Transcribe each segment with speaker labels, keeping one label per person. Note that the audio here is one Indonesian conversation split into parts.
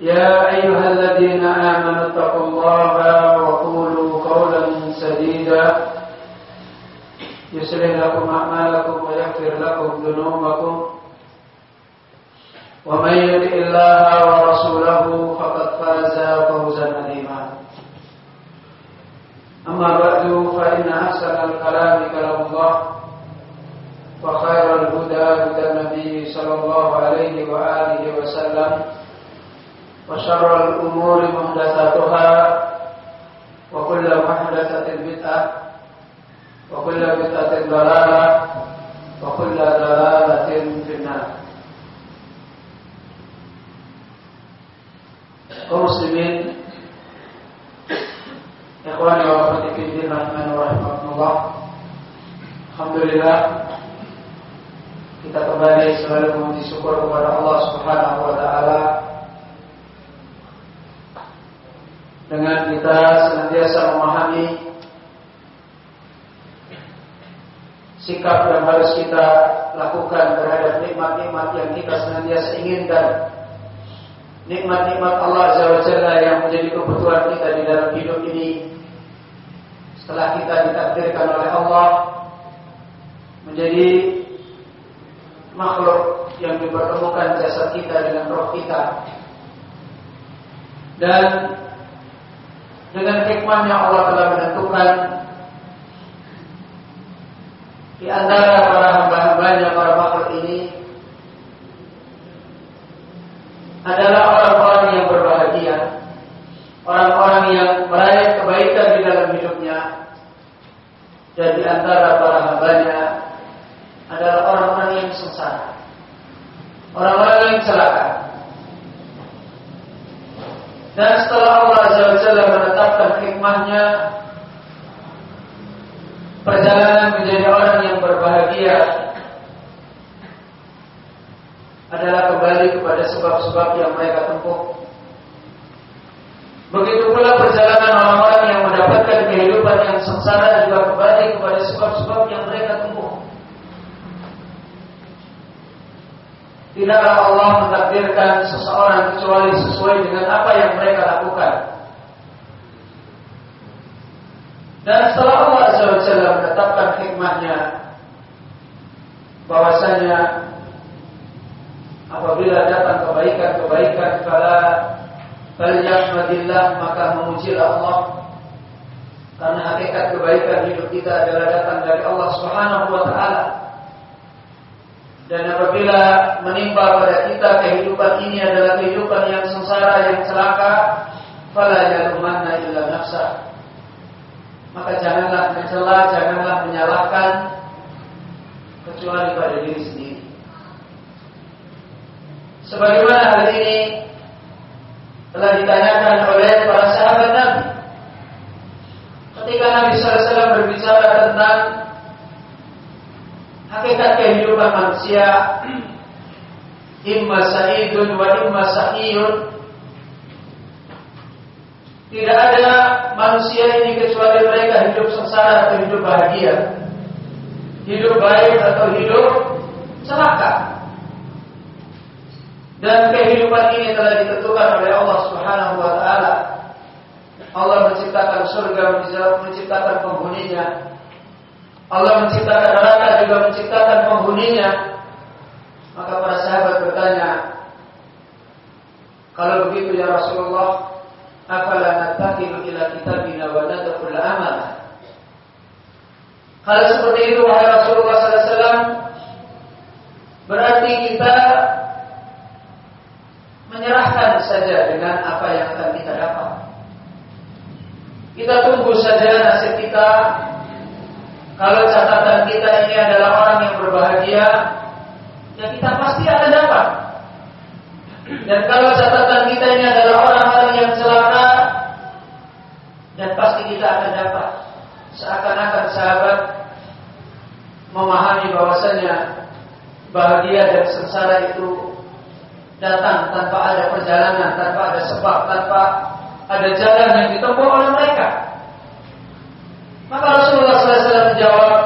Speaker 1: يا أيها الذين آمنوا اتقوا الله وقولوا قولا سديدا. يسر لكم أعمالكم ويغفر لكم ذنوبكم. ومن يطع الله ورسوله فقد فاز فوزا عظيما. أما بعد فإن أحسن الكلام كلام الله وخير الهدى هدى النبي صلى الله عليه وآله وسلم. وشر الأمور محدثاتها وكل محدثة بدعة وكل بدعة ضلالة وكل ضلالة في النار kaum muslimin ikhwani wa akhwati fi din rahmani wa rahmatullah alhamdulillah kita kembali selalu memuji syukur kepada Allah Subhanahu wa taala dengan kita senantiasa memahami sikap yang harus kita lakukan terhadap nikmat-nikmat yang kita senantiasa inginkan. Nikmat-nikmat Allah Azza wa Jalla yang menjadi kebutuhan kita di dalam hidup ini. Setelah kita ditakdirkan oleh Allah menjadi makhluk yang dipertemukan jasad kita dengan roh kita. Dan dengan hikmahnya Allah telah menentukan di antara para hamba-hambanya para makhluk ini adalah orang-orang yang berbahagia, orang-orang yang meraih kebaikan di dalam hidupnya. Dan di antara para hambanya adalah orang-orang yang sengsara, orang-orang yang celaka. Dan setelah menetapkan hikmahnya Perjalanan menjadi orang yang berbahagia Adalah kembali kepada sebab-sebab yang mereka tempuh Begitu pula perjalanan orang-orang yang mendapatkan kehidupan yang sengsara Juga kembali kepada sebab-sebab yang mereka tempuh Tidaklah Allah mentakdirkan seseorang kecuali sesuai dengan apa yang mereka lakukan. Dan setelah Allah Azza wa Jalla menetapkan hikmahnya bahwasanya apabila datang kebaikan-kebaikan kala falyahmadillah maka memujilah Allah karena hakikat kebaikan hidup kita adalah datang dari Allah Subhanahu wa taala. Dan apabila menimpa pada kita kehidupan ini adalah kehidupan yang sengsara, yang celaka, fala yalumanna illa nafsa. Maka janganlah mencela, janganlah menyalahkan kecuali pada diri sendiri. Sebagaimana hal ini telah ditanyakan oleh para sahabat Nabi. Ketika Nabi SAW berbicara tentang hakikat kehidupan manusia imma sa'idun wa imma sa'iyun tidak ada manusia ini kecuali mereka hidup sengsara atau hidup bahagia. Hidup baik atau hidup celaka. Dan kehidupan ini telah ditentukan oleh Allah Subhanahu wa taala. Allah menciptakan surga, menciptakan penghuninya. Allah menciptakan neraka juga menciptakan penghuninya. Maka para sahabat bertanya, kalau begitu ya Rasulullah, afala nattaqilu ila kitabina wa nadkhul amal? Kalau seperti itu wahai Rasulullah SAW, berarti kita menyerahkan saja dengan apa yang akan kita dapat. Kita tunggu saja nasib kita. Kalau catatan kita ini adalah orang yang berbahagia, ya kita pasti akan dapat. Dan kalau catatan kita ini adalah orang-orang yang celaka, dan pasti kita akan dapat. Seakan-akan sahabat memahami bahwasanya bahagia dan sengsara itu datang tanpa ada perjalanan, tanpa ada sebab, tanpa ada jalan yang ditempuh oleh mereka. Maka Rasulullah SAW menjawab,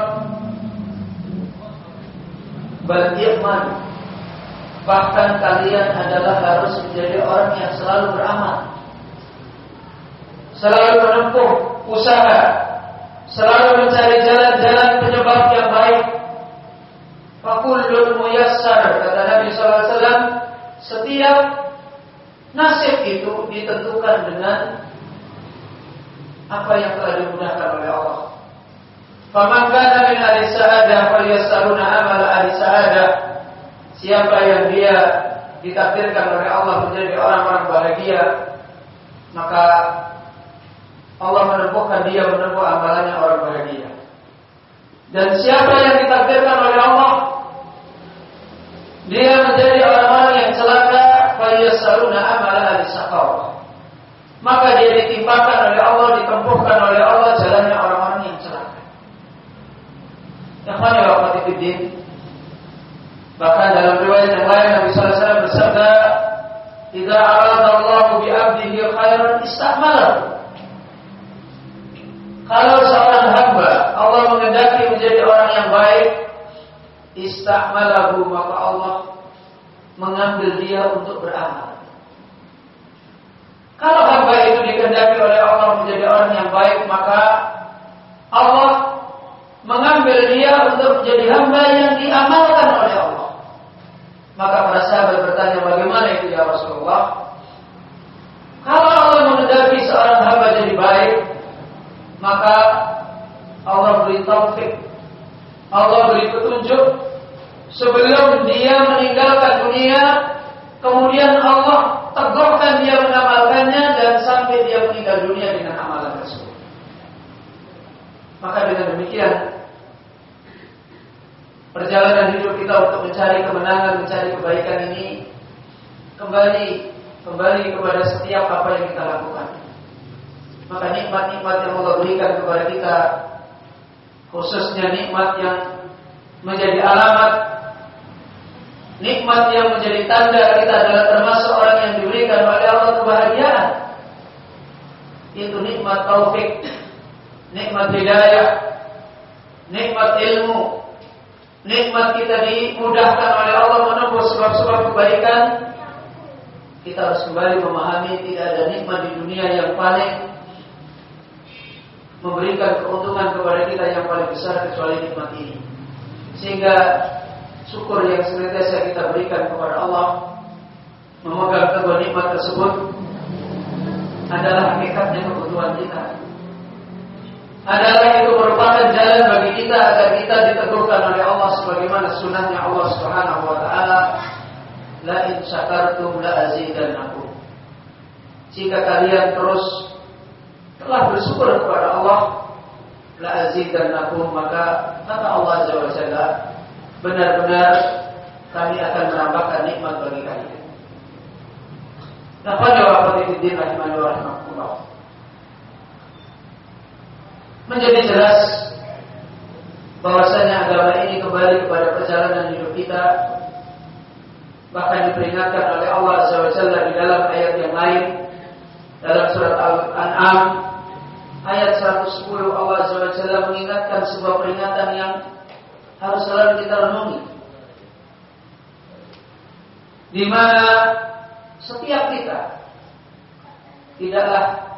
Speaker 1: Baliqman Bahkan kalian adalah harus menjadi orang yang selalu beramal Selalu menempuh usaha Selalu mencari jalan-jalan penyebab yang baik Fakullul muyassar Kata Nabi SAW setiap nasib itu ditentukan dengan apa yang telah dimudahkan oleh Allah. Faman kana min ahli sa'adah falyasaluna amal. Siapa yang dia ditakdirkan oleh Allah menjadi orang-orang bahagia, maka Allah menemukan dia menempuh amalannya orang bahagia. Dan siapa yang ditakdirkan oleh Allah dia menjadi orang-orang yang celaka fayyasaruna amala ahli saqaw. Maka dia ditimpakan oleh Allah, ditempuhkan oleh Allah jalannya orang-orang yang celaka. Yang mana wafat itu Bahkan dalam riwayat yang lain Nabi sallallahu alaihi wasallam bersabda, "Idza arada Allah bi 'abdihi khairan istakmala." Kalau seorang hamba Allah mengendaki menjadi orang yang baik, istakmalahu maka Allah mengambil dia untuk beramal. Kalau hamba itu dikehendaki oleh Allah menjadi orang yang baik, maka Allah mengambil dia untuk menjadi hamba yang diamalkan oleh Allah. Maka para sahabat bertanya, bagaimana itu ya Rasulullah? Kalau Allah mengendaki seorang hamba jadi baik, maka Allah beri taufik, Allah beri petunjuk sebelum dia meninggalkan dunia, kemudian Allah teguhkan dia mengamalkannya dan sampai dia meninggal dunia dengan amalan tersebut. Maka dengan demikian perjalanan hidup kita untuk mencari kemenangan, mencari kebaikan ini kembali kembali kepada setiap apa yang kita lakukan. Maka nikmat-nikmat yang Allah berikan kepada kita khususnya nikmat yang menjadi alamat Nikmat yang menjadi tanda kita adalah termasuk orang yang diberikan oleh Allah kebahagiaan. Itu nikmat taufik, nikmat hidayah, nikmat ilmu, nikmat kita dimudahkan oleh Allah menempuh sebab-sebab kebaikan. Kita harus kembali memahami tidak ada nikmat di dunia yang paling memberikan keuntungan kepada kita yang paling besar kecuali nikmat ini. Sehingga syukur yang senantiasa kita berikan kepada Allah memegang kedua nikmat tersebut adalah hakikatnya kebutuhan kita. Adalah itu merupakan jalan bagi kita agar kita diteguhkan oleh Allah sebagaimana sunnahnya Allah Subhanahu wa taala la in syakartum la azidannakum. Jika kalian terus telah bersyukur kepada Allah la azidannakum maka kata Allah Azza wa Jalla benar-benar kami akan menambahkan nikmat bagi kalian. Nah, pada waktu itu rahimani wa rahmatullah. Menjadi jelas bahwasanya agama ini kembali kepada perjalanan hidup kita bahkan diperingatkan oleh Allah Jalla di dalam ayat yang lain Dalam surat Al-An'am ayat 110 Allah SWT mengingatkan sebuah peringatan yang harus selalu kita renungi. Di mana setiap kita tidaklah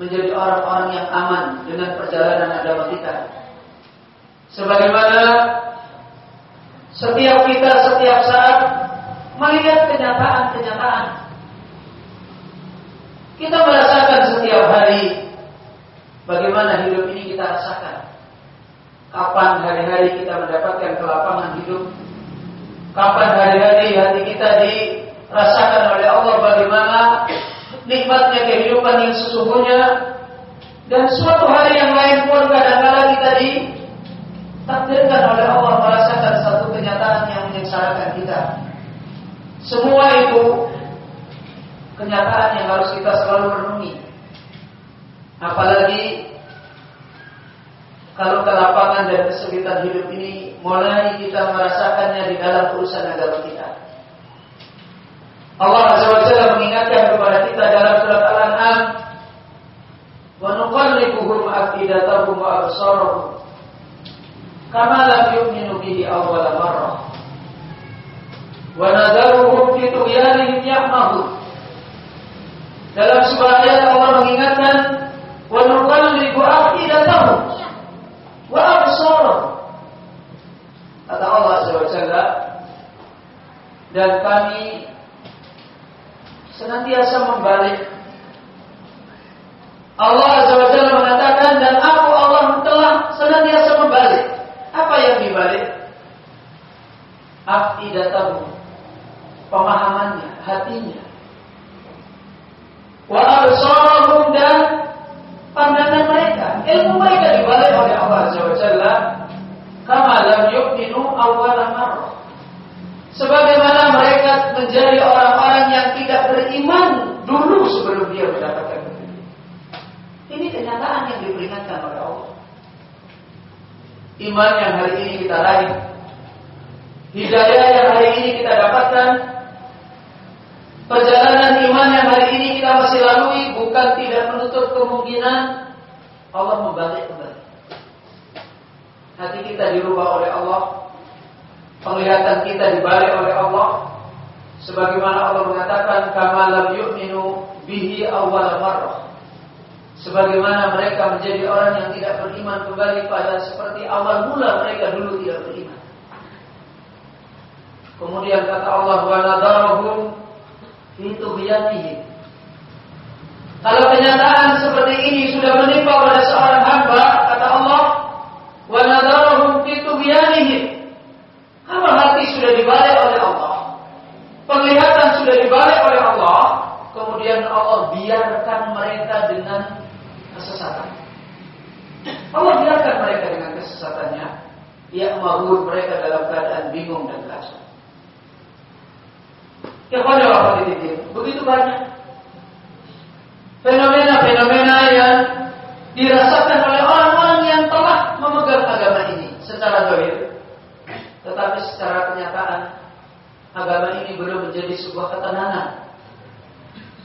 Speaker 1: menjadi orang-orang yang aman dengan perjalanan agama kita. Sebagaimana setiap kita setiap saat melihat kenyataan-kenyataan. Kita merasakan setiap hari bagaimana hidup ini kita rasakan. Kapan hari-hari kita mendapatkan kelapangan hidup? Kapan hari-hari hati kita dirasakan oleh Allah bagaimana nikmatnya kehidupan yang sesungguhnya dan suatu hari yang lain pun kadang-kala kita ditakdirkan oleh Allah merasakan satu kenyataan yang menyengsarakan kita. Semua itu kenyataan yang harus kita selalu renungi. Apalagi kalau kelapangan dan kesulitan hidup ini mulai kita merasakannya di dalam urusan agama kita. Allah Azza wa Jalla mengingatkan kepada kita dalam surat Al-An'am wa nuqallibuhum afidatahum wa absarahum kama lam yu'minu bihi awwal marrah. Wa nadaruhum fi tughyanihim ya'mahun dalam sebuah ayat Allah mengingatkan wa nuqallibu afidatahum wa absarahum kata Allah Azza wa Jalla dan kami senantiasa membalik. Allah Azza wa Jalla mengatakan dan aku Allah telah senantiasa membalik. Apa yang dibalik? Afidatahu. Pemahamannya, hatinya. Wa dan pandangan mereka. Ilmu mereka dibalik oleh Allah Azza wa Jalla. Kama lam yu'minu awwala marrah. Sebagaimana mereka menjadi orang-orang yang tidak beriman dulu sebelum dia mendapatkan petunjuk. Ini kenyataan yang diperingatkan oleh Allah. Iman yang hari ini kita raih, hidayah yang hari ini kita dapatkan, perjalanan iman yang hari ini kita masih lalui bukan tidak menutup kemungkinan Allah membalik kembali. Hati kita dirubah oleh Allah penglihatan kita dibalik oleh Allah sebagaimana Allah mengatakan kama lam yu'minu bihi awwal marrah sebagaimana mereka menjadi orang yang tidak beriman kembali pada seperti awal mula mereka dulu tidak beriman. Kemudian kata Allah wa fi tughyanihim. Kalau kenyataan seperti ini sudah menimpa pada seorang hamba kata Allah wa fi tughyanihim. Kalau hati sudah dibalik oleh Allah, penglihatan sudah dibalik oleh Allah, kemudian Allah biarkan mereka dengan kesesatan. Allah biarkan mereka dengan kesesatannya, ya mahur mereka dalam keadaan bingung dan kacau. Ya pada begitu banyak fenomena-fenomena yang dirasakan oleh orang-orang yang telah memegang agama ini secara dohir tetapi secara kenyataan agama ini belum menjadi sebuah ketenangan.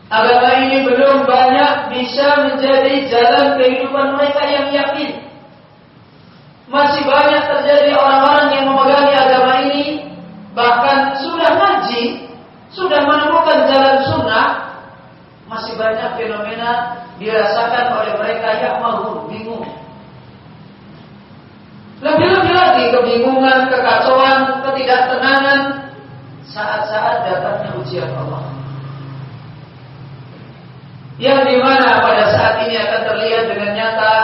Speaker 1: Agama ini belum banyak bisa menjadi jalan kehidupan mereka yang yakin. Masih banyak terjadi orang-orang yang memegangi agama ini bahkan sudah ngaji, sudah menemukan jalan sunnah, masih banyak fenomena dirasakan oleh mereka yang mahu bingung lebih-lebih lagi kebingungan, kekacauan, ketidaktenangan saat-saat datangnya ujian Allah. Yang di mana pada saat ini akan terlihat dengan nyata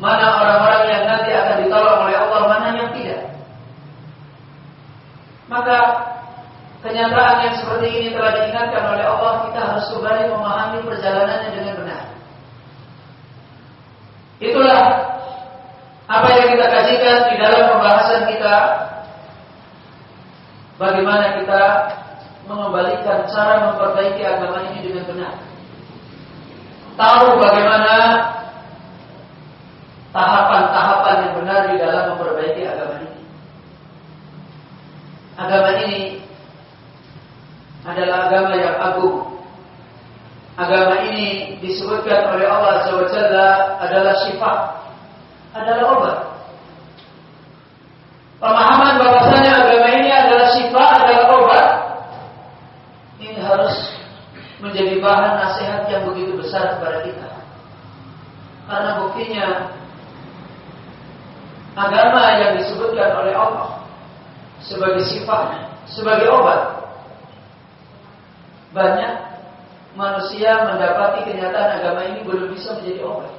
Speaker 1: mana orang-orang yang nanti akan ditolong oleh Allah, mana yang tidak. Maka kenyataan yang seperti ini telah diingatkan oleh Allah, kita harus kembali memahami perjalanannya dengan benar. Itulah apa yang kita kajikan di dalam pembahasan kita bagaimana kita mengembalikan cara memperbaiki agama ini dengan benar. Tahu bagaimana tahapan-tahapan yang benar di dalam memperbaiki agama ini. Agama ini adalah agama yang agung. Agama disebutkan oleh Allah Jalla adalah sifat, adalah obat. Pemahaman bahwasanya agama ini adalah sifat, adalah obat, ini harus menjadi bahan nasihat yang begitu besar kepada kita. Karena buktinya agama yang disebutkan oleh Allah sebagai sifat, sebagai obat. Banyak manusia mendapati kenyataan agama ini belum bisa menjadi obat.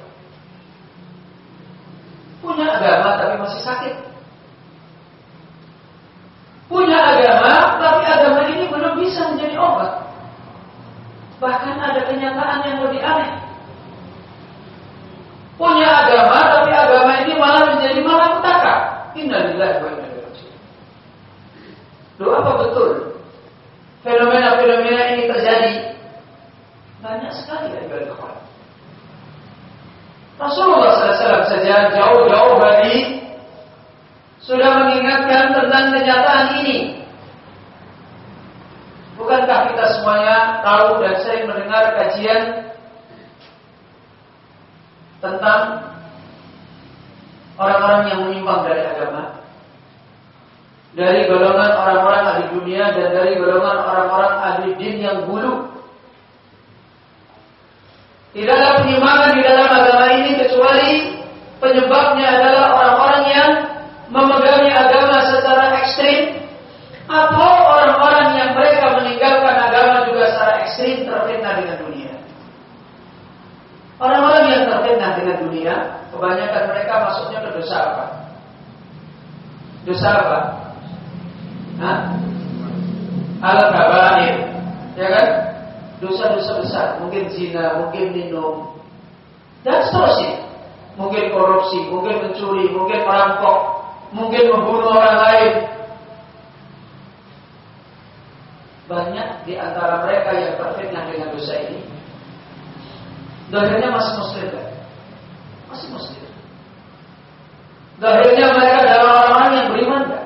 Speaker 1: Punya agama tapi masih sakit. Punya agama tapi agama ini belum bisa menjadi obat. Bahkan ada kenyataan yang lebih aneh. Punya agama tapi agama ini malah menjadi malapetaka. Innalillahi wa inna ilaihi. Doa apa betul? Fenomena-fenomena ini terjadi banyak sekali ya ibadah Rasulullah SAW saja jauh-jauh hari sudah mengingatkan tentang kenyataan ini. Bukankah kita semuanya tahu dan sering mendengar kajian tentang orang-orang yang menyimpang dari agama? Dari golongan orang-orang ahli dunia dan dari golongan orang-orang ahli din yang bulu tidak ada penyimpangan di dalam agama ini kecuali penyebabnya adalah orang-orang yang memegangnya agama secara ekstrim atau orang-orang yang mereka meninggalkan agama juga secara ekstrim terfitnah dengan dunia. Orang-orang yang terfitnah dengan dunia, kebanyakan mereka masuknya ke dosa apa? Dosa apa? Hah? Al-kabair. Ya kan? dosa-dosa besar, mungkin zina, mungkin minum, dan seterusnya. Mungkin korupsi, mungkin mencuri, mungkin merampok, mungkin membunuh orang lain. Banyak di antara mereka yang terfitnah dengan dosa ini. Dahirnya masih muslim kan? Masih muslim. Dahirnya mereka adalah orang-orang yang beriman kan?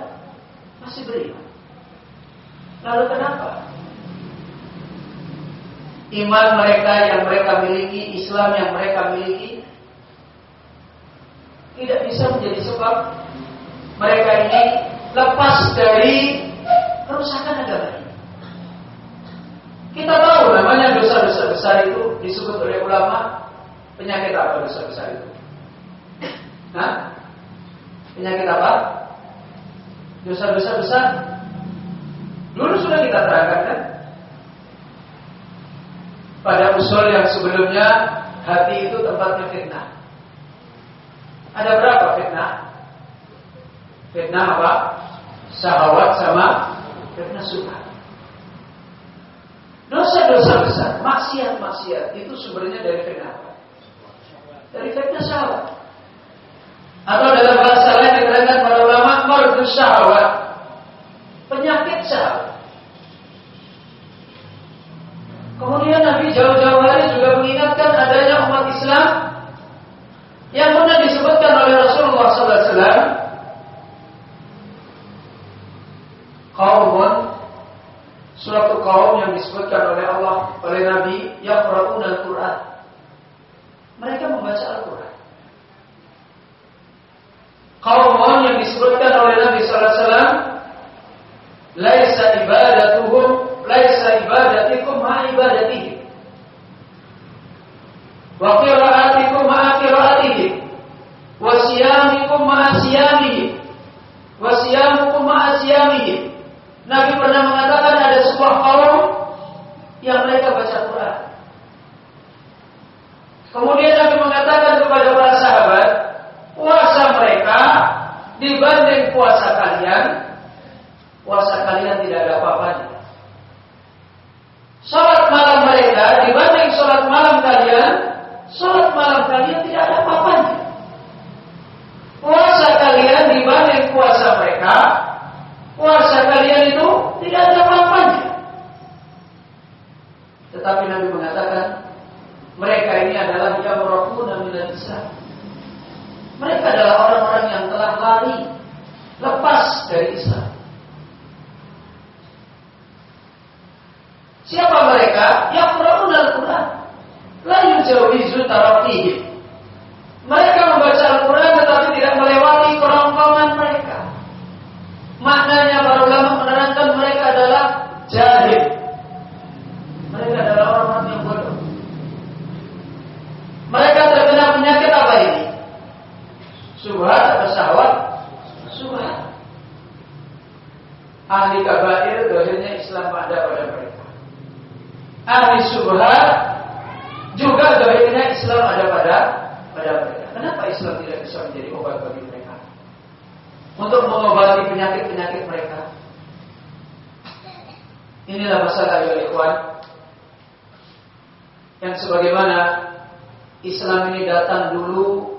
Speaker 1: Masih beriman. Lalu kenapa? iman mereka yang mereka miliki, Islam yang mereka miliki tidak bisa menjadi sebab mereka ini lepas dari kerusakan agama ini. Kita tahu namanya dosa-dosa besar itu disebut oleh ulama penyakit apa dosa besar itu? Hah? Penyakit apa? Dosa-dosa besar. Dulu sudah kita terangkan kan? pada usul yang sebelumnya hati itu tempatnya fitnah. Ada berapa fitnah? Fitnah apa? Syahwat sama fitnah suka. Dosa-dosa besar, maksiat-maksiat itu sumbernya dari fitnah? Dari fitnah syahwat. Atau dalam bahasa lain diterangkan para ulama mardu syahwat. Penyakit syahwat. Kemudian Nabi jauh-jauh hari juga mengingatkan adanya umat Islam yang pernah disebutkan oleh Rasulullah SAW. Kaumun suatu kaum yang disebutkan oleh Allah oleh Nabi yang Al-Quran. Mereka membaca Al-Quran. Kaumun yang disebutkan oleh Nabi SAW, laisa ibadatuhum laisa ibadatikum ma ibadatihi wa qira'atikum ma qira'atihi wa siyamikum ma siyamihi wa siyamukum ma siyamihi Nabi pernah mengatakan kaum yang mereka baca Quran. Kemudian Nabi mengatakan kepada para sahabat puasa mereka dibanding puasa kalian puasa kalian tidak ada apa-apanya Salat malam mereka dibanding salat malam kalian, salat malam kalian tidak ada apa-apanya. Puasa kalian dibanding puasa mereka, puasa kalian itu tidak ada apa-apanya. Tetapi Nabi mengatakan, mereka ini adalah yang merakuna minal Islam. Mereka adalah orang-orang yang telah lari, lepas dari Islam. Siapa mereka? Yang Al-Quran. La yujawizun syubhat atau syahwat syubhat. Ahli kabair dohirnya Islam ada pada mereka. Ahli syubhat juga dohirnya Islam ada pada pada mereka. Kenapa Islam tidak bisa menjadi obat bagi mereka? Untuk mengobati penyakit-penyakit mereka. Inilah masalah ya ikhwan yang sebagaimana Islam ini datang dulu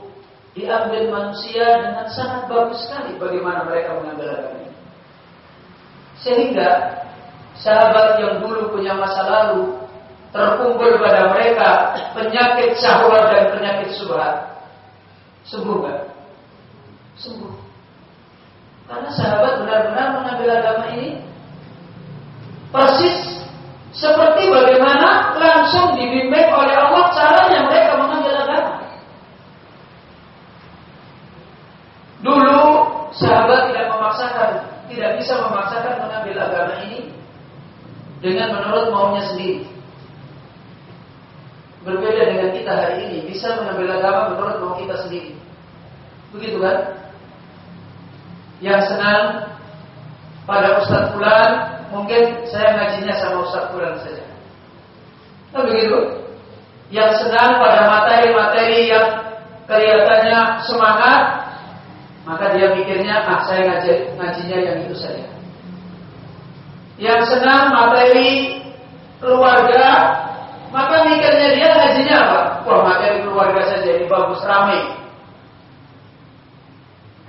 Speaker 1: diambil manusia dengan sangat bagus sekali bagaimana mereka mengambil agama ini. Sehingga sahabat yang dulu punya masa lalu terkumpul pada mereka penyakit syahwat dan penyakit subhat. Sembuh? Sembuh. Karena sahabat benar-benar mengambil agama ini persis seperti bagaimana langsung dibimbing oleh Allah caranya mereka mengambil agama. Dulu sahabat tidak memaksakan, tidak bisa memaksakan mengambil agama ini dengan menurut maunya sendiri. Berbeda dengan kita hari ini, bisa mengambil agama menurut mau kita sendiri. Begitu kan? Yang senang pada Ustadz Fulan mungkin saya ngajinya sama Ustaz Fulan saja. Nah begitu. Yang senang pada materi-materi yang kelihatannya semangat, maka dia mikirnya, ah saya ngaji, ngajinya yang itu saja. Yang senang materi keluarga, maka mikirnya dia ngajinya apa? Wah materi keluarga saja ini bagus, ramai.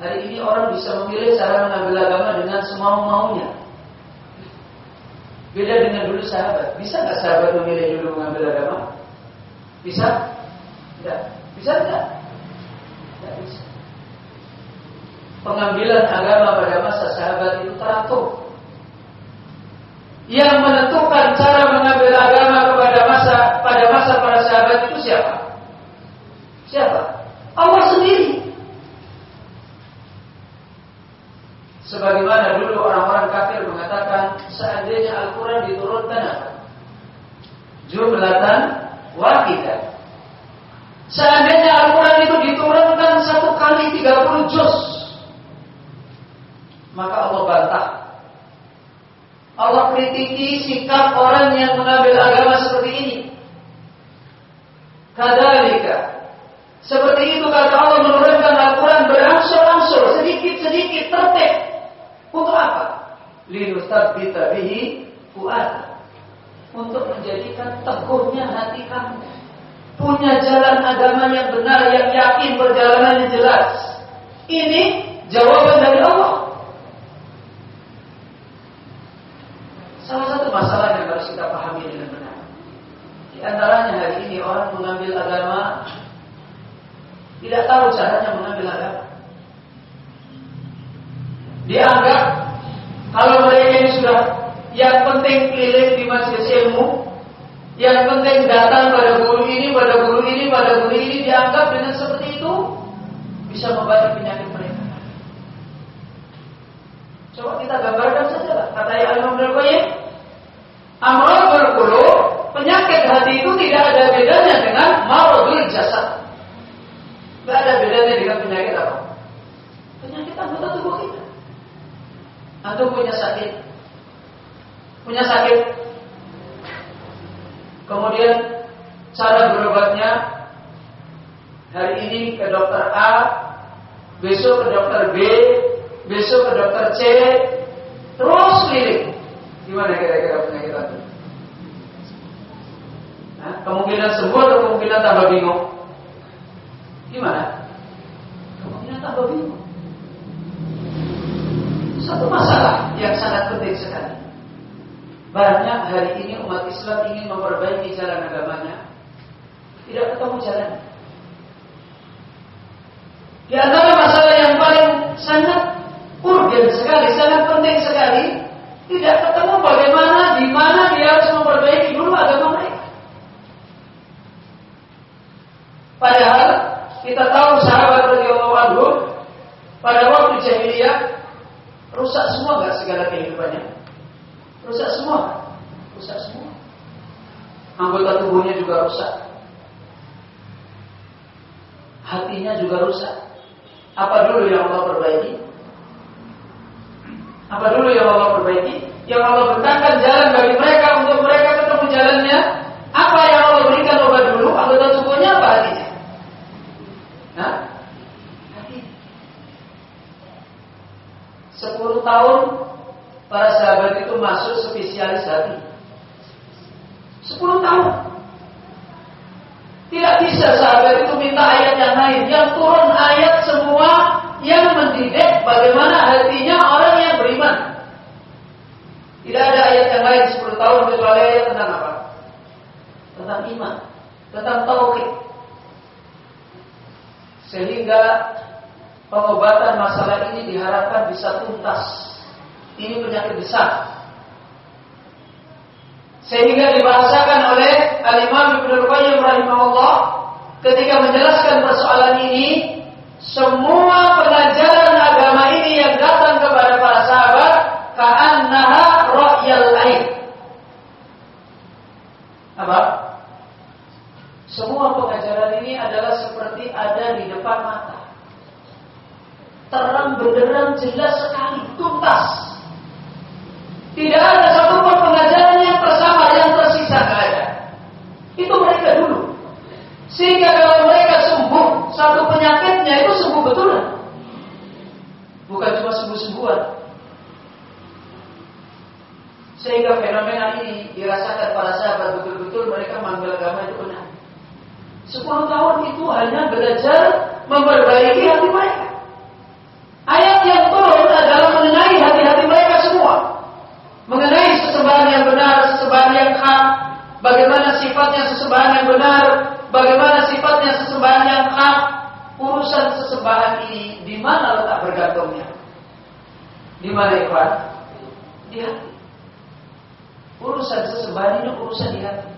Speaker 1: Hari ini orang bisa memilih cara mengambil agama dengan semau-maunya. Beda dengan dulu sahabat. Bisa nggak sahabat memilih dulu mengambil agama? Bisa? Tidak. Bisa tidak? Tidak bisa. Pengambilan agama pada masa sahabat itu teratur. Yang menentukan cara mengambil agama kepada masa pada masa para sahabat itu siapa? Siapa? Allah sendiri. Sebagaimana dulu orang-orang kafir mengatakan seandainya Al-Quran diturunkan apa? Jumlatan wahidah. Seandainya Al-Quran itu diturunkan satu kali 30 juz. Maka Allah bantah. Allah kritiki sikap orang yang mengambil agama seperti ini. Kadalika. Seperti itu kata Allah menurunkan Al-Quran berangsur-angsur, sedikit-sedikit tertib untuk apa? Linustabita bihi fuad. Untuk menjadikan teguhnya hati kamu. Punya jalan agama yang benar, yang yakin, perjalanan yang jelas. Ini jawaban dari Allah. Salah satu masalah yang harus kita pahami dengan benar. Di antaranya hari ini orang mengambil agama tidak tahu caranya mengambil agama. Dianggap kalau mereka ini sudah yang penting keliling di majelis ilmu, yang penting datang pada guru ini, pada guru ini, pada guru ini dianggap dengan seperti itu bisa membalik penyakit mereka. Coba kita gambarkan saja lah. Kata Imam Al-Qayyim, amal berkulu, penyakit hati itu tidak ada bedanya dengan maradul jasad. Tidak ada bedanya dengan penyakit apa? Penyakit anggota tubuh kita. Antum punya sakit. Punya sakit. Kemudian cara berobatnya hari ini ke dokter A, besok ke dokter B, besok ke dokter C, terus keliling. Gimana kira-kira penyakit antum? Nah, kemungkinan sembuh atau kemungkinan tambah bingung? Gimana? Kemungkinan tambah bingung satu masalah yang sangat penting sekali. Banyak hari ini umat Islam ingin memperbaiki jalan agamanya, tidak ketemu jalan. Di antara masalah yang paling sangat urgen sekali, sangat penting sekali, tidak ketemu bagaimana, di mana dia harus memperbaiki dulu agama mereka. Padahal kita tahu sahabat radhiyallahu anhu pada waktu jahiliyah Rusak semua nggak segala kehidupannya? Rusak semua, rusak semua. Anggota tubuhnya juga rusak. Hatinya juga rusak. Apa dulu yang Allah perbaiki? Apa dulu yang Allah perbaiki? Yang Allah bentangkan jalan bagi mereka untuk mereka ketemu jalannya. Apa yang Allah berikan obat dulu? Anggota tubuhnya apa hatinya? Hah? Hati. Sepuluh tahun para sahabat itu masuk spesialis hati. Sepuluh tahun. Tidak bisa sahabat itu minta ayat yang lain. Yang turun ayat semua yang mendidik bagaimana hatinya orang yang beriman. Tidak ada ayat yang lain 10 tahun kecuali ayat tentang apa? Tentang iman, tentang tauhid. Sehingga pengobatan masalah ini diharapkan bisa tuntas. Ini penyakit besar. Sehingga dibahasakan oleh Al-Imam Ibnu Qayyim rahimahullah ketika menjelaskan persoalan ini, semua pengajaran agama ini yang datang kepada para sahabat ka'annaha ra'yal lain. Apa? Semua pengajaran ini adalah seperti ada di depan mata. Terang benderang jelas sekali, tuntas. Tidak ada satupun pengajaran yang bersama yang tersisa ada. Itu mereka dulu. Sehingga kalau mereka sembuh satu penyakitnya itu sembuh betul. Bukan cuma sembuh-sembuhan. Sehingga fenomena ini dirasakan para sahabat betul-betul mereka mengambil agama itu benar. Sepuluh tahun itu hanya belajar memperbaiki hati mereka. Ayat yang turun adalah mengenai hati-hati mereka semua mengenai sesembahan yang benar, sesembahan yang hak, bagaimana sifatnya sesembahan yang benar, bagaimana sifatnya sesembahan yang hak, urusan sesembahan ini di mana letak bergantungnya? Di mana ikhwan? Di hati. Urusan sesembahan ini urusan di hati.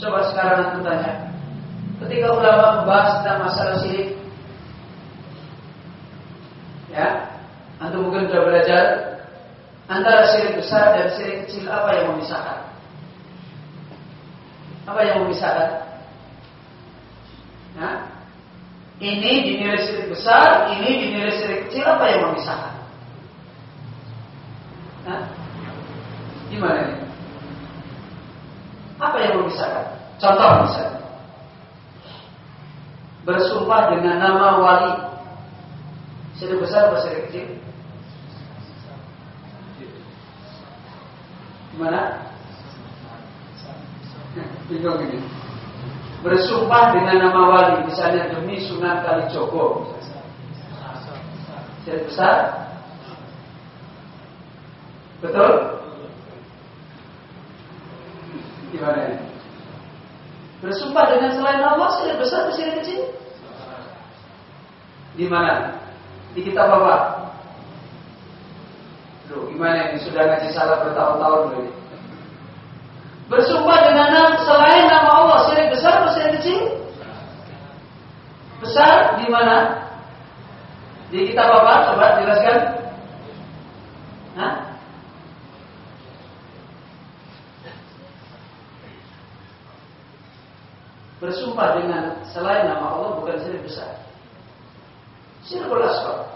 Speaker 1: Coba sekarang aku tanya. Ketika ulama membahas tentang masalah syirik, ya, antum mungkin sudah belajar Antara syirik besar dan syirik kecil apa yang memisahkan? Apa yang memisahkan? Nah, ini dinilai syirik besar, ini dinilai syirik kecil, apa yang memisahkan? Nah, gimana ini? Apa yang memisahkan? Contoh misalnya, bersumpah dengan nama wali, syirik besar atau syirik kecil? Gimana? Bingung ini. Bersumpah dengan nama wali, misalnya demi Sunan Kalijogo. Jadi besar? Betul? Gimana ini? Bersumpah dengan selain Allah syirik besar atau kecil? Di mana? Di kitab apa? Loh, gimana ini sudah ngaji salah bertahun-tahun ini? Bersumpah dengan nama selain nama Allah syirik besar atau syirik kecil? Besar di mana? Di kitab apa? Coba jelaskan. Hah? Bersumpah dengan selain nama Allah bukan syirik besar. Syirik asghar.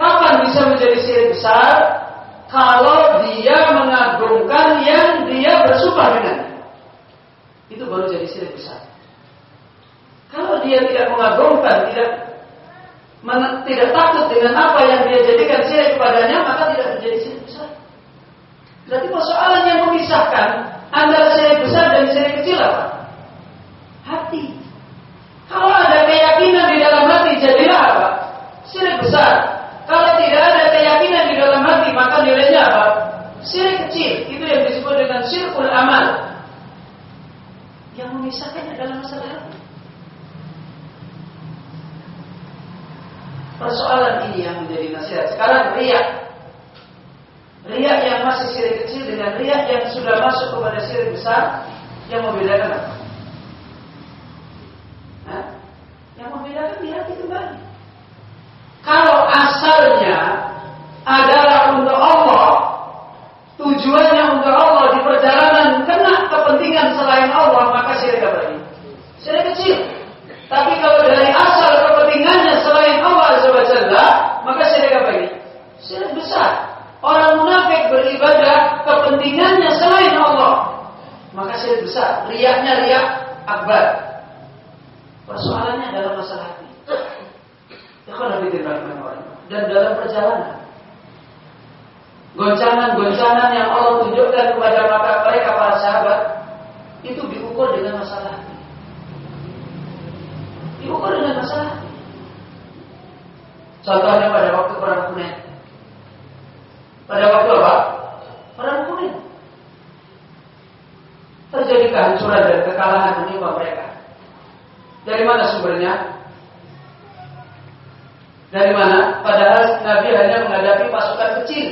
Speaker 1: Kapan bisa menjadi syirik besar? Kalau dia mengagungkan yang dia bersumpah dengan. Itu baru jadi syirik besar. Kalau dia tidak mengagungkan, tidak tidak takut dengan apa yang dia jadikan syirik kepadanya, maka tidak menjadi syirik besar. Berarti persoalan yang memisahkan antara syirik besar dan syirik kecil apa? Hati. Kalau ada keyakinan di dalam hati, jadilah apa? Besar. Kalau tidak ada keyakinan di dalam hati, maka nilainya apa? Syirik kecil. Itu yang disebut dengan syirkul amal. Yang memisahkan adalah masalah hati. Persoalan ini yang menjadi nasihat. Sekarang riak. Riak yang masih syirik kecil dengan riak yang sudah masuk kepada syirik besar, yang membedakan apa? Yang membedakan di hati kembali. Kalau asalnya adalah untuk Allah, tujuannya untuk Allah di perjalanan kena kepentingan selain Allah, maka syirik apa ini? Syirik kecil. Tapi kalau dari asal kepentingannya selain Allah Azza maka syirik apa ini? Syirik besar. Orang munafik beribadah kepentingannya selain Allah, maka syirik besar. Riaknya riak akbar. Persoalannya adalah masalah hati. Dan dalam perjalanan Goncangan-goncangan yang Allah tunjukkan kepada mata mereka para sahabat itu diukur dengan masalah. Diukur dengan masalah. Contohnya pada waktu perang Hunain. Pada waktu apa? Perang Hunain. Terjadi kehancuran dan kekalahan menimpa mereka. Dari mana sumbernya? Dari mana? Padahal Nabi hanya menghadapi pasukan kecil.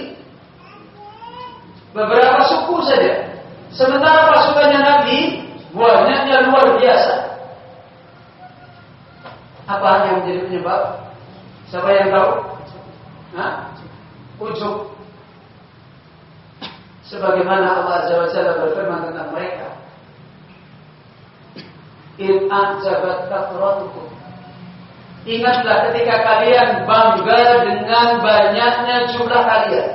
Speaker 1: Beberapa suku saja. Sementara pasukannya Nabi banyaknya luar biasa. Apa yang menjadi penyebab? Siapa yang tahu? Hah? Ujub. Sebagaimana Allah Azza wa Jalla berfirman tentang mereka. In anjabat kafratukum. Ingatlah ketika kalian bangga dengan banyaknya jumlah kalian.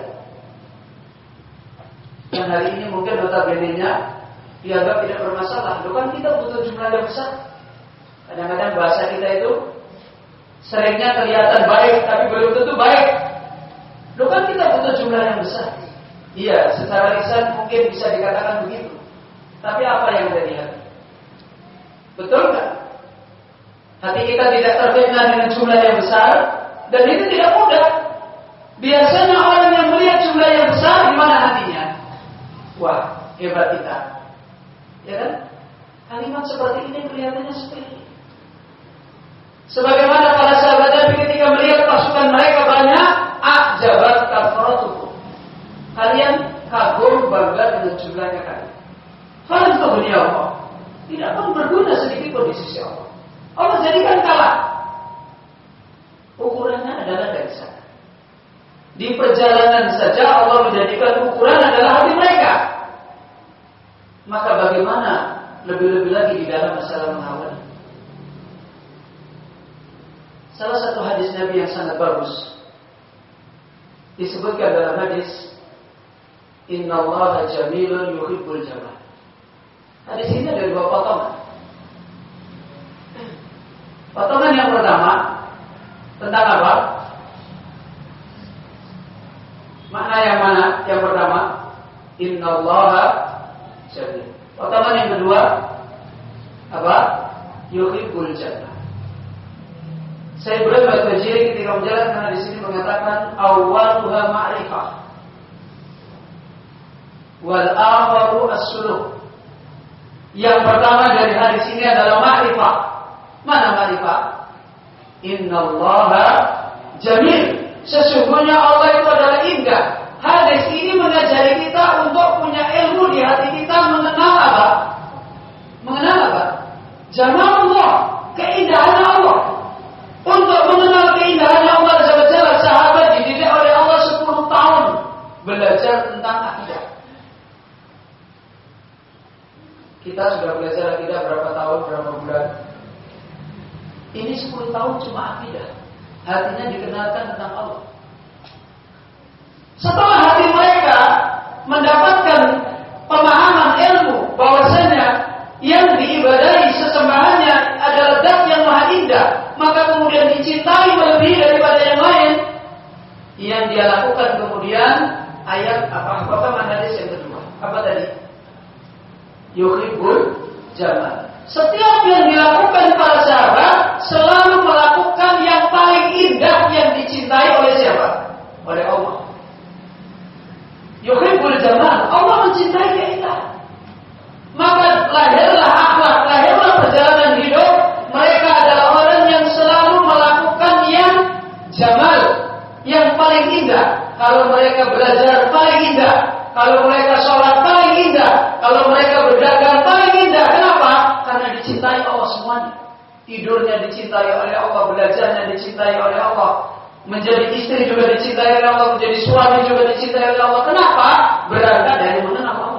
Speaker 1: Yang hari ini mungkin notabene-nya dianggap tidak bermasalah. Loh kan kita butuh jumlah yang besar. Kadang-kadang bahasa kita itu seringnya kelihatan baik tapi belum tentu baik. Loh kan kita butuh jumlah yang besar. Iya, secara lisan mungkin bisa dikatakan begitu. Tapi apa yang hati? Betul kan? Hati kita tidak terfitnah dengan jumlah yang besar dan itu tidak mudah. Biasanya orang yang melihat jumlah yang besar di mana hatinya? Wah, hebat kita. Ya kan? Kalimat seperti ini kelihatannya sepele. Sebagaimana para sahabat Nabi ketika melihat pasukan mereka banyak, ajabat kafaratukum. Kalian kagum bangga dengan jumlahnya kalian. Kalian dunia Allah. Tidak pun berguna sedikit pun di Allah. Allah jadikan kalah. Ukurannya adalah dari sana. Di perjalanan saja Allah menjadikan ukuran adalah hati mereka. Maka bagaimana lebih-lebih lagi di dalam masalah mengawal? Salah satu hadis Nabi yang sangat bagus disebutkan dalam hadis Inna Allah jamilun yuhibbul jamal. Hadis ini ada dua potongan. Potongan yang pertama tentang apa? Makna yang mana? Yang pertama, Inna Allah. Potongan yang kedua apa? Yuhibbul jannah. Saya Ibrahim Al-Fajiri ketika menjelaskan di sini mengatakan awaluha ma'rifah wal akharu as-suluk. Yang pertama dari hadis ini adalah ma'rifah. Mana ma'rifah? Innallaha jamil. Sesungguhnya Allah itu adalah indah. Hadis ini mengajari kita untuk punya ilmu di hati kita mengenal apa? Mengenal apa? Jamal Allah, keindahan Allah. Untuk mengenal keindahan Allah Azza sahabat dididik oleh Allah 10 tahun belajar tentang akidah. Kita sudah belajar akidah berapa tahun, berapa bulan? Ini 10 tahun cuma akidah. Hatinya dikenalkan tentang Allah. Setelah hati mereka mendapatkan pemahaman ilmu bahwasanya yang diibadahi sesembahannya adalah zat yang maha indah, maka kemudian dicintai melebihi daripada yang lain, yang dia lakukan kemudian ayat apa apa hadis yang kedua apa tadi yuhibbul jamal setiap yang dilakukan para sahabat selalu melakukan yang paling indah yang dicintai oleh siapa oleh Allah yuhibbul jamal Allah mencintai keindahan maka lahirlah akhlak, lahirlah perjalanan hidup. Mereka adalah orang yang selalu melakukan yang jamal, yang paling indah. Kalau mereka belajar paling indah, kalau mereka sholat paling indah, kalau mereka berdagang paling indah. Kenapa? Karena dicintai Allah semuanya. Tidurnya dicintai oleh Allah, belajarnya dicintai oleh Allah, menjadi istri juga dicintai oleh Allah, menjadi suami juga dicintai oleh Allah. Kenapa? Berangkat dari mengenal Allah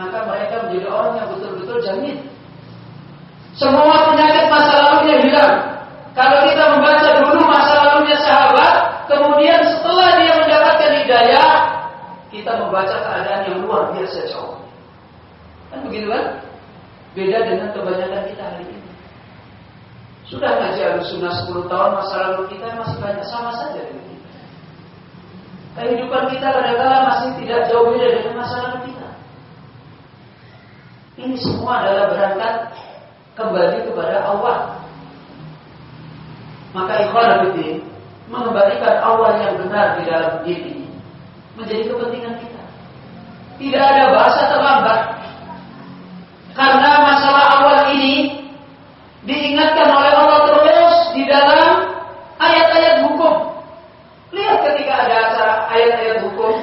Speaker 1: maka mereka menjadi orang yang betul-betul jamin. Semua penyakit masa lalunya hilang. Kalau kita membaca dulu masa lalunya sahabat, kemudian setelah dia mendapatkan hidayah, kita membaca keadaan yang luar biasa jauh. begitu kan? Beda dengan kebanyakan kita hari ini. Sudah ngaji al-sunnah 10 tahun, masa lalu kita masih banyak sama saja dengan kita. Kehidupan kita kadang-kadang masih tidak jauh beda dengan masa lalu kita. Ini semua adalah berangkat kembali kepada Allah. Maka ikhwan mengembalikan Allah yang benar di dalam diri menjadi kepentingan kita. Tidak ada bahasa terlambat. Karena masalah awal ini diingatkan oleh Allah terus di dalam ayat-ayat hukum. Lihat ketika ada acara ayat-ayat hukum,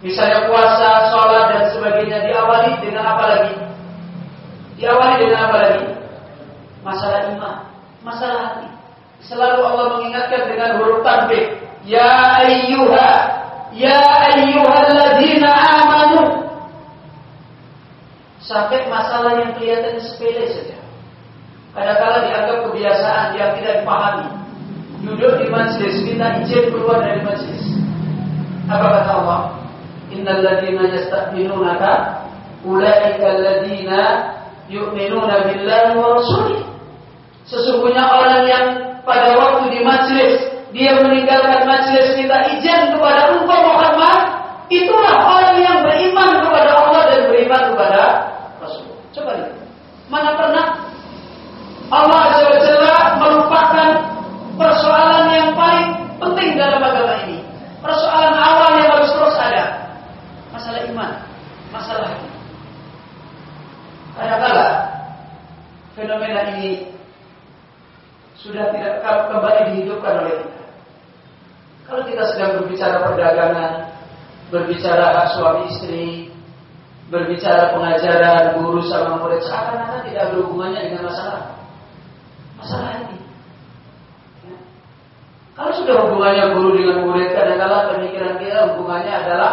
Speaker 1: misalnya puasa, sholat dan sebagainya diawali dengan apa lagi? Diawali dengan apa lagi? Masalah iman, masalah hati. Selalu Allah mengingatkan dengan huruf tanbih. Ya ayyuha, Sampai masalah yang kelihatan sepele saja. Kadang-kala dianggap kebiasaan yang tidak dipahami. Duduk di majlis, minta izin keluar dari majlis. Apa kata Allah? Innal ladzina yasta'dinunaka ulaika alladzina yu'minuna billahi wa rasulih. Sesungguhnya orang yang pada waktu di majlis dia meninggalkan majlis minta izin kepada engkau Muhammad itulah orang yang beriman kepada Allah dan beriman kepada. Coba lihat. Mana pernah Allah Azza melupakan persoalan yang paling penting dalam agama ini. Persoalan awal yang harus terus ada. Masalah iman, masalah hati. Kadang-kala fenomena ini sudah tidak kembali dihidupkan oleh kita. Kalau kita sedang berbicara perdagangan, berbicara hak suami istri, berbicara pengajaran guru sama murid, seakan-akan tidak ada hubungannya dengan masalah masalah ini. Ya. Kalau sudah hubungannya guru dengan murid, kadang-kadang pemikiran kita hubungannya adalah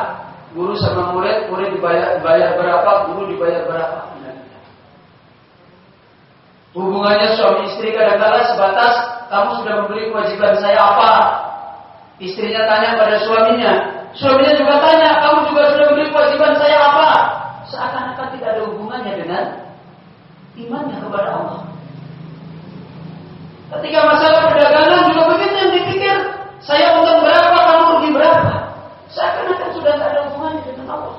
Speaker 1: guru sama murid, murid dibayar, dibayar berapa, guru dibayar berapa. Hubungannya suami istri kadang-kala sebatas kamu sudah memberi kewajiban saya apa? Istrinya tanya pada suaminya, suaminya juga tanya, kamu juga sudah memberi kewajiban saya apa? Seakan-akan tidak ada hubungannya dengan imannya kepada Allah. Ketika masalah perdagangan juga begitu yang dipikir, saya untung berapa, kamu rugi berapa? Seakan-akan sudah tidak ada hubungannya dengan Allah.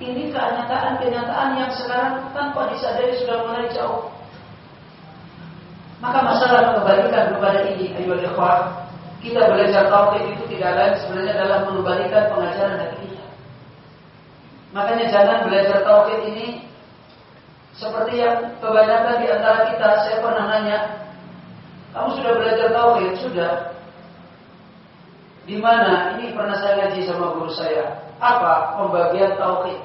Speaker 1: Ini kenyataan-kenyataan yang sekarang tanpa disadari sudah mulai jauh. Maka masalah mengembalikan kepada ini, ayo ikhwan, kita belajar tauhid itu tidak lain sebenarnya dalam mengembalikan pengajaran dari. Makanya jangan belajar tauhid ini seperti yang kebanyakan di antara kita, saya pernah nanya, kamu sudah belajar tauhid? Sudah. Di mana? Ini pernah saya ngaji sama guru saya. Apa pembagian tauhid?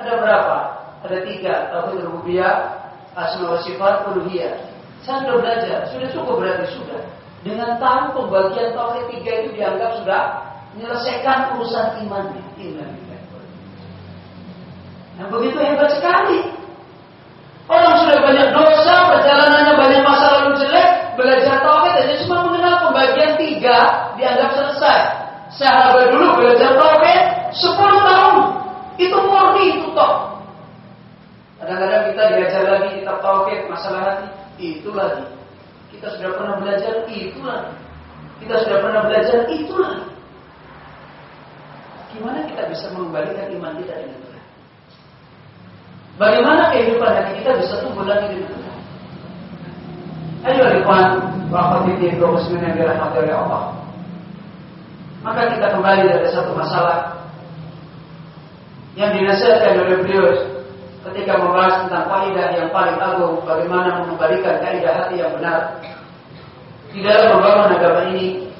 Speaker 1: Ada berapa? Ada tiga. Tauhid rububiyah, asma wa sifat, uluhiyah. Saya sudah belajar, sudah cukup berarti sudah. Dengan tahu pembagian tauhid tiga itu dianggap sudah menyelesaikan urusan imannya. Iman. Nah begitu hebat sekali. Orang sudah banyak dosa, perjalanannya banyak masa lalu jelek, belajar tauhid aja cuma mengenal pembagian tiga dianggap selesai. Sahabat dulu belajar tauhid 10 tahun itu murni itu toh. Kadang-kadang kita diajar lagi kitab tauhid masalah hati, itu lagi. Kita sudah pernah belajar itu lagi. Kita sudah pernah belajar itu lagi. Gimana kita bisa mengembalikan iman kita dengan? Bagaimana kehidupan hati kita bisa tumbuh lagi dengan Tuhan? Ayo ikhwan, wa khatitin muslimin yang dirahmati oleh Allah. Maka kita kembali dari satu masalah yang dinasihatkan oleh beliau ketika membahas tentang kaidah yang paling agung bagaimana mengembalikan kaidah hati yang benar di dalam membangun agama ini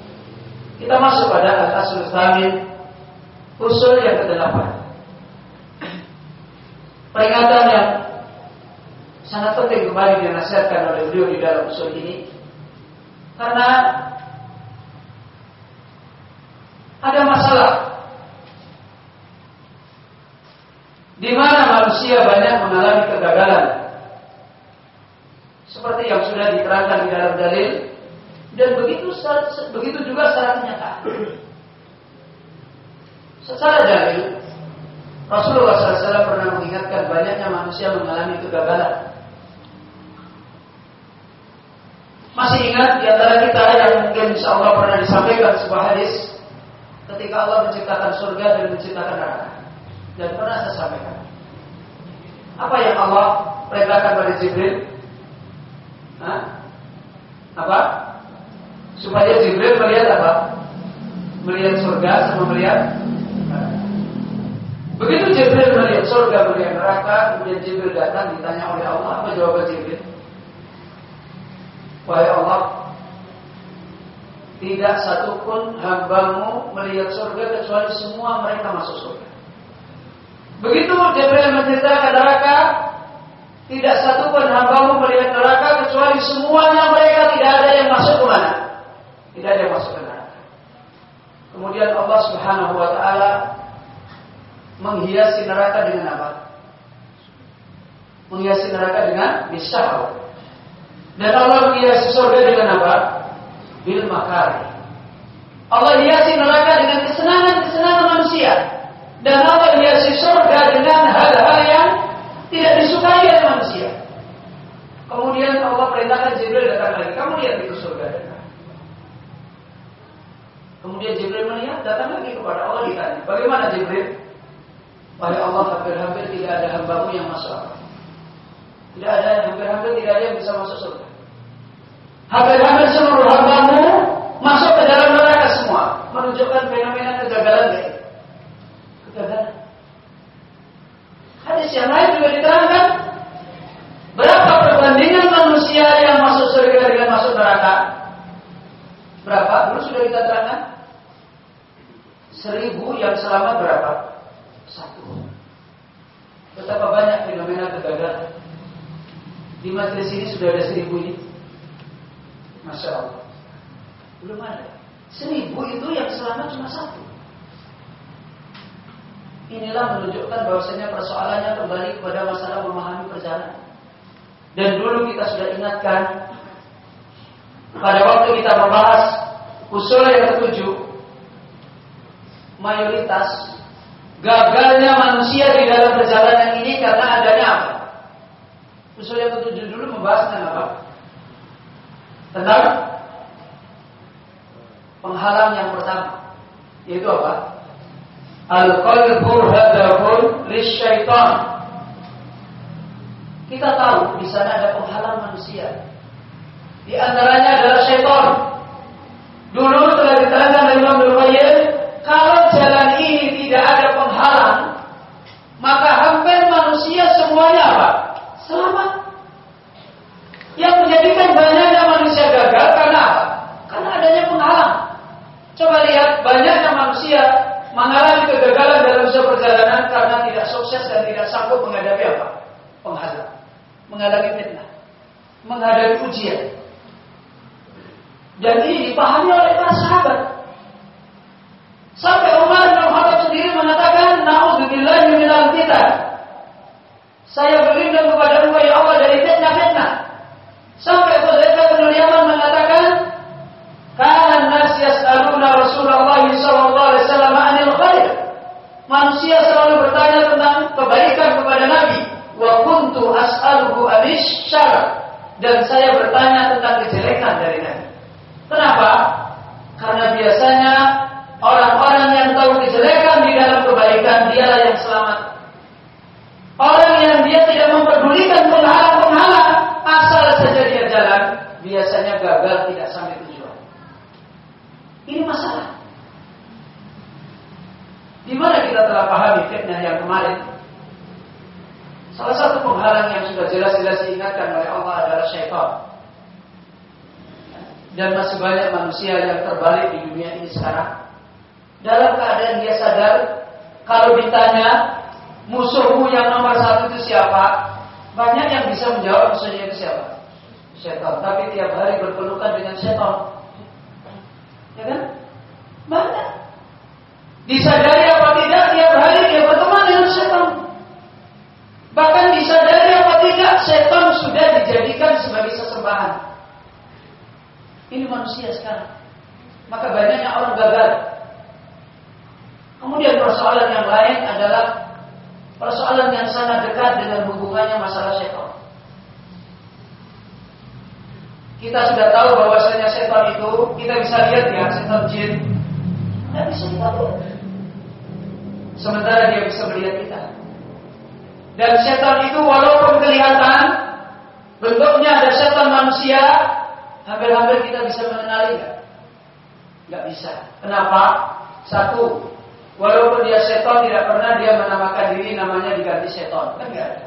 Speaker 1: kita masuk pada tsamin usul yang kedelapan peringatan yang sangat penting kembali dinasihatkan oleh beliau di dalam usul ini karena ada masalah di mana manusia banyak mengalami kegagalan. Seperti yang sudah diterangkan di dalam dalil dan begitu begitu juga secara kenyataan. Secara dalil Rasulullah SAW pernah mengingatkan banyaknya manusia mengalami kegagalan. Masih ingat di antara kita yang mungkin insya Allah pernah disampaikan sebuah hadis ketika Allah menciptakan surga dan menciptakan neraka. Dan pernah saya sampaikan. Apa yang Allah perintahkan pada Jibril? Hah? Apa? Supaya Jibril melihat apa? Melihat surga sama melihat Begitu Jibril melihat surga, melihat neraka, kemudian Jibril datang ditanya oleh Allah, apa jawaban Jibril? Wahai Allah, tidak satupun hambamu melihat surga kecuali semua mereka masuk surga. Begitu Jibril menceritakan neraka, tidak satupun hambamu melihat neraka kecuali semuanya mereka tidak ada yang masuk ke mana? Tidak ada yang masuk ke neraka. Kemudian Allah Subhanahu wa taala menghiasi neraka dengan apa? Menghiasi neraka dengan bisyahwat. Dan Allah menghiasi surga dengan apa? Bil makari. Allah hiasi neraka dengan kesenangan-kesenangan manusia. Dan Allah hiasi surga dengan hal-hal yang tidak disukai oleh manusia. Kemudian Allah perintahkan Jibril datang lagi. Kamu lihat itu surga Kemudian Jibril melihat, datang lagi kepada Allah ditanya, bagaimana Jibril? Wahai Allah, hampir-hampir tidak ada hambamu yang masuk Tidak ada, hampir-hampir tidak ada yang bisa masuk surga. Hampir-hampir seluruh hambamu masuk ke dalam neraka semua. Menunjukkan fenomena kegagalan dari Kegagalan. Hadis yang lain juga diterangkan berapa perbandingan manusia yang masuk surga dengan masuk neraka? Berapa? Dulu sudah kita terangkan. Seribu yang selamat berapa? Satu. Betapa banyak fenomena kegagalan. Di majelis ini sudah ada seribu ini. Masya Allah. Belum ada. Seribu itu yang selamat cuma satu. Inilah menunjukkan bahwasanya persoalannya kembali kepada masalah memahami perjalanan. Dan dulu kita sudah ingatkan pada waktu kita membahas usul yang ketujuh, mayoritas gagalnya manusia di dalam perjalanan ini karena adanya apa? Usul yang ketujuh dulu membahas tentang apa? Tentang penghalang yang pertama, yaitu apa? Al-qalbu hadafun lisyaitan. Kita tahu di sana ada penghalang manusia. Di antaranya adalah syaitan. Dulu telah diterangkan oleh Imam Qayyim, kalau jalan ini tidak ada penghalang, maka hampir manusia semuanya apa? Selamat. Yang menjadikan banyaknya manusia gagal karena apa? Karena adanya penghalang. Coba lihat banyaknya manusia mengalami kegagalan dalam sebuah perjalanan karena tidak sukses dan tidak sanggup menghadapi apa? Penghalang. Menghadapi fitnah. Menghadapi ujian. Dan ini dipahami oleh para sahabat. Sampai Umar bin Khattab sendiri mengatakan, "Nauzubillahi minal kita." Saya berlindung kepada Engkau ya Allah dari fitnah-fitnah. Sampai Hudzaifah bin Yaman mengatakan, "Kana an-nas yas'aluna Rasulullah sallallahu alaihi wasallam 'anil khair." Manusia selalu bertanya tentang kebaikan kuntu as'aluhu anish syarr. Dan saya bertanya tentang kejelekan dari Nabi. Kenapa? Karena biasanya orang-orang yang tahu kejelekan di dalam kebaikan dialah yang selamat. Orang yang dia tidak memperdulikan penghalang-penghalang asal saja dia jalan, biasanya gagal tidak sampai tujuan. Ini masalah. Di mana kita telah pahami fitnah yang kemarin? Salah satu penghalang yang sudah jelas-jelas diingatkan oleh Allah adalah syaitan. Dan masih banyak manusia yang terbalik di dunia ini sekarang. Dalam keadaan dia sadar, kalau ditanya musuhmu yang nomor satu itu siapa? Banyak yang bisa menjawab musuhnya itu siapa? Syaitan. Tapi tiap hari berpelukan dengan syaitan. Ya kan? Banyak. Disadari apa tidak, tiap hari dia berteman dengan setan. Bahkan disadari apa tidak, setan sudah dijadikan sebagai sesembahan. Ini manusia sekarang. Maka banyaknya orang gagal. Kemudian persoalan yang lain adalah persoalan yang sangat dekat dengan hubungannya masalah setan. Kita sudah tahu bahwasanya setan itu kita bisa lihat ya setan jin. Tidak bisa kita lihat. Sementara dia bisa melihat kita. Dan setan itu walaupun kelihatan bentuknya ada setan manusia, hampir-hampir kita bisa mengenalinya. Gak bisa. Kenapa? Satu, walaupun dia seton tidak pernah dia menamakan diri namanya diganti seton. Kan gak ada.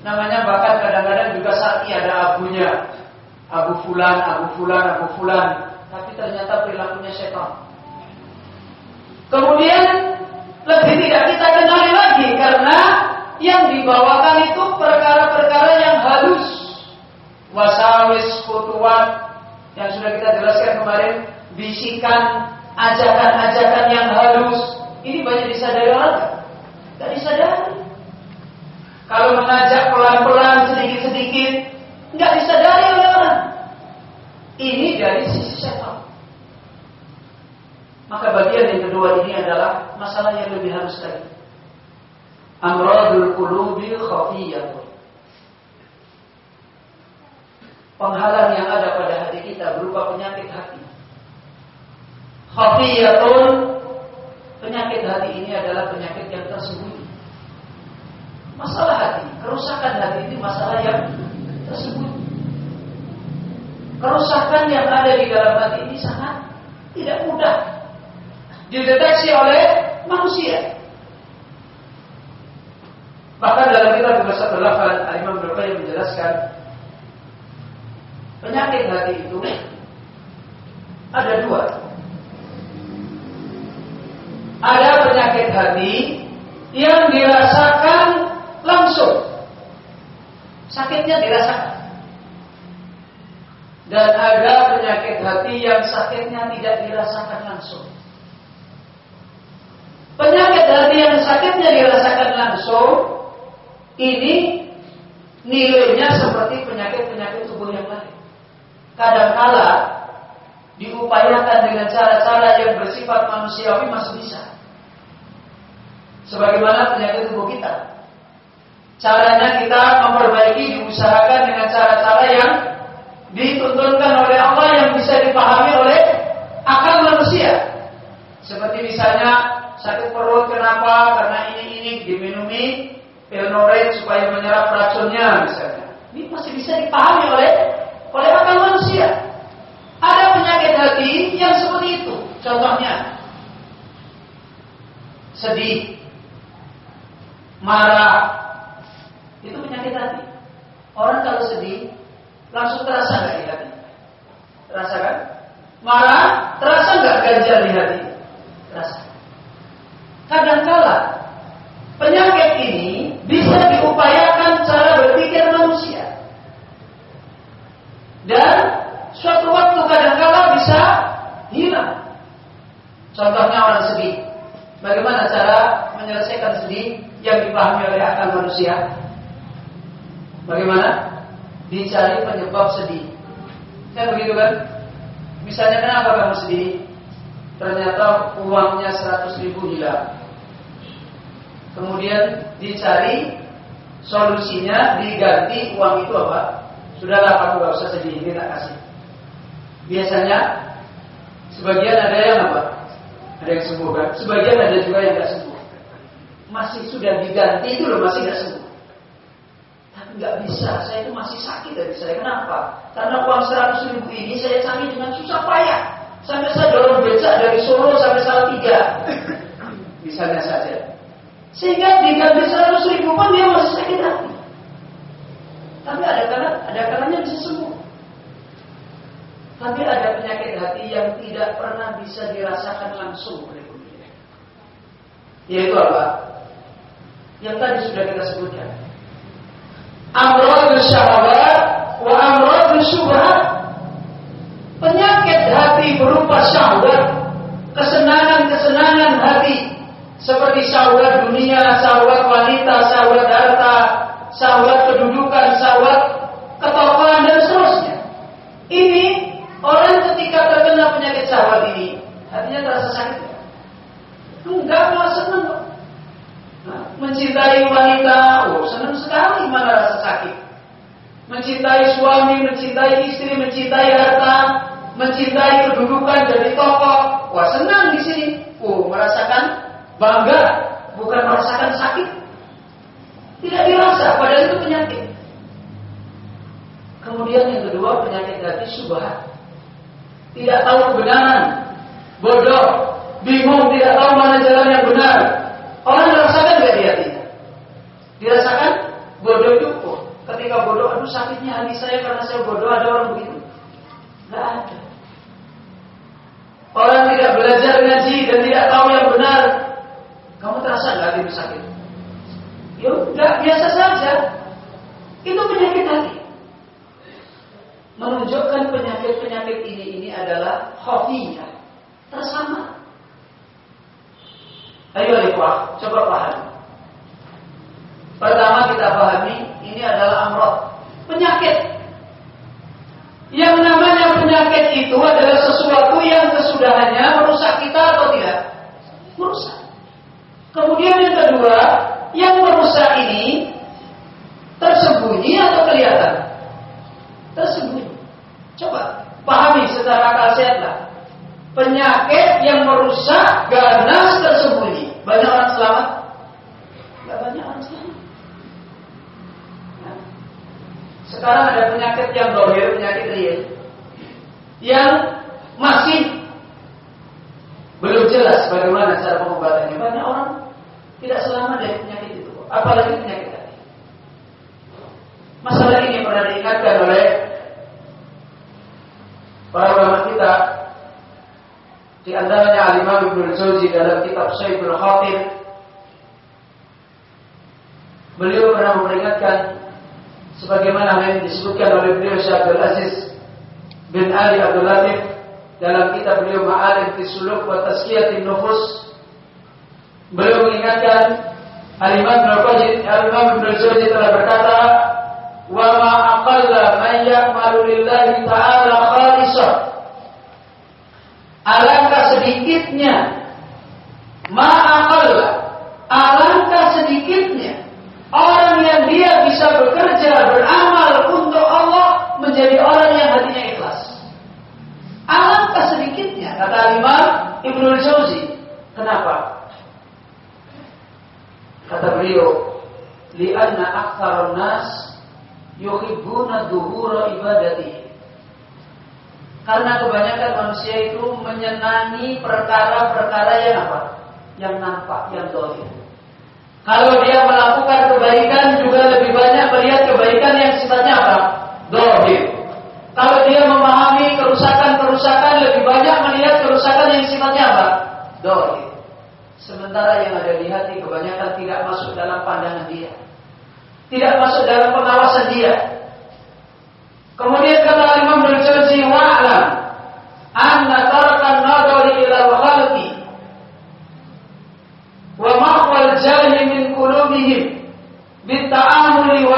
Speaker 1: Namanya bahkan kadang-kadang juga sakti ada abunya. Abu Fulan, Abu Fulan, Abu Fulan. Tapi ternyata perilakunya setan. Kemudian lebih tidak kita kenali lagi karena yang dibawakan itu perkara-perkara yang halus. Wasawis, kutuat yang sudah kita jelaskan kemarin, bisikan, ajakan-ajakan yang halus. Ini banyak disadari orang. Tidak disadari. Kalau mengajak pelan-pelan, sedikit-sedikit, nggak disadari oleh orang. Ini dari sisi setan. Maka bagian yang kedua ini adalah masalah yang lebih halus lagi. Amradul qulubi khafiyatun. Penghalang yang ada pada hati kita berupa penyakit hati. Khafiyatun penyakit hati ini adalah penyakit yang tersembunyi. Masalah hati, kerusakan hati ini masalah yang tersembunyi. Kerusakan yang ada di dalam hati ini sangat tidak mudah dideteksi oleh manusia. Bahkan dalam kitab bahasa Belafan, Imam yang menjelaskan penyakit hati itu ada dua. Ada penyakit hati yang dirasakan langsung. Sakitnya dirasakan. Dan ada penyakit hati yang sakitnya tidak dirasakan langsung. Penyakit hati yang sakitnya dirasakan langsung ini nilainya seperti penyakit-penyakit tubuh yang lain. Kadangkala diupayakan dengan cara-cara yang bersifat manusiawi masih bisa. Sebagaimana penyakit tubuh kita. Caranya kita memperbaiki, diusahakan dengan cara-cara yang dituntunkan oleh Allah yang bisa dipahami oleh akal manusia. Seperti misalnya sakit perut kenapa? Karena ini ini diminumi pil supaya menyerap racunnya misalnya. Ini masih bisa dipahami oleh oleh akal manusia. Ada penyakit hati yang seperti itu. Contohnya sedih, marah, itu penyakit hati. Orang kalau sedih langsung terasa nggak di hati? Terasa kan? Marah, terasa nggak ganjal di hati? Terasa. Kadangkala penyakit ini bisa diupayakan cara berpikir manusia. Dan suatu waktu kadangkala bisa hilang. Contohnya orang sedih. Bagaimana cara menyelesaikan sedih yang dipahami oleh akal manusia? Bagaimana? Dicari penyebab sedih. Kan begitu kan? Misalnya kenapa kamu sedih? Ternyata uangnya 100 ribu hilang. Kemudian dicari solusinya diganti uang itu apa? Sudahlah kamu gak usah sedih, ini tak kasih. Biasanya sebagian ada yang apa? Ada yang sembuh kan? Sebagian ada juga yang gak sembuh. Masih sudah diganti itu loh masih gak sembuh nggak bisa, saya itu masih sakit dari saya. Kenapa? Karena uang seratus ribu ini saya cari dengan susah payah. Sampai saya dorong becak dari Solo sampai Salatiga. Misalnya saja. Sehingga diganti seratus ribu pun dia masih sakit hati. Tapi ada kala, ada kalanya bisa sembuh. Tapi ada penyakit hati yang tidak pernah bisa dirasakan langsung oleh dunia. Yaitu apa? Yang tadi sudah kita sebutkan amradul syahwat wa amradul syubhat. Penyakit hati berupa syahwat, kesenangan-kesenangan hati seperti syahwat dunia, syahwat wanita, syahwat harta, syahwat kedudukan, syahwat ketokohan dan seterusnya. Ini orang ketika terkena penyakit syahwat ini, hatinya terasa sakit. Enggak malah senang. Mencintai wanita, oh senang sekali mana rasa sakit. Mencintai suami, mencintai istri, mencintai harta, mencintai kedudukan jadi tokoh, wah senang di sini. Oh merasakan bangga, bukan merasakan sakit. Tidak dirasa, padahal itu penyakit. Kemudian yang kedua penyakit hati subhat. Tidak tahu kebenaran, bodoh, bingung, tidak tahu mana jalan yang benar. Orang merasakan tidak di hatinya? Dirasakan bodoh itu oh, ketika bodoh, aduh sakitnya hati saya karena saya bodoh, ada orang begitu? Tidak ada. Orang tidak belajar ngaji dan tidak tahu yang benar, kamu terasa nggak hati sakit? Ya udah biasa saja. Itu penyakit hati. Menunjukkan penyakit-penyakit ini ini adalah khafiyah, tersama. Ayo ikhwah, coba pahami. Pertama kita pahami ini adalah amrod, penyakit. Yang namanya penyakit itu adalah sesuatu yang kesudahannya merusak kita atau tidak? Merusak. Kemudian yang kedua, yang merusak ini tersembunyi atau kelihatan? Tersembunyi. Coba pahami secara akal Penyakit yang merusak ganas tersembunyi. Banyak orang selamat? Tidak banyak orang selamat. Sekarang ada penyakit yang dohir, penyakit real. Yang masih belum jelas bagaimana cara pengobatannya. Banyak orang tidak selamat dari penyakit. Apalagi penyakit tadi. Masalah ini pernah diingatkan oleh para ulama kita. Di antaranya Al-Imam Ibnu Jauzi dalam kitab Syaibul Khatir. Beliau pernah memperingatkan sebagaimana yang disebutkan oleh beliau Syekh Abdul Aziz bin Ali Abdul Latif dalam kitab beliau Ma'alim fi Suluk wa Tazkiyatin Nufus. Beliau mengingatkan Al-Imam Al-Imam Jauzi telah berkata wa ma aqalla man ya'malu lillahi ta'ala khalisah Alangkah sedikitnya ma'akal Alangkah sedikitnya Orang yang dia bisa bekerja Beramal untuk Allah Menjadi orang yang hatinya ikhlas. Alangkah sedikitnya Kata Imam Ibnu Jauzi. Kenapa? Kata beliau Lianna aktsarun nas yuhibbuna dhuhura ibadati karena kebanyakan manusia itu menyenangi perkara-perkara yang apa? Yang nampak, yang dohir. Kalau dia melakukan kebaikan juga lebih banyak melihat kebaikan yang sifatnya apa? Dohir. Kalau dia memahami kerusakan-kerusakan lebih banyak melihat kerusakan yang sifatnya apa? Dohir. Sementara yang ada di hati kebanyakan tidak masuk dalam pandangan dia. Tidak masuk dalam pengawasan dia. Kemudian kata Imam Al-Jawzi wa'lam anna tarakan nadari ila al-khalqi wa ma'wal jahli min qulubihim bitta'amuli wa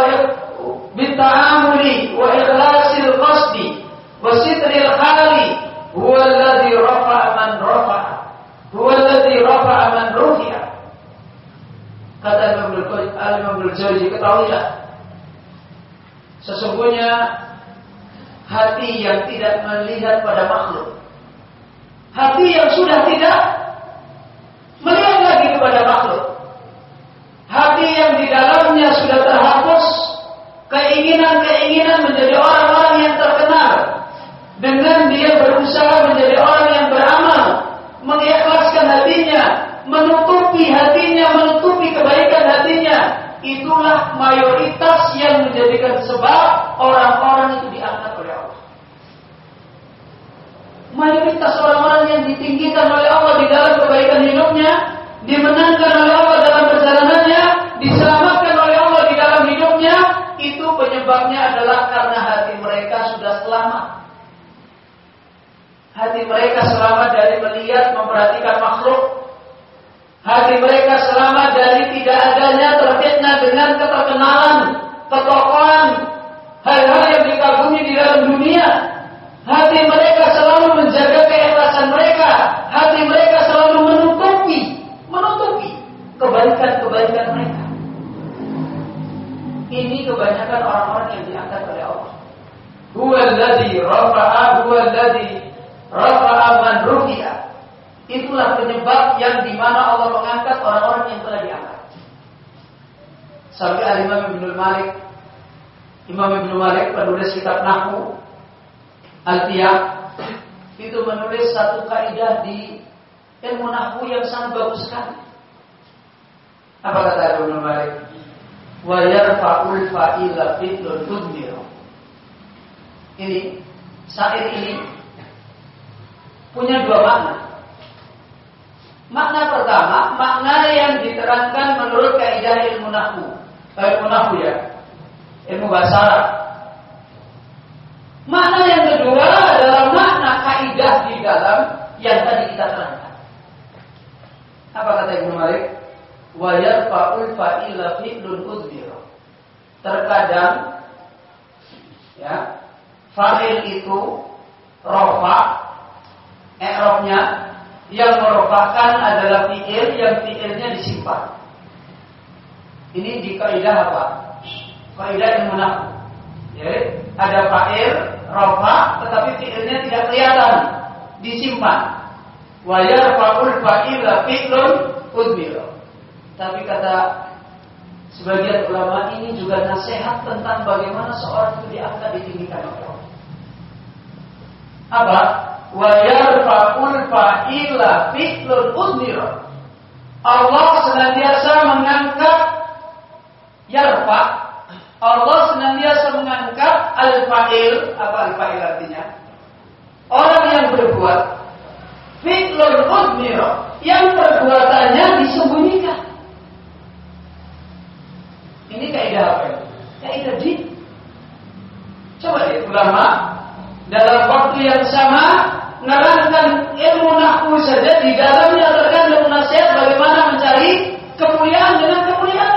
Speaker 1: bitta'amuli wa ikhlasil qasdi wa sitril khali huwa alladhi rafa'a man rafa'a huwa alladhi rafa'a man rufi'a kata Al-Jawzi ketahuilah sesungguhnya hati yang tidak melihat pada makhluk. Hati yang sudah tidak melihat lagi kepada makhluk. Hati yang di dalamnya sudah terhapus keinginan-keinginan menjadi orang-orang yang terkenal. Dengan dia berusaha menjadi orang yang beramal, mengikhlaskan hatinya, menutupi hatinya, menutupi kebaikan hatinya. Itulah mayoritas yang menjadikan sebab orang-orang itu diangkat mayoritas orang-orang yang ditinggikan oleh Allah di dalam kebaikan hidupnya, dimenangkan oleh Allah dalam perjalanannya, diselamatkan oleh Allah di dalam hidupnya, itu penyebabnya adalah karena hati mereka sudah selamat. Hati mereka selamat dari melihat, memperhatikan makhluk. Hati mereka selamat dari tidak adanya terfitnah dengan keterkenalan, ketokohan, hal-hal yang dikagumi di dalam dunia. Hati mereka selalu menjaga keikhlasan mereka. Hati mereka selalu menutupi, menutupi kebaikan-kebaikan mereka. Ini kebanyakan orang-orang yang diangkat oleh Allah. Huwa alladhi rafa'a huwa alladhi rafa'a man rufi'a. Itulah penyebab yang di mana Allah mengangkat orang-orang yang telah diangkat. Sampai Al-Imam Ibn Malik Imam Ibn Malik penulis kitab Nahu Al-Tiyah itu menulis satu kaidah di ilmu Nahu yang sangat bagus sekali. Apa kata Ibn Malik? Wa yarfa'ul fa'ila fitlun tudmir. Ini syair ini punya dua makna. Makna pertama, makna yang diterangkan menurut kaidah ilmu Nahu. Eh, ilmu Nahu ya. Ilmu bahasa Arab. Makna yang kedua adalah makna kaidah di dalam yang tadi kita terangkan. Apa kata Ibnu Malik? Wa yarfa'ul fa'ila fi'lun udbir. Terkadang ya, fa'il itu rofa i'rabnya yang merupakan adalah fi'il yang fi'ilnya disimpan. Ini di kaidah apa? Kaidah yang menahu. Ya, ada fa'il, rofa, tetapi fi'ilnya tidak kelihatan, disimpan. Wa yarfa'ul fa'ila fi'lun udmir. Tapi kata sebagian ulama ini juga nasihat tentang bagaimana seorang itu diangkat ditinggikan oleh Allah. Apa? Wa yarfa'ul fa'ila fi'lun udmir. Allah senantiasa mengangkat yarfa Allah senantiasa mengangkat al-fa'il, apa al-fa'il artinya? Orang yang berbuat fi'lul udmir yang perbuatannya disembunyikan. Ini kaidah apa? Kaidah di Coba deh ulama dalam waktu yang sama menerangkan ilmu nahwu saja di dalamnya terkandung nasihat bagaimana mencari kemuliaan dengan kemuliaan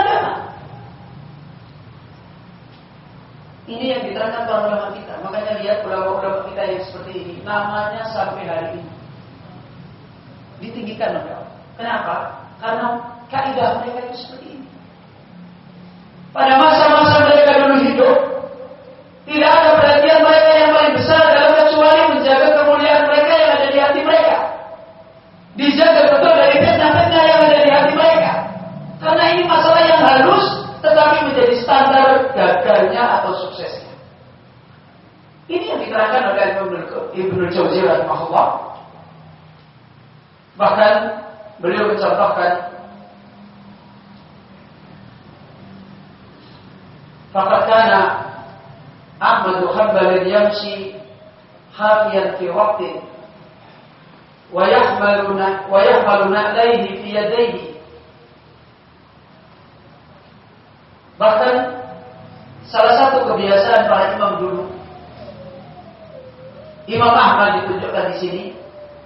Speaker 1: Ini yang diterangkan para ulama kita. Makanya lihat ulama-ulama kita yang seperti ini, namanya sampai hari ini ditinggikan oleh Allah. Kenapa? Karena kaidah mereka itu seperti ini. Pada masa-masa mereka dulu hidup, tidak ada perhatian mereka yang paling besar dalam kecuali menjaga kemuliaan mereka yang ada di hati mereka. Yang ada di hati mereka. Karena ini masalah yang halus tetapi menjadi standar gagalnya atau suksesnya. Ini yang diterangkan oleh Ibnu. Bahkan beliau mencontohkan Fakat kana Ahmad Hanbal yamshi hafiyan fi waqtin yahmalu na'layhi fi yadayhi Bahkan salah satu kebiasaan para imam dulu, Imam Ahmad ditunjukkan di sini,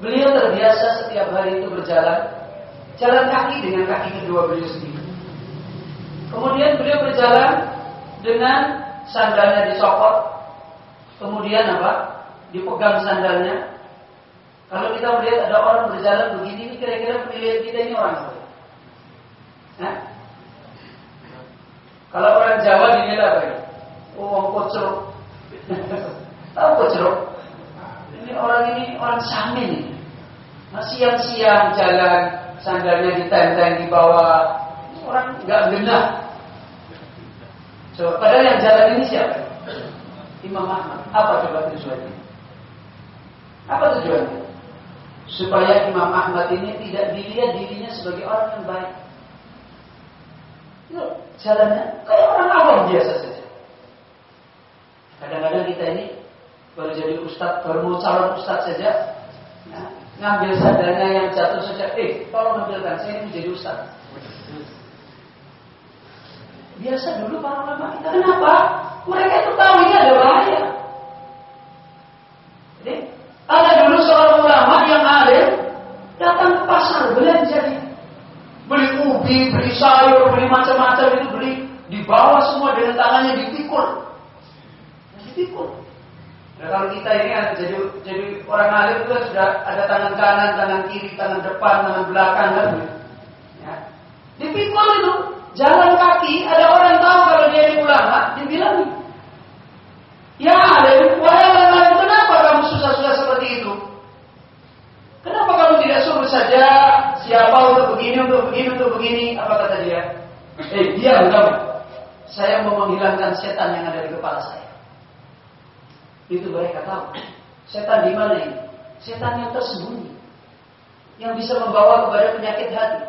Speaker 1: beliau terbiasa setiap hari itu berjalan, jalan kaki dengan kaki kedua beliau sendiri. Kemudian beliau berjalan dengan sandalnya disopot, kemudian apa? Dipegang sandalnya. Kalau kita melihat ada orang berjalan begini, kira-kira penilaian kita ini orang apa? Kalau orang Jawa dinilai apa ini? Oh, kocok. Tahu kocok? Ini orang ini orang samin ini. Nah, siang-siang jalan, sandalnya ditenteng di bawah. Ini orang nggak genah. Coba, padahal yang jalan ini siapa? Imam Ahmad. Apa coba tujuannya? Apa tujuannya? Supaya Imam Ahmad ini tidak dilihat dirinya sebagai orang yang baik. Itu jalannya kayak orang awam biasa saja. Kadang-kadang kita ini baru jadi ustadz, baru mau calon saja, nah, ngambil sadarnya yang jatuh saja, eh tolong ambilkan saya ini menjadi ustadz. Biasa dulu para ulama kita kenapa? Mereka itu tahu ini ada bahaya. Jadi ada dulu seorang ulama yang alim datang ke pasar belanja beli ubi, beli sayur, beli macam-macam itu beli dibawa semua dengan tangannya dipikul. Dipikul. Nah, kalau kita ini jadi jadi orang alim itu sudah ada tangan kanan, tangan kiri, tangan depan, tangan belakang kan. Ya. Dipikul itu jalan kaki ada orang tahu kalau dia ini ulama, dibilang ya alim, wahai orang alim kenapa kamu susah-susah seperti saja siapa untuk begini, untuk begini, untuk begini. Apa kata dia? Eh, dia kamu. Saya mau menghilangkan setan yang ada di kepala saya. Itu mereka tahu. Setan di mana ini? Setan yang tersembunyi. Yang bisa membawa kepada penyakit hati.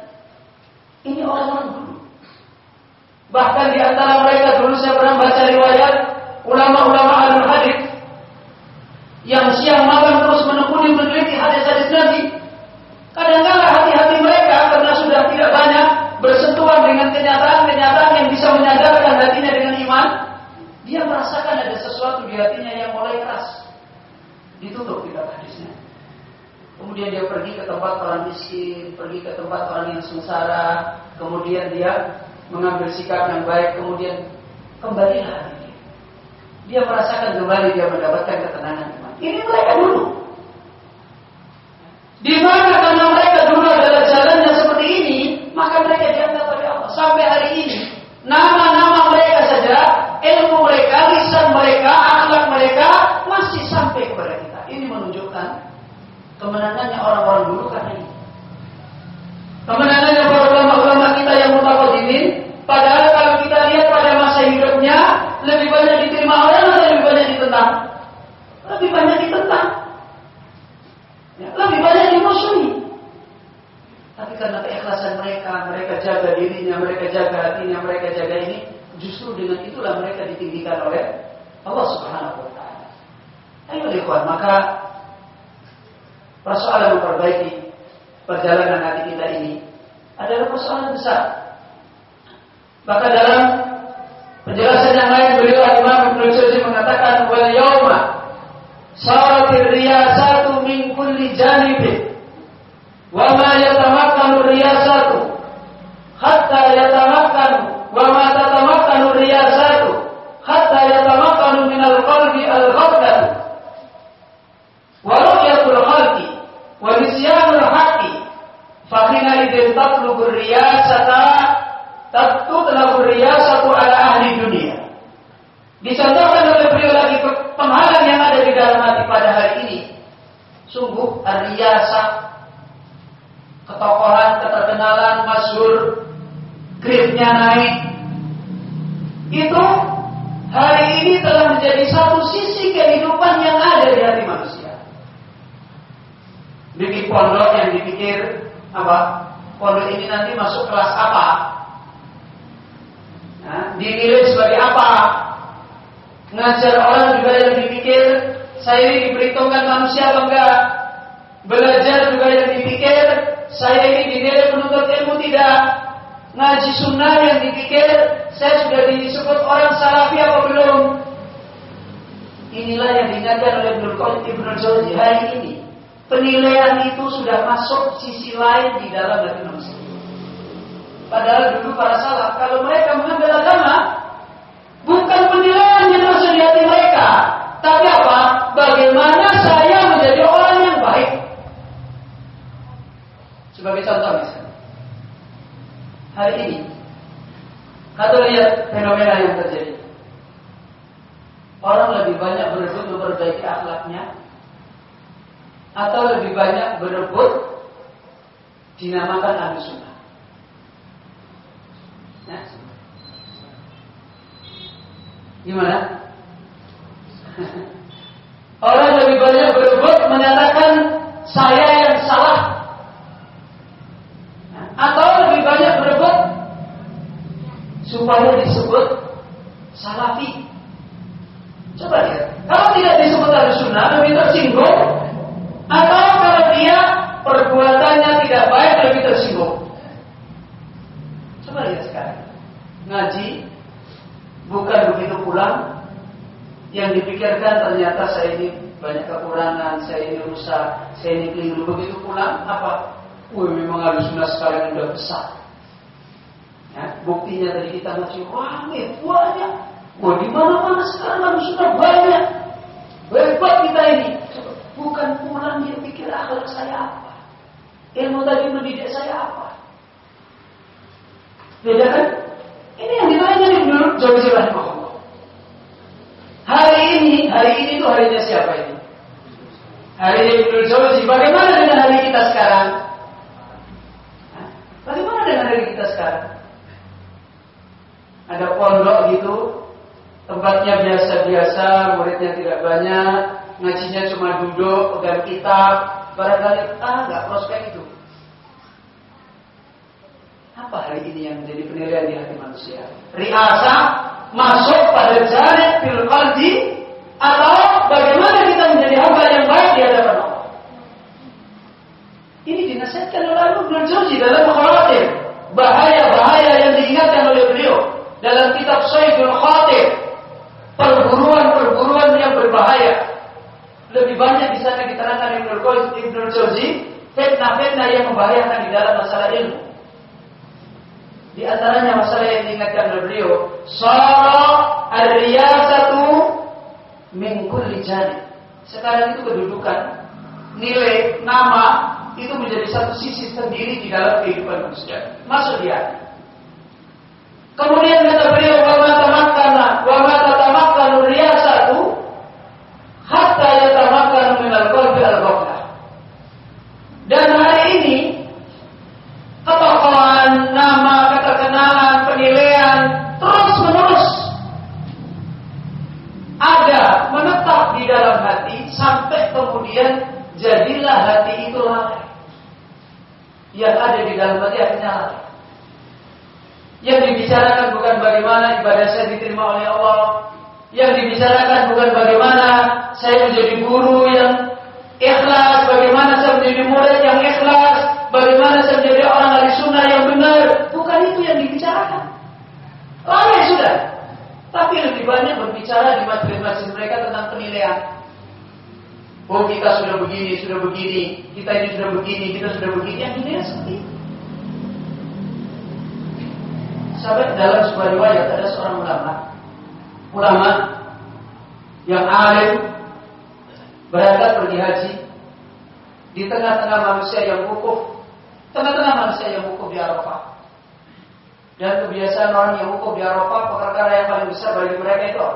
Speaker 1: Ini orang-orang dulu. Bahkan di antara mereka dulu saya pernah baca riwayat ulama-ulama al hadis yang siang malam terus menekuni meneliti hadis-hadis Nabi. Kadang-kala hati-hati mereka karena sudah tidak banyak bersentuhan dengan kenyataan-kenyataan yang bisa menyadarkan hatinya dengan iman, dia merasakan ada sesuatu di hatinya yang mulai keras. Ditutup kita hadisnya. Kemudian dia pergi ke tempat orang miskin, pergi ke tempat orang yang sengsara, kemudian dia mengambil sikap yang baik, kemudian kembali lagi. Dia merasakan kembali dia mendapatkan ketenangan. Ini mereka dulu. Di mana hari ini, nama-nama mereka saja, ilmu mereka, lisan mereka, akhlak mereka masih sampai kepada kita. Ini menunjukkan kemenangannya orang-orang dulu karena ini. Kemenangannya para ulama-ulama kita yang mutakodimin, padahal kalau kita lihat pada masa hidupnya, lebih banyak diterima orang atau lebih banyak ditentang? Lebih banyak ditentang. Ya, lebih banyak dimusuhi. Tapi karena keikhlasan mereka, mereka jaga dirinya, mereka jaga hatinya, mereka jaga ini, justru dengan itulah mereka ditinggikan oleh Allah Subhanahu wa taala. Ayo ikhwan, maka persoalan memperbaiki perjalanan hati kita ini adalah persoalan besar. Maka dalam penjelasan yang lain beliau Imam Ibnu Jauzi mengatakan wal yauma saratir riyasatu min kulli janibin wa ma yatamakkanu riyasatu yatamakkanu wa ma tatamakkanu riyasatu hatta yatamakkanu min al-qalbi al-ghaflah wa ru'yatul khalqi wa nisyanul haqqi. Fa hina idzin tatlubu riyasata tatlubu riyasatu ala ahli dunia. Dicontohkan oleh beliau lagi penghalang yang ada di dalam hati pada hari ini. Sungguh riyasa ketokohan, keterkenalan, masyur, gripnya naik. Itu hari ini telah menjadi satu sisi kehidupan yang ada di hati manusia. Bikin pondok yang dipikir apa? Pondok ini nanti masuk kelas apa? Nah, dinilai sebagai apa? Ngajar orang juga yang dipikir saya ini diperhitungkan manusia apa enggak? Belajar juga yang dipikir saya ini dinilai penuntut ilmu tidak. Ngaji sunnah yang dipikir saya sudah disebut orang salafi apa belum? Inilah yang diingatkan oleh Ibnu Qayyim Ibnu Jauzi hari ini. Penilaian itu sudah masuk sisi lain di dalam hati manusia. Padahal dulu para salaf kalau mereka mengambil agama bukan penilaian yang masuk di hati mereka, tapi apa? Bagaimana saya menjadi orang yang baik? Sebagai contoh misalnya, hari ini, kata lihat fenomena yang terjadi. Orang lebih banyak berebut memperbaiki akhlaknya, atau lebih banyak berebut dinamakan ahli sunnah. Nah, gimana? Orang lebih banyak berebut menyatakan saya yang salah, atau lebih banyak berebut supaya disebut salafi. Coba lihat, kalau tidak disebut ahli sunnah lebih tersinggung, atau kalau dia perbuatannya tidak baik lebih tersinggung. Coba lihat sekarang, ngaji bukan begitu pulang, yang dipikirkan ternyata saya ini banyak kekurangan, saya ini rusak, saya ini keliru begitu pulang apa? Wih memang harus sunnah sekalian udah besar. Ya, buktinya tadi kita ngaji rame banyak. Wah di mana mana sekarang harus sunnah banyak. Hebat kita ini. Bukan pulang dia pikir akhlak saya apa. Ilmu tadi mendidik saya apa. Beda kan? Ini yang ditanya nih dulu Jauzi rahimahullah. Hari ini, hari ini itu harinya siapa ini? Hari ini Ibnu Jauzi. Bagaimana dengan hari kita sekarang? Ada pondok gitu, tempatnya biasa-biasa, muridnya tidak banyak, ngajinya cuma duduk, pegang kitab, barangkali ah nggak prospek itu. Apa hari ini yang menjadi penilaian di hati manusia? Riasa masuk pada jalan fil atau bagaimana kita menjadi hamba yang baik di hadapan Allah? Ini dinasihatkan oleh Ibnu Jauzi dalam khawatir bahaya-bahaya yang diingatkan oleh beliau dalam kitab Sayyidul Khatir perburuan-perburuan yang berbahaya. Lebih banyak di sana diterangkan Ibnu Ibnu Jauzi fitnah-fitnah yang membahayakan di dalam masalah ilmu. Di antaranya masalah yang diingatkan oleh beliau Sara ar-riyasatu min kulli sekarang itu kedudukan nilai nama itu menjadi satu sisi sendiri di dalam kehidupan manusia. Masuk dia. Kemudian kata beliau, wa ma tamakkana wa ma tatamakkanu riyasatu hatta yatamakkanu min al-qalbi al-ghaflah. Dan hari ini ketokohan, nama, keterkenalan, penilaian terus menerus ada menetap di dalam hati sampai kemudian jadilah hati itu lalai yang ada di dalam hati akhirnya lalai. Yang dibicarakan bukan bagaimana ibadah saya diterima oleh Allah. Yang dibicarakan bukan bagaimana saya menjadi guru yang ikhlas, bagaimana saya menjadi murid yang ikhlas, bagaimana saya menjadi orang ahli sunnah yang benar. Bukan itu yang dibicarakan. Lalai sudah. Tapi lebih banyak berbicara di majelis-majelis mereka tentang penilaian. Oh kita sudah begini, sudah begini, kita ini sudah begini, kita sudah begini. Yang dunia seperti itu. Sampai dalam sebuah riwayat ada seorang ulama, ulama yang alim berangkat pergi haji di tengah-tengah manusia yang wukuf, tengah-tengah manusia yang wukuf di Arafah. Dan kebiasaan orang yang wukuf di Arafah perkara yang paling besar bagi mereka itu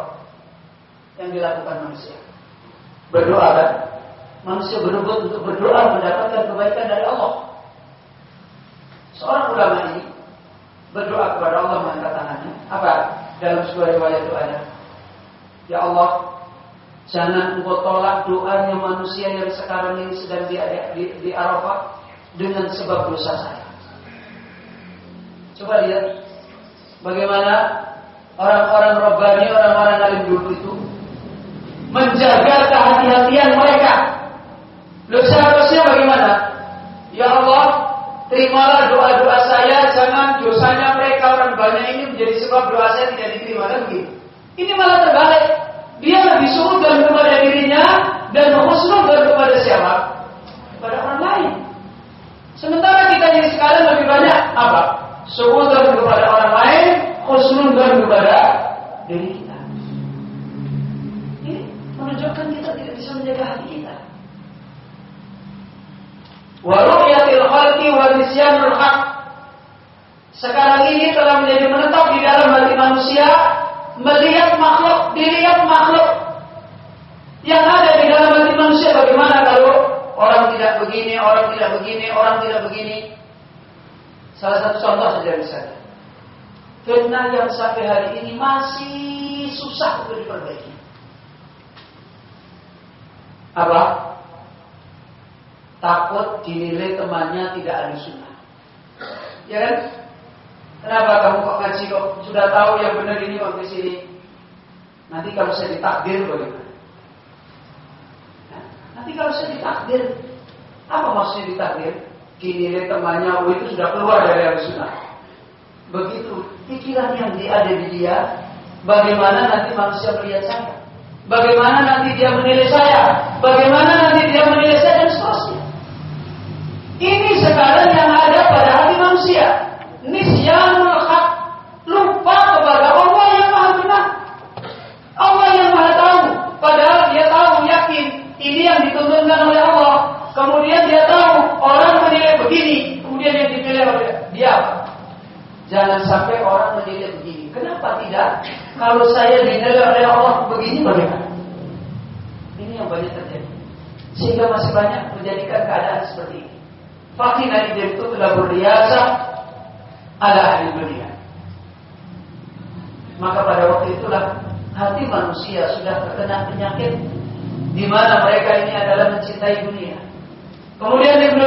Speaker 1: yang dilakukan manusia berdoa kan? Manusia berebut untuk berdoa mendapatkan kebaikan dari Allah. Seorang ulama ini berdoa kepada Allah mengangkat tangannya. Apa? Dalam sebuah riwayat ada. Ya Allah, jangan engkau tolak doanya manusia yang sekarang ini sedang di, di, di Arafah dengan sebab dosa saya. Coba lihat bagaimana orang-orang robbani, orang-orang alim dulu itu menjaga kehati-hatian mereka. Lu seharusnya bagaimana? Ya Allah, terimalah doa-doa saya, jangan dosanya mereka orang banyak ini menjadi sebab doa saya tidak diterima begitu. Ini malah terbalik. Dia lebih dan kepada dirinya dan dan kepada siapa? Kepada orang lain. Sementara kita ini sekarang lebih banyak apa? dan kepada orang lain, dan kepada diri kita menunjukkan kita tidak bisa menjaga hati kita. Waru'yatil khalqi wa nisyanul haq. Sekarang ini telah menjadi menetap di dalam hati manusia melihat makhluk, dilihat makhluk yang ada di dalam hati manusia bagaimana kalau orang tidak begini, orang tidak begini, orang tidak begini. Salah satu contoh saja misalnya. Fitnah yang sampai hari ini masih susah untuk diperbaiki. Apa? Takut dinilai temannya tidak ada sunnah. Ya kan? Kenapa kamu kok ngaji kok sudah tahu yang benar ini kok di sini? Nanti kalau saya ditakdir bagaimana? Nanti kalau saya ditakdir, apa maksudnya ditakdir? Dinilai temannya, oh itu sudah keluar dari al sunnah. Begitu pikiran yang ada di dia, bagaimana nanti manusia melihat saya? Bagaimana nanti dia menilai saya? Bagaimana nanti dia menilai saya dan seterusnya? Ini sekarang yang ada pada hati manusia. Nisyanul penyakit di mana mereka ini adalah mencintai dunia. Kemudian Ibnu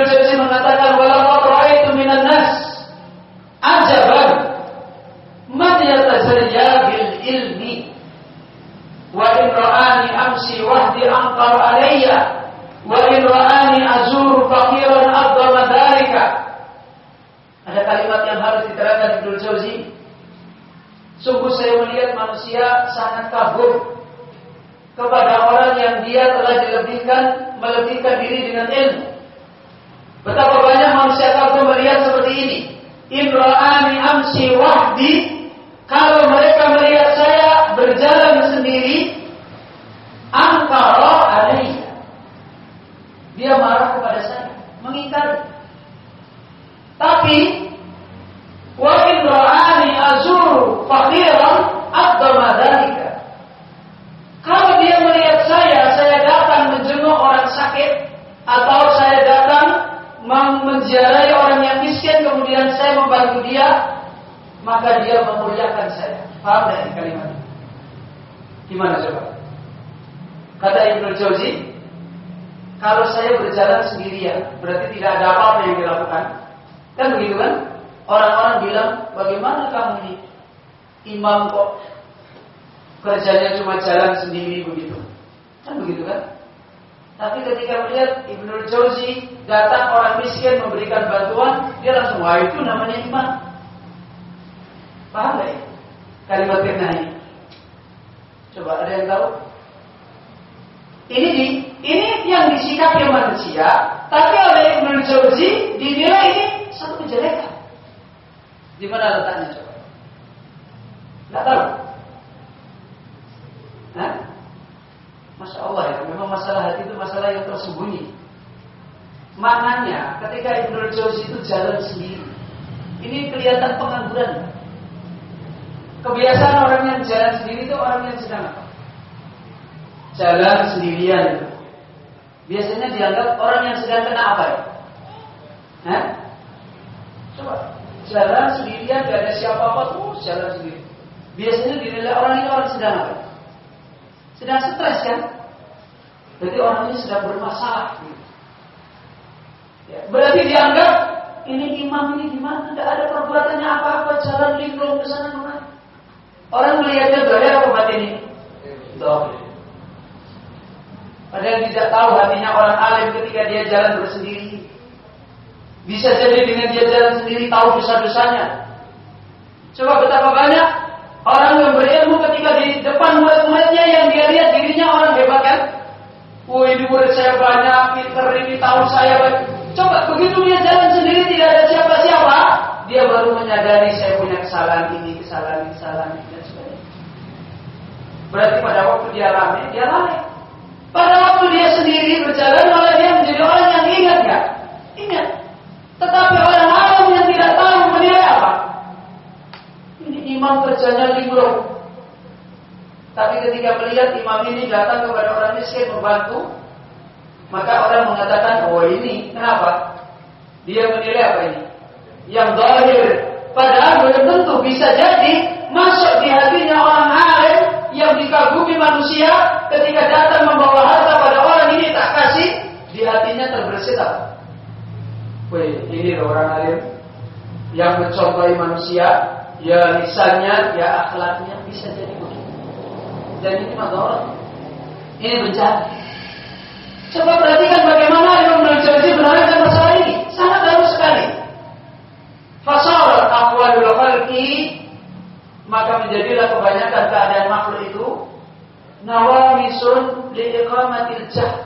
Speaker 1: liiqamatil jah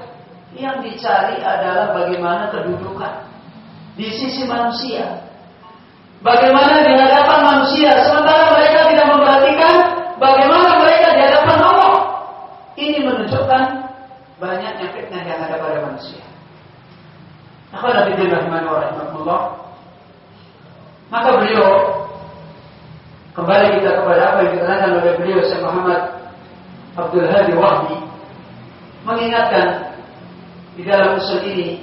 Speaker 1: yang dicari adalah bagaimana kedudukan di sisi manusia. Bagaimana di hadapan manusia sementara mereka tidak memperhatikan bagaimana mereka di hadapan Allah. Ini menunjukkan banyaknya fitnah yang ada pada manusia. Maka beliau kembali kita kepada apa yang diterangkan oleh beliau Syekh Muhammad Abdul Hadi Wahdi mengingatkan di dalam usul ini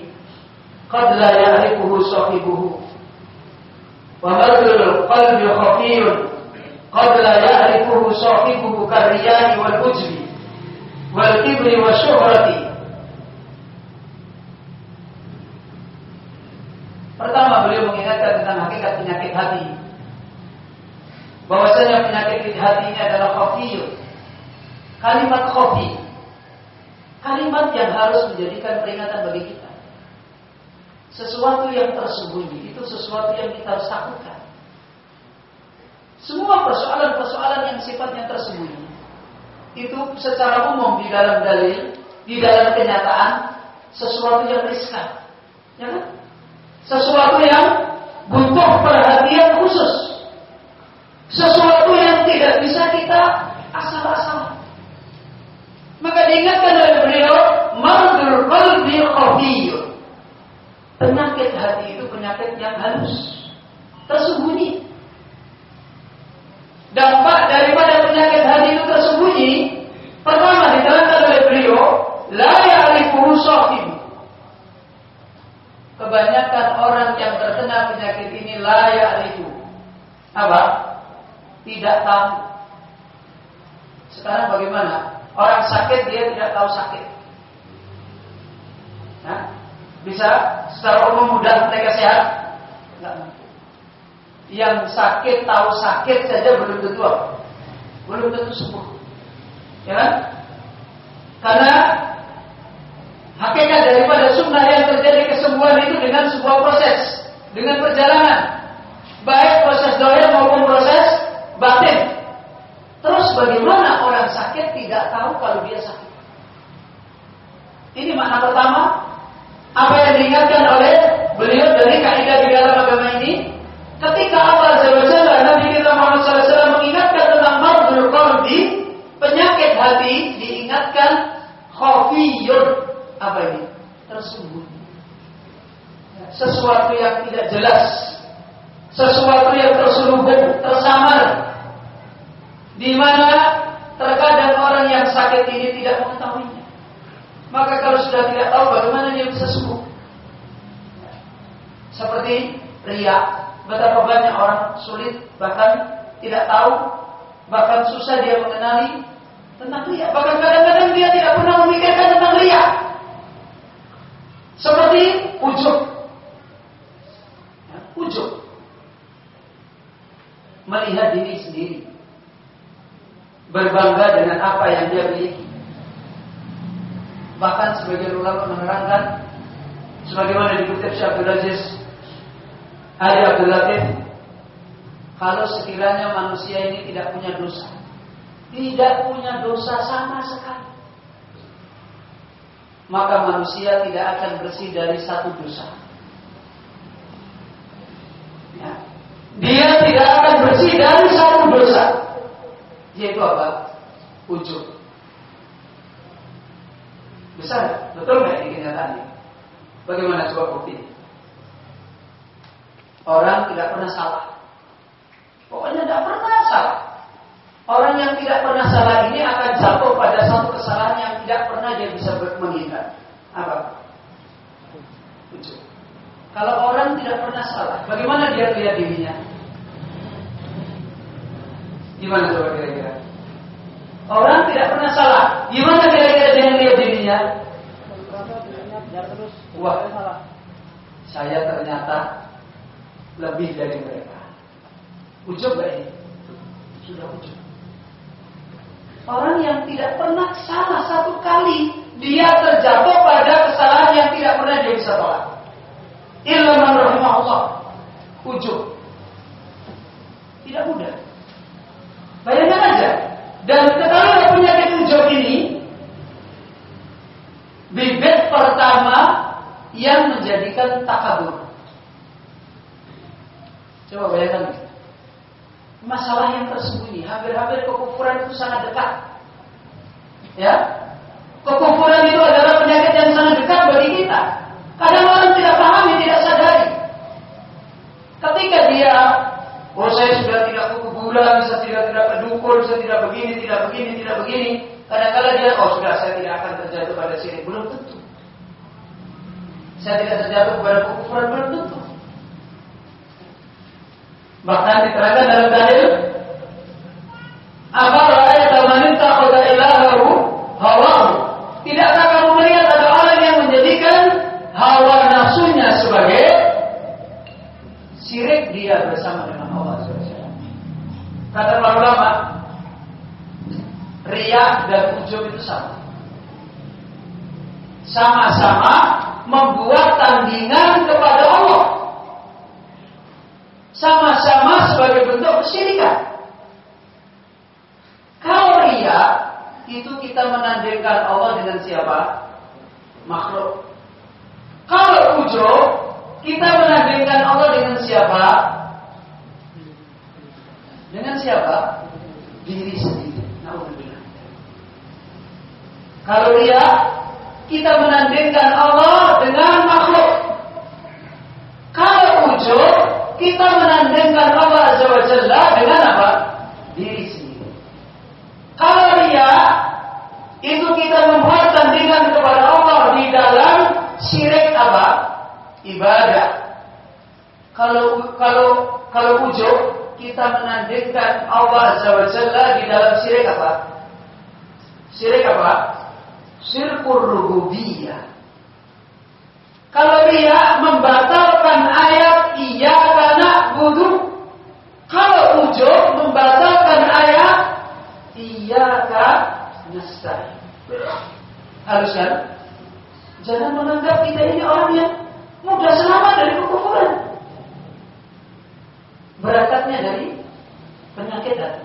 Speaker 1: qad la ya'rifuhu sahibuhu wa madrul qalbi khafiyun qad la ya'rifuhu sahibuhu karriyani wal ujbi wal kibri wa syuhrati. Pertama beliau mengingatkan tentang hakikat penyakit hati. Bahwasanya penyakit hati ini adalah khafiyun. Kalimat khafi. Kalimat yang harus menjadikan peringatan bagi kita. Sesuatu yang tersembunyi itu sesuatu yang kita harus takutkan. Semua persoalan-persoalan yang sifatnya tersembunyi itu secara umum di dalam dalil, di dalam kenyataan sesuatu yang riskan. Ya kan? Sesuatu yang butuh perhatian khusus. Sesuatu yang tidak bisa kita asal-asal. Maka diingatkan oleh beliau, Mardul qalbi qafiyyun. Penyakit hati itu penyakit yang halus, tersembunyi. Dampak daripada penyakit hati itu tersembunyi, pertama diterangkan oleh beliau, la ya'rifuhu sahibu. Kebanyakan orang yang terkena penyakit ini la ya'rifu. Apa? Tidak tahu. Sekarang bagaimana? Orang sakit dia tidak tahu sakit. Nah, bisa secara umum mudah mereka sehat? Enggak. Yang sakit tahu sakit saja belum tentu? Belum tentu sembuh. Ya kan? Karena hakikat daripada sunnah yang terjadi kesembuhan itu dengan sebuah proses, dengan perjalanan. Baik proses doa maupun proses batin. Bagaimana orang sakit tidak tahu kalau dia sakit? Ini makna pertama. Apa yang diingatkan oleh beliau dari kaidah di dalam agama ini? Ketika Allah Azza Nabi kita Muhammad SAW mengingatkan tentang mardul qalbi penyakit hati diingatkan khafiyun. Apa ini? Tersembunyi. Sesuatu yang tidak jelas. Sesuatu yang terselubung tersamar di mana terkadang orang yang sakit ini tidak mengetahuinya maka kalau sudah tidak tahu bagaimana dia bisa sembuh? Seperti ria, betapa banyak orang sulit bahkan tidak tahu, bahkan susah dia mengenali tentang ria. Bahkan kadang-kadang dia tidak pernah memikirkan tentang ria. Seperti ujub. Ya, ujub. Melihat diri sendiri. Berbangga dengan apa yang dia miliki. Bahkan sebagian ulama menerangkan sebagaimana dikutip Syekh Abdul Aziz Ali Abdul Latif kalau sekiranya manusia ini tidak punya dosa tidak punya dosa sama sekali maka manusia tidak akan bersih dari satu dosa ya. dia tidak akan bersih dari satu dosa yaitu apa? ujub Besar, betul nggak ini kenyataannya? Bagaimana coba bukti? Orang tidak pernah salah. Pokoknya tidak pernah salah. Orang yang tidak pernah salah ini akan jatuh pada satu kesalahan yang tidak pernah dia bisa menghindar. Apa? Lucu. Kalau orang tidak pernah salah, bagaimana dia lihat dirinya? Gimana coba kira-kira? Orang tidak pernah salah. Gimana kira-kira dia lihat dirinya? Wah, saya ternyata lebih dari mereka. Ujub gak? Sudah ujub. Orang yang tidak pernah salah satu kali, dia terjatuh pada kesalahan yang tidak pernah dia bisa tolak. Ilmu rahimahullah. Ujub. Tidak mudah. Bayangkan aja, dan ketahuilah penyakit ujub ini bibit pertama yang menjadikan takabur. Coba bayangkan masalah yang tersembunyi, hampir-hampir kekufuran itu sangat dekat. Ya, kekufuran itu adalah penyakit yang sangat dekat bagi kita. Kadang orang tidak pahami, tidak sadari. Ketika dia Oh saya sudah tidak kuburan, saya tidak tidak kedukun, saya tidak begini, tidak begini, tidak begini. Kadang-kadang dia, oh sudah saya tidak akan terjatuh pada sini. Belum tentu. Saya tidak terjatuh kepada kekufuran belum tentu. Bahkan diterangkan dalam dalil Apa ra'aita man ittakhadha ilahahu hawahu? Tidakkah kamu melihat ada orang yang menjadikan hawa nafsunya sebagai syirik dia bersama dengan. Kata para ulama, riak dan ujub itu sama. Sama-sama membuat tandingan kepada Allah. Sama-sama sebagai bentuk kesyirikan. Kalau ria itu kita menandingkan Allah dengan siapa? Makhluk. Kalau ujub kita menandingkan Allah dengan siapa? Dengan siapa? Diri sendiri. Alhamdulillah. Kalau ria kita menandingkan Allah dengan makhluk. Kalau ujub kita menandingkan Allah Azza wa Jalla dengan apa? Diri sendiri. Kalau ria itu kita membuat tandingan kepada Allah di dalam syirik apa? Ibadah. Kalau kalau kalau ujub kita menandingkan Allah Azza di dalam syirik apa? Syirik apa? Syirkur rububiyah. Kalau ria membatalkan ayat iya karena budu. Kalau ujub membatalkan ayat Iyaka nasta'in. Harus kan? Jangan menganggap kita ini orang yang mudah selamat dari kekufuran. Berangkatnya dari penyakit hati.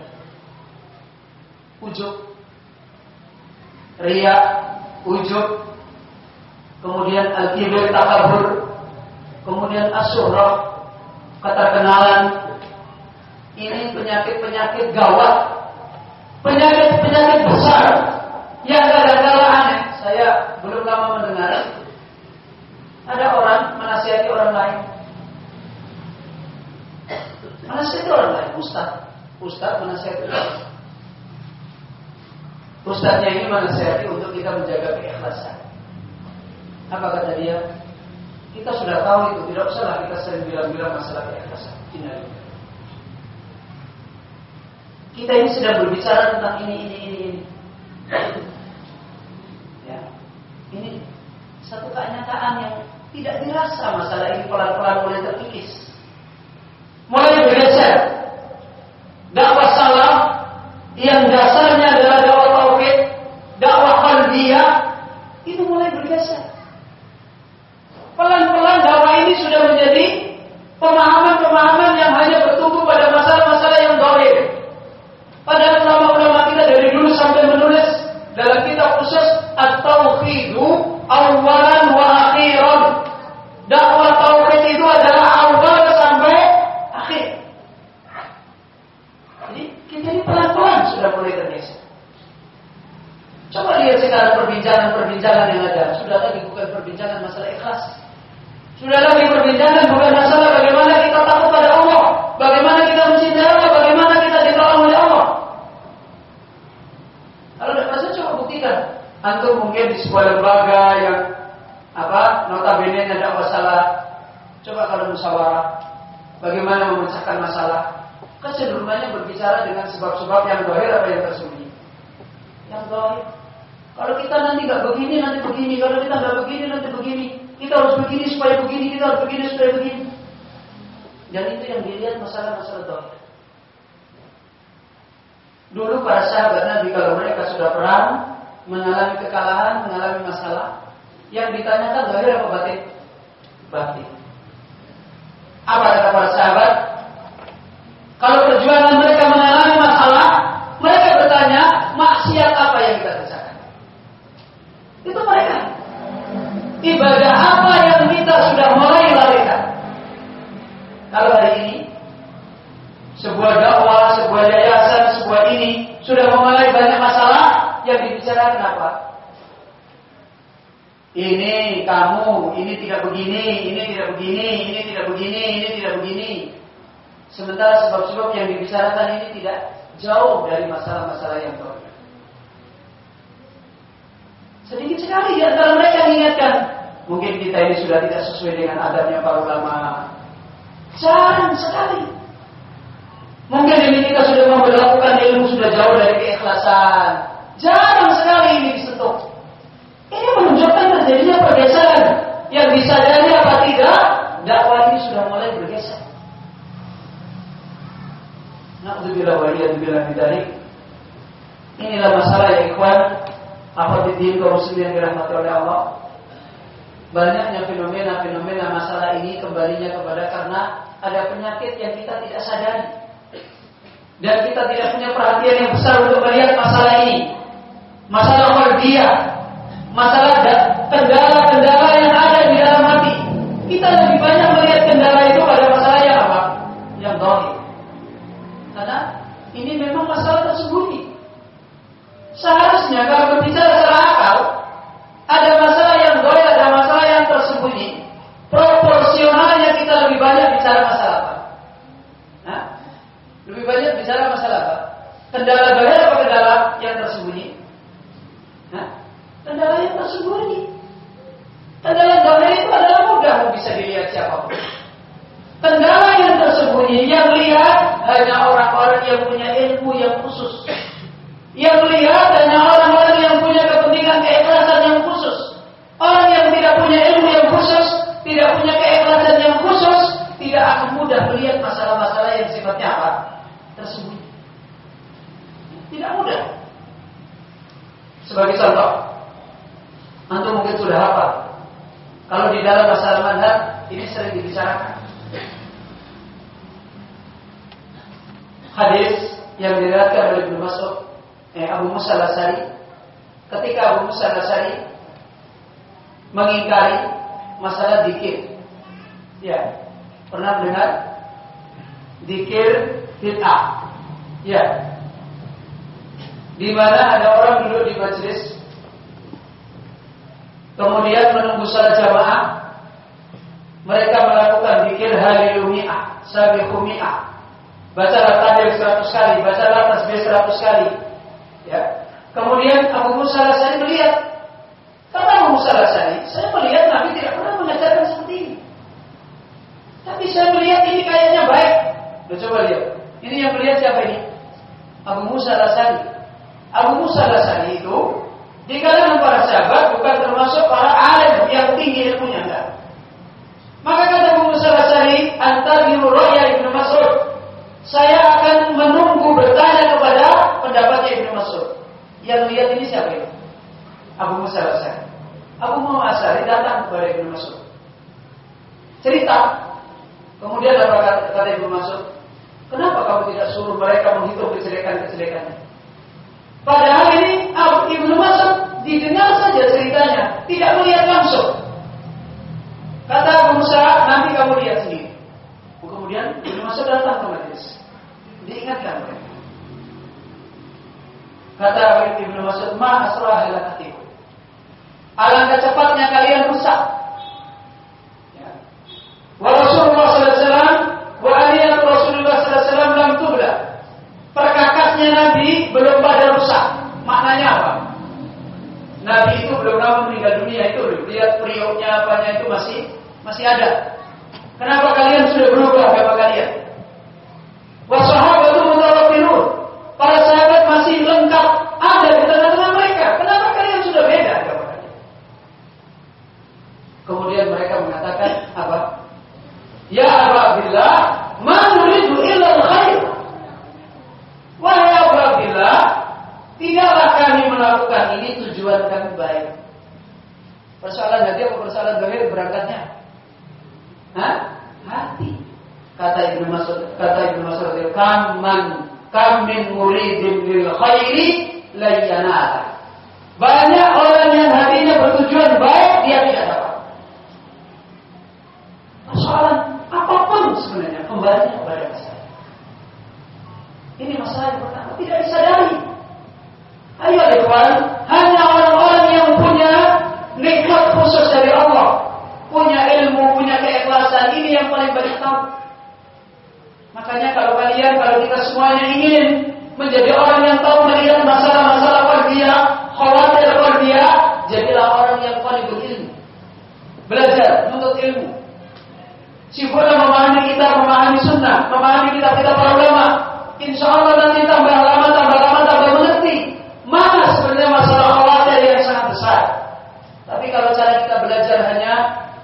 Speaker 1: Ujub. Ria, ujub. Kemudian al-kibir takabur. Kemudian asyurah. Kenalan. Ini penyakit-penyakit gawat penyakit-penyakit besar yang kadang-kala aneh. Saya belum lama mendengar ada orang menasihati orang lain. Menasihati orang lain, ustaz. Ustaz menasihati orang lain. Ustaznya ini menasihati untuk kita menjaga keikhlasan. Apa kata dia? Kita sudah tahu itu, tidak usahlah kita sering bilang-bilang masalah keikhlasan. Kita ini sedang berbicara tentang ini, ini, ini, ini. Ya. Ini satu kenyataan yang tidak dirasa masalah ini pelan-pelan mulai terkikis. Mulai bergeser. Dakwah salam yang dasarnya adalah dakwah tauhid, dakwah qalbiyah itu mulai bergeser. Pelan-pelan dakwah ini sudah menjadi pemahaman-pemahaman yang hanya bertumbuh pada masalah-masalah yang dohir. Padahal ulama-ulama kita dari dulu sampai menulis dalam kitab khusus At-Tauhidu awalan wa akhiran. Dakwah tauhid itu adalah awal sampai akhir. Jadi kita ini pelan-pelan sudah mulai tergeser. Coba lihat sekarang perbincangan-perbincangan yang ada. Sudah lagi bukan perbincangan masalah ikhlas. Sudah lagi perbincangan bukan masalah bagaimana kita takut pada Allah, bagaimana kita mencintai Allah, bagaimana kita ditolong oleh Allah. Kalau tidak percaya coba buktikan. Antum mungkin di sebuah lembaga yang apa notabene ada masalah. Coba kalau musyawarah, bagaimana memecahkan masalah? Kecenderungannya berbicara dengan sebab-sebab yang dohir apa yang tersembunyi. Yang dohir. Kalau kita nanti nggak begini, nanti begini. Kalau kita nggak begini, nanti begini. Kita harus begini supaya begini, kita harus begini supaya begini. Dan itu yang dilihat masalah-masalah dohir. Dulu para sahabat Nabi kalau mereka sudah perang, mengalami kekalahan, mengalami masalah, yang ditanyakan dohir apa batin? Batin. Apa kata para sahabat? Kalau perjuangan mereka mengalami masalah, mereka bertanya, maksiat apa yang kita kerjakan? Itu mereka. Ibadah apa yang kita sudah mulai larikan? Kalau hari ini sebuah dakwah, sebuah yayasan, sebuah ini sudah memulai banyak yang dibicarakan apa? Ini kamu, ini tidak begini, ini tidak begini, ini tidak begini, ini tidak begini. Sementara sebab-sebab yang dibicarakan ini tidak jauh dari masalah-masalah yang baru. Sedikit sekali di antara mereka mengingatkan, mungkin kita ini sudah tidak sesuai dengan adabnya para ulama. Jarang sekali Mungkin ini kita sudah memperlakukan ilmu sudah jauh dari keikhlasan. Jarang sekali ini disentuh. Ini menunjukkan terjadinya pergeseran. Yang disadari apa tidak, dakwah ini sudah mulai bergeser. Na'udzubillah wa iyyadubillah bidalik. Inilah masalah ya ikhwan apa kaum muslimin yang dirahmati oleh Allah. Banyaknya fenomena-fenomena masalah ini kembalinya kepada karena ada penyakit yang kita tidak sadari. Dan kita tidak punya perhatian yang besar untuk melihat masalah ini. Masalah dia, masalah kendala-kendala yang ada di dalam hati. Kita lebih banyak melihat kendala itu pada masalah yang apa? Yang dohir. Karena ini memang masalah tersembunyi. Seharusnya kalau berbicara secara akal, ada masalah yang dohir, ada masalah yang tersembunyi. Proporsionalnya kita lebih banyak bicara masalah apa? Hah? Lebih banyak bicara masalah apa? Kendala dohir apa kendala yang tersembunyi? Hah? Kendala yang tersembunyi. Kendala dohir itu adalah mudah bisa dilihat siapa pun. Kendala yang tersembunyi yang lihat hanya orang-orang yang punya ilmu yang khusus. Yang lihat hanya orang-orang yang punya kepentingan keikhlasan yang khusus. Orang yang tidak punya ilmu yang khusus, tidak punya keikhlasan yang khusus, tidak akan mudah melihat masalah-masalah yang sifatnya apa? Tersembunyi. Tidak mudah. Sebagai contoh, antum mungkin sudah apa? Kalau di dalam masalah manhaj ini sering dibicarakan. hadis yang diriwayatkan oleh Ibnu Mas'ud eh, Abu Musa Al-Asari ketika Abu Musa Al-Asari mengingkari masalah dikir. Ya, pernah dengar dikir bid'ah? Ya. Di mana ada orang duduk di majelis kemudian menunggu salat jamaah mereka melakukan dikir halilumi'ah, sabihumi'ah Bacalah tahdir 100 kali, bacalah tasbih 100 kali. Ya. Kemudian Abu Musa al melihat. Kata Abu Musa saya melihat Nabi tidak pernah mengajarkan seperti ini. Tapi saya melihat ini kayaknya baik. Loh, coba lihat. Ini yang melihat siapa ini? Abu Musa al Abu Musa al itu di kalangan para sahabat bukan termasuk para alim yang tinggi ilmunya enggak. Maka kata Abu Musa al-Asari, antar di Ibnu Mas'ud saya akan menunggu bertanya kepada pendapatnya Ibnu Mas'ud. Yang lihat ini siapa ini? Abu Musa al Abu Musa Asari datang kepada Ibnu Mas'ud. Cerita. Kemudian apa kata Ibnu Mas'ud? Kenapa kamu tidak suruh mereka menghitung kejelekan-kejelekannya? Padahal ini Ibnu Mas'ud didengar saja ceritanya, tidak melihat langsung. Kata Abu Musa, nanti kamu lihat sendiri. Kemudian Ibnu Mas'ud datang ke majelis. Diingatkan mereka. Kata Ibnu Mas'ud, "Ma asrah hatiku." Alangkah cepatnya kalian rusak. Ya. Wa sallallahu alaihi wasallam wa aliyat Rasulullah sallallahu alaihi wasallam lam tubla. Nabi belum pada rusak. Maknanya apa? Nabi itu belum lama meninggal dunia itu lihat periuknya apanya itu masih masih ada. Kenapa kalian sudah berubah agama kalian? Wasahabatu mutawafirun. Para sahabat masih lengkap ada di tengah-tengah mereka. Kenapa kalian sudah beda agama kalian? Kemudian mereka mengatakan apa? Ya Abu Abdillah, ma nuridu illa khair. Wahai Abu Abdillah, tidaklah kami melakukan ini tujuan kami baik. Persoalan zahir berangkatnya? Hah? Hati. Kata Ibnu Mas'ud, kata Ibnu Mas'ud, "Kaman kam min muridin lil khairi la Banyak orang yang hatinya bertujuan baik dia tidak dapat. Persoalan apa pun sebenarnya kembali kepada masalah. Ini masalah yang pertama tidak disadari. Ayo ikhwan, hanya orang-orang yang punya nikmat khusus dari Allah, punya ilmu, punya keikhlasan, ini yang paling banyak tahu. Makanya kalau kalian, kalau kita semuanya ingin menjadi orang yang tahu melihat masalah-masalah fardiyah, khawatir fardiyah, jadilah orang yang paling berilmu. Belajar, menuntut ilmu. Sibuklah memahami kita, memahami sunnah, memahami kita kita para ulama. insya Allah nanti tambah lama, tambah lama, tambah mengerti. Mana sebenarnya masalah khawatir yang sangat besar. Tapi kalau cara kita belajar hanya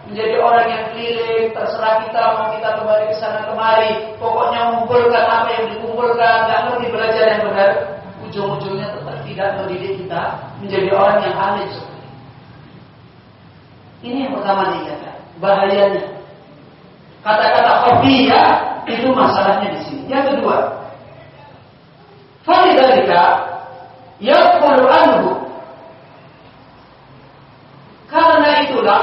Speaker 1: menjadi orang yang keliling, terserah kita mau kita kembali ke sana kemari, pokoknya mengumpulkan apa yang dikumpulkan, nggak ngerti belajar yang benar, ujung-ujungnya tetap tidak mendidik kita menjadi orang yang seperti ini. Yang pertama diingatkan, bahayanya. Kata-kata hobi ya, itu masalahnya di sini. Yang kedua, Falidhalika yaqulu anhu karena itulah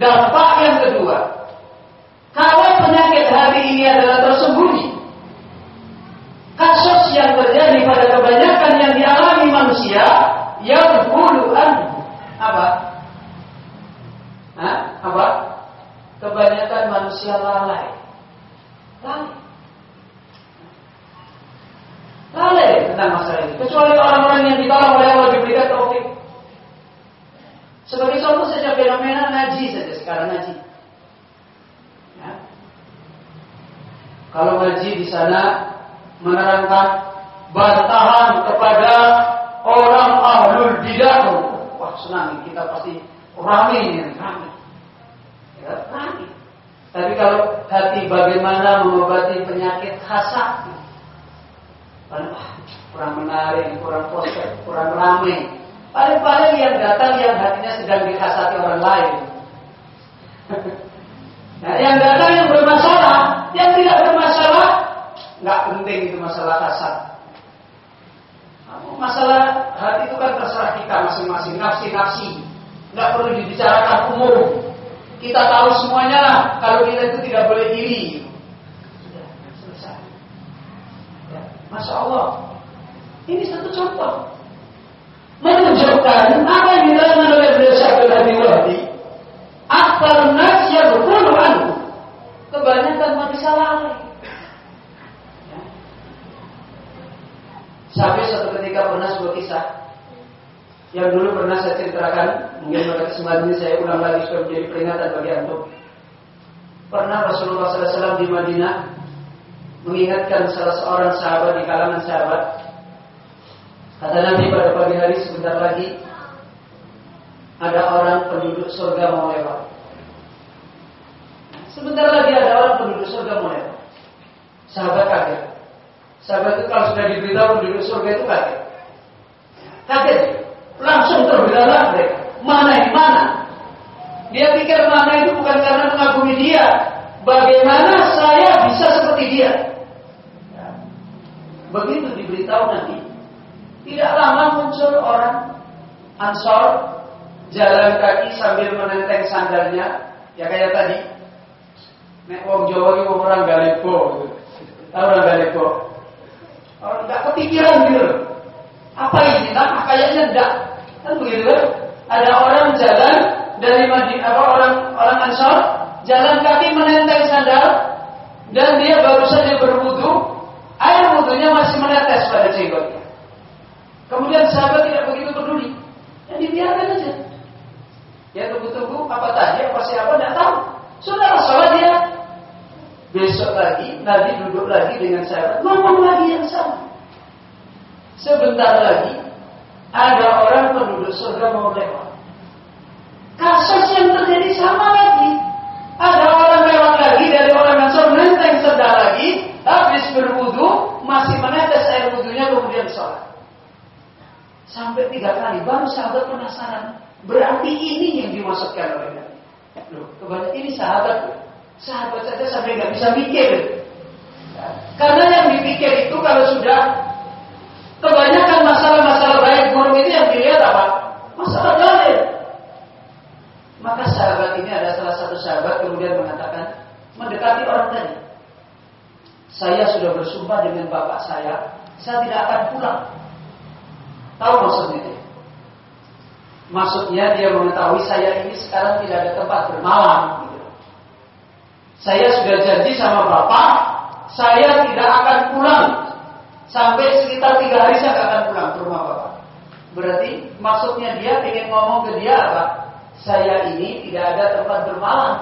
Speaker 1: dampak yang kedua. Kalau penyakit hati ini adalah tersembunyi, kasus yang terjadi pada kebanyakan yang dialami manusia yang bulu apa? Hah? Apa? Kebanyakan manusia lalai. Lalai. Lalai tentang masalah ini. Kecuali orang-orang yang ditolong oleh Allah diberikan taufik. Sebagai contoh saja fenomena ngaji saja sekarang ngaji. Kalau ngaji di sana menerangkan bantahan kepada orang ahlul bidah. Wah senang kita pasti ramai ini, ramai. Ya, ramai. Tapi kalau hati bagaimana mengobati penyakit hasad, wah, kurang menarik, kurang positif, kurang ramai. Paling-paling yang datang yang hatinya sedang dihasati orang lain. nah, yang datang yang bermasalah, yang tidak bermasalah, nggak penting itu masalah hasad. Masalah hati itu kan terserah kita masing-masing, nafsi-nafsi. Nggak perlu dibicarakan umum. Kita tahu semuanya kalau kita itu tidak boleh diri. Sudah, selesai. Ya, Masya Allah. Ini satu contoh menunjukkan apa yang dilakukan oleh beliau Syekh Abi Wahdi. Akbar yang. Kebanyakan manusia lalai. Ya. Sampai suatu ketika pernah sebuah kisah yang dulu pernah saya ceritakan, mungkin pada kesempatan ini saya ulang lagi supaya menjadi peringatan bagi antum. Pernah Rasulullah SAW di Madinah mengingatkan salah seorang sahabat di kalangan sahabat Kata Nabi pada pagi hari sebentar lagi ada orang penduduk surga mau lewat. Sebentar lagi ada orang penduduk surga mau lewat. Sahabat kaget. Sahabat itu kalau sudah diberitahu penduduk surga itu kaget. Kaget. Langsung terbelalak mereka. Mana yang mana? Dia pikir mana itu bukan karena mengagumi dia. Bagaimana saya bisa seperti dia? Ya. Begitu diberitahu nanti tidak lama muncul orang Ansor jalan kaki sambil menenteng sandalnya, ya kayak tadi. Nek wong Jawa itu orang galebo, tahu orang galebo? Orang nggak kepikiran gitu. Apa ini? Nah, kayaknya enggak. Kan begitu kan? Ada orang jalan dari Madinah, apa orang orang Ansor jalan kaki menenteng sandal dan dia baru saja berwudu, air wudunya masih menetes pada jenggotnya. Kemudian sahabat tidak begitu peduli. Ya dibiarkan aja. Ya tunggu-tunggu apa tadi, apa siapa, tidak tahu. Sudah sholat dia. Besok lagi, Nabi duduk lagi dengan sahabat, ngomong lagi yang sama. Sebentar lagi, ada orang penduduk surga mau lewat. Kasus yang terjadi sama lagi. Ada orang lewat lagi dari orang Nasr nenteng sedang lagi, habis berwudu, masih menetes air wudunya kemudian sholat. Sampai tiga kali baru sahabat penasaran. Berarti ini yang dimaksudkan oleh Nabi. Loh, kebanyakan ini sahabat. Sahabat saja sampai nggak bisa mikir. Karena yang dipikir itu kalau sudah kebanyakan masalah-masalah baik buruk itu yang dilihat apa? Masalah dalil. Maka sahabat ini ada salah satu sahabat kemudian mengatakan mendekati orang tadi. Saya sudah bersumpah dengan bapak saya, saya tidak akan pulang Tahu maksudnya itu? Maksudnya dia mengetahui saya ini sekarang tidak ada tempat bermalam. Saya sudah janji sama bapak, saya tidak akan pulang sampai sekitar tiga hari saya akan pulang ke rumah bapak. Berarti maksudnya dia ingin ngomong ke dia apa? Saya ini tidak ada tempat bermalam.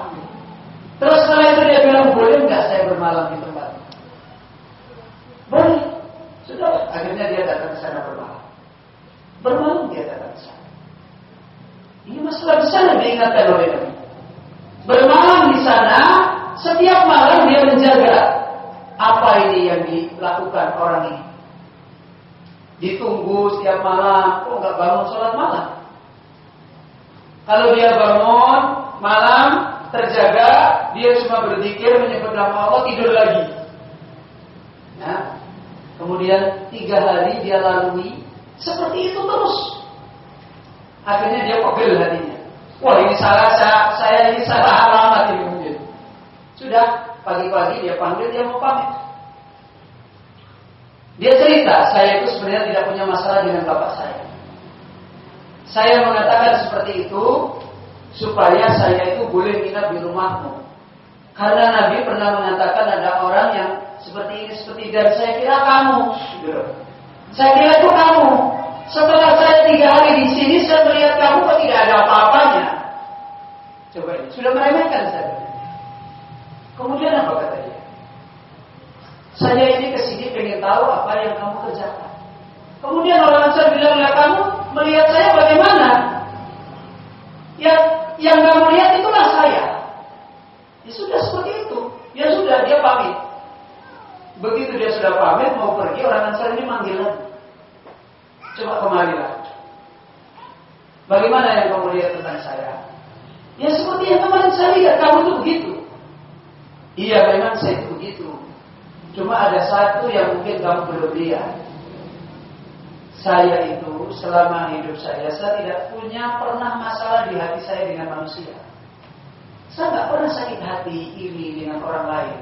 Speaker 1: Terus setelah itu dia bilang boleh nggak saya bermalam di tempat? Boleh Akhirnya dia datang ke sana bermalam. Bermalam dia datang ke sana. Ini masalah besar yang diingatkan oleh Nabi. Bermalam di sana, setiap malam dia menjaga apa ini yang dilakukan orang ini. Ditunggu setiap malam, kok nggak bangun sholat malam? Kalau dia bangun malam terjaga, dia cuma berzikir menyebut nama Allah tidur lagi. Nah, kemudian tiga hari dia lalui seperti itu terus. Akhirnya dia pegel hatinya. Wah ini salah saya, saya ini salah alamat ini. Sudah pagi-pagi dia panggil dia mau pamit. Dia cerita, saya itu sebenarnya tidak punya masalah dengan bapak saya. Saya mengatakan seperti itu supaya saya itu boleh nginap di rumahmu. Karena Nabi pernah mengatakan ada orang yang seperti ini seperti dan saya kira kamu. Saya kira itu kamu. Setelah saya tiga hari di sini saya melihat kamu kok tidak ada apa-apanya. Coba ini sudah meremehkan saya. Kemudian apa kata dia? Saya ini ke sini pengen tahu apa yang kamu kerjakan. Kemudian orang Ansar bilang, ya kamu melihat saya bagaimana? Ya, yang kamu lihat itulah saya. Ya sudah seperti itu. Ya sudah, dia pamit. Begitu dia sudah pamit mau pergi, orang Ansar ini manggil lagi. Coba kemarilah. Bagaimana yang kamu lihat tentang saya? Ya seperti yang kemarin saya lihat, kamu itu begitu. Iya memang saya itu begitu. Cuma ada satu yang mungkin kamu belum lihat. Saya itu selama hidup saya, saya tidak punya pernah masalah di hati saya dengan manusia. Saya nggak pernah sakit hati ini dengan orang lain.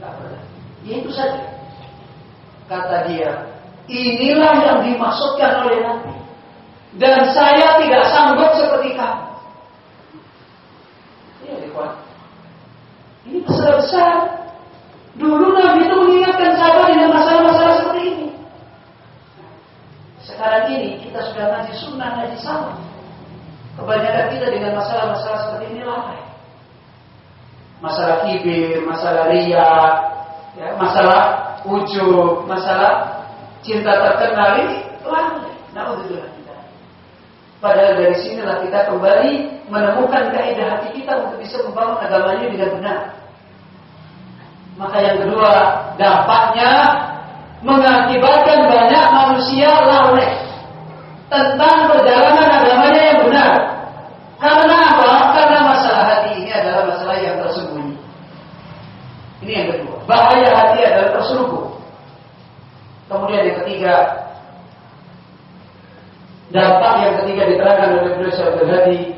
Speaker 1: Nggak pernah. Ya itu saja. Kata dia, inilah yang dimaksudkan oleh Nabi. Dan saya tidak sanggup seperti kamu. Ya, Ini masalah besar. Dulu Nabi itu mengingatkan sahabat dengan masalah-masalah seperti ini. Sekarang ini kita sudah ngaji sunnah, ngaji sama. Kebanyakan kita dengan masalah-masalah seperti ini lalai. Masalah kibir, masalah ria, ya, masalah ujub, masalah cinta terkenal ini lalai. Padahal dari sinilah kita kembali menemukan kaidah hati kita untuk bisa membangun agamanya dengan benar. Maka yang kedua, dampaknya mengakibatkan banyak manusia lalai tentang perjalanan agamanya yang benar. Karena apa? Karena masalah hati ini adalah masalah yang tersembunyi. Ini yang kedua. Bahaya hati adalah terselubung. Kemudian yang ketiga, dampak yang ketiga diterangkan oleh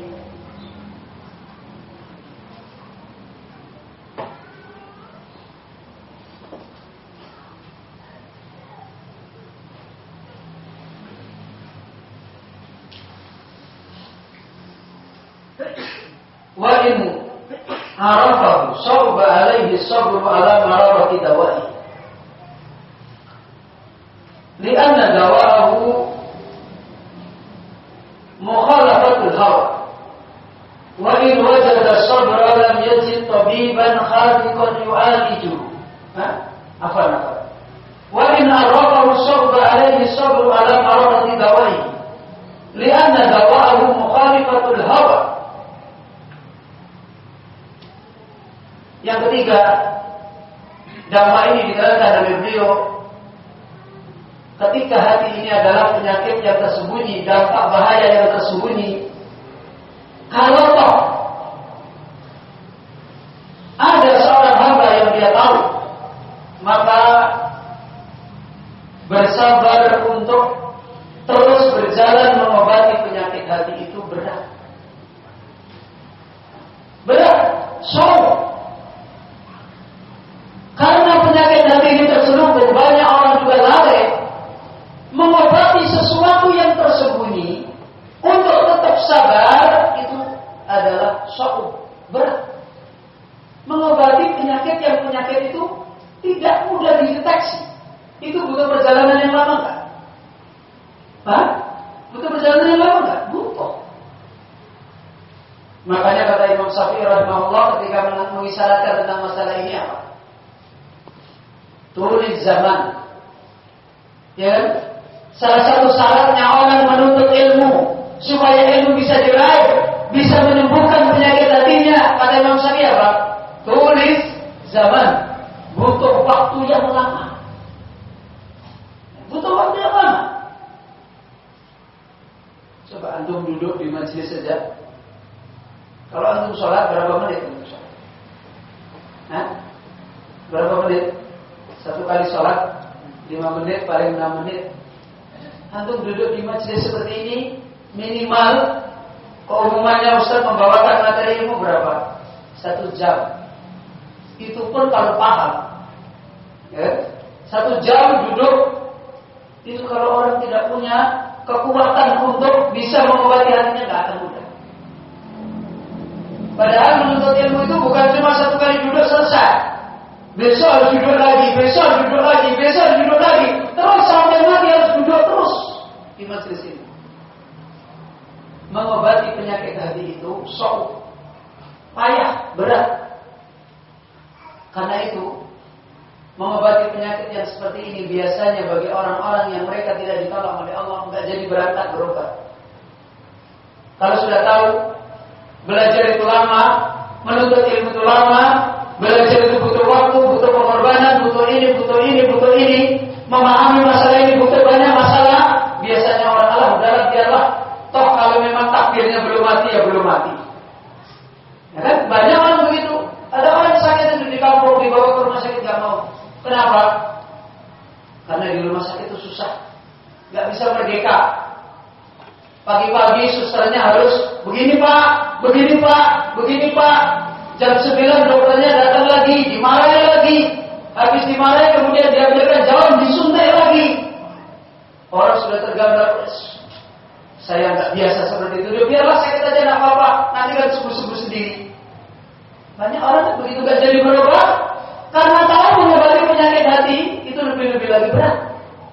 Speaker 1: lagi berat.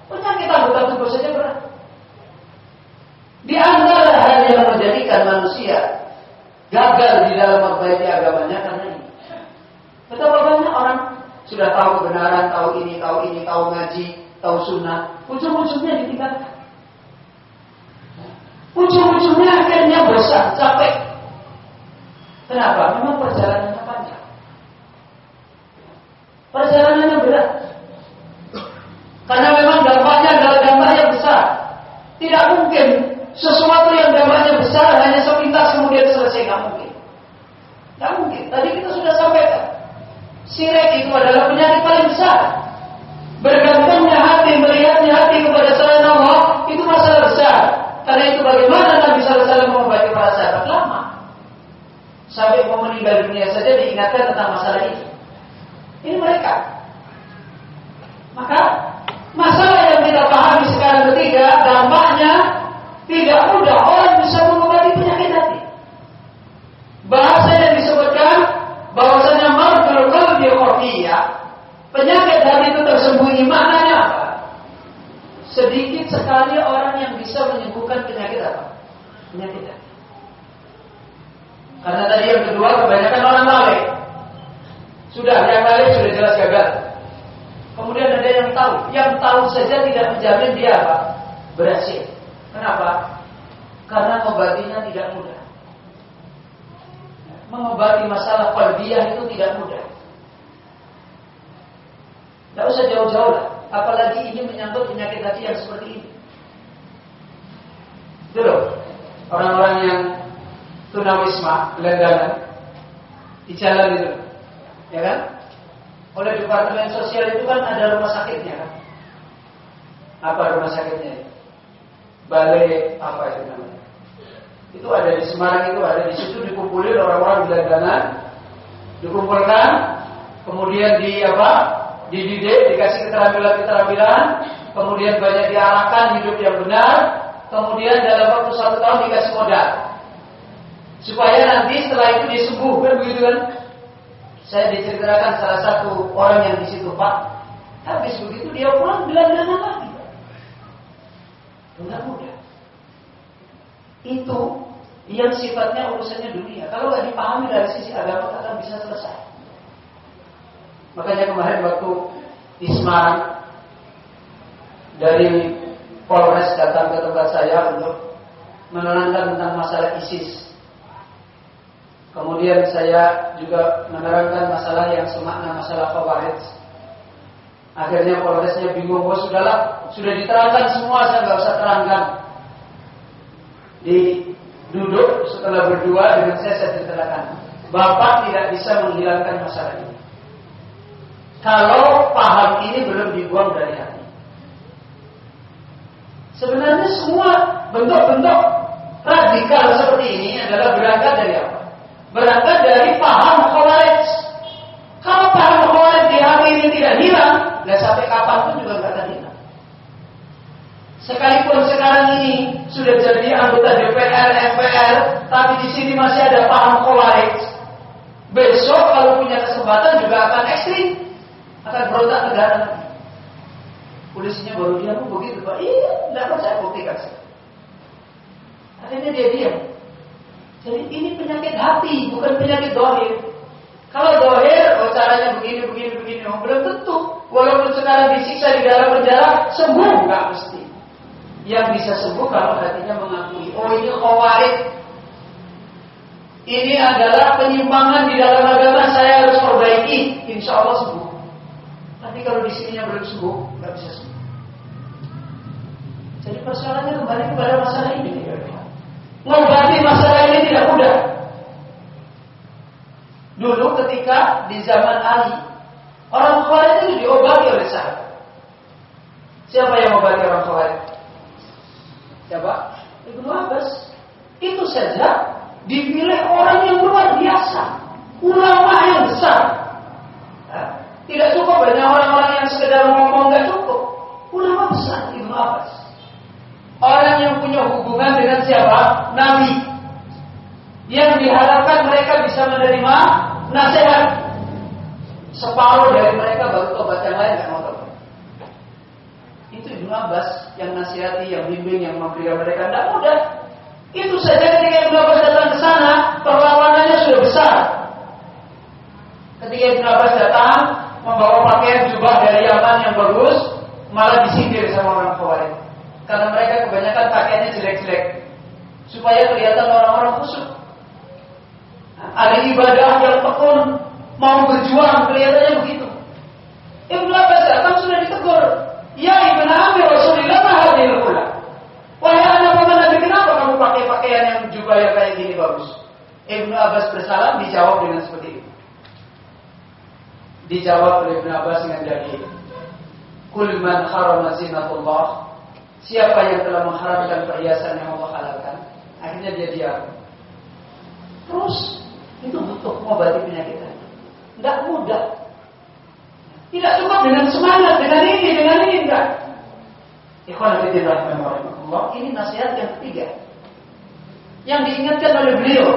Speaker 1: Penyakit anggota tubuh saja berat. Di antara hal yang menjadikan manusia gagal di dalam memperbaiki agamanya karena ini. Betapa banyak orang sudah tahu kebenaran, tahu ini, tahu ini, tahu ngaji, tahu sunnah, ujung-ujungnya ditinggalkan. Ujung-ujungnya akhirnya bosan, capek. Kenapa? Memang perjalanannya panjang. Perjalanannya berat. Karena memang dampaknya adalah dampak yang besar. Tidak mungkin sesuatu yang dampaknya besar hanya sepintas kemudian selesai nggak mungkin. Nggak mungkin. Tadi kita sudah sampaikan. Sirik itu adalah penyakit paling besar. Bergantungnya hati, melihatnya hati kepada selain Allah itu masalah besar. Karena itu bagaimana Nabi Sallallahu mengobati para sahabat lama. Sampai mau meninggal dunia saja diingatkan tentang masalah ini. Ini mereka. Maka masalah yang kita pahami sekarang ketiga dampaknya tidak mudah orang bisa mengobati penyakit hati. Bahasa yang disebutkan bahwasanya marful qalbi khafiyah. Penyakit hati itu tersembunyi maknanya apa? Sedikit sekali orang yang bisa menyembuhkan penyakit apa? Penyakit hati. Karena tadi yang kedua kebanyakan orang lalai. Sudah yang lalai sudah jelas gagal. Kemudian ada yang tahu, yang tahu saja tidak menjamin dia apa? Berhasil. Kenapa? Karena mengobatinya tidak mudah. Mengobati masalah qalbiyah itu tidak mudah. Tidak usah jauh-jauh lah. Apalagi ini menyangkut penyakit hati yang seperti ini. Dulu, orang-orang yang tunawisma, gelandangan, di jalan itu, ya kan? Oleh Departemen Sosial itu kan ada rumah sakitnya kan? Apa rumah sakitnya? balai apa itu namanya? Itu ada di Semarang itu ada di situ dikumpulin orang-orang gelandangan, dikumpulkan, kemudian di apa? Dididik, dikasih keterampilan-keterampilan, kemudian banyak diarahkan hidup yang benar, kemudian dalam waktu satu tahun dikasih modal supaya nanti setelah itu disembuhkan begitu kan? Saya diceritakan salah satu orang yang di situ Pak, habis begitu dia pulang gelandangan lagi. Enggak mudah. Itu yang sifatnya urusannya dunia. Kalau nggak dipahami dari sisi agama, akan bisa selesai. Makanya kemarin waktu di Semarang dari Polres datang ke tempat saya untuk menerangkan tentang masalah ISIS. Kemudian saya juga menerangkan masalah yang semakna masalah Khawarij. Akhirnya Polresnya bingung, oh sudahlah, sudah diterangkan semua, saya nggak usah terangkan. Di duduk setelah berdua dengan saya saya ceritakan, Bapak tidak bisa menghilangkan masalah ini. Kalau paham ini belum dibuang dari hati. Sebenarnya semua bentuk-bentuk radikal seperti ini adalah berangkat dari apa? Berangkat dari paham khawarij. Kalau paham khawarij di hati ini tidak hilang, dan sampai kapan pun juga nggak akan hilang. Sekalipun sekarang ini sudah jadi anggota DPR, MPR, tapi di sini masih ada paham khawarij. Besok kalau punya kesempatan juga akan ekstrim, akan berontak negara Polisinya baru diam begitu Pak. Iya, tidak percaya buktikan. Akhirnya dia diam. Jadi ini penyakit hati, bukan penyakit dohir. Kalau dohir, oh caranya begini, begini, begini, oh, belum tentu. Walaupun sekarang disiksa di dalam penjara, sembuh nggak mesti. Yang bisa sembuh kalau hatinya mengakui, oh ini khawarid. Ini adalah penyimpangan di dalam agama, saya harus perbaiki. Insya Allah sembuh. Tapi kalau di sininya belum sembuh, nggak bisa sembuh. Jadi persoalannya kembali kepada masalah ini. Mengobati masalah ini tidak mudah. Dulu ketika di zaman Ali, orang Khawarij itu diobati oleh sahabat. Siapa yang mengobati orang Khawarij? Siapa? Ibnu Abbas. Itu saja dipilih orang yang luar biasa, ulama yang besar. Tidak cukup banyak orang-orang yang sekedar ngomong nggak cukup. Ulama besar Ibnu Abbas. Punya hubungan dengan siapa? Nabi. Yang diharapkan mereka bisa menerima nasihat. Separuh dari mereka baru tobat yang lain nggak mau tobat. Itu Ibnu Abbas yang nasihati, yang bimbing, yang memberi mereka tidak mudah. Itu saja ketika Ibnu Abbas datang ke sana, perlawanannya sudah besar. Ketika Ibnu Abbas datang, membawa pakaian jubah dari Yaman yang bagus, malah disindir sama orang Khawarij. Karena mereka kebanyakan pakaiannya jelek-jelek. Supaya kelihatan orang-orang khusyuk. Ada ibadah yang tekun Mau berjuang kelihatannya begitu. Ibnu Abbas datang sudah ditegur. Ya Ibnu Abi Rasulullah mahadil kula? Wahai anak paman Nabi kenapa kamu pakai pakaian yang jubah yang kayak gini bagus? Ibnu Abbas bersalam dijawab dengan seperti itu. Dijawab oleh Ibnu Abbas dengan dalil. Kul man harama zinatullah Siapa yang telah mengharamkan perhiasan yang Allah halalkan? Akhirnya dia diam. Terus Itu butuh mengobati penyakit Tidak mudah. Tidak cukup dengan semangat Dengan ini, dengan ini enggak Ikhwan Allah Ini nasihat yang ketiga. Yang diingatkan oleh beliau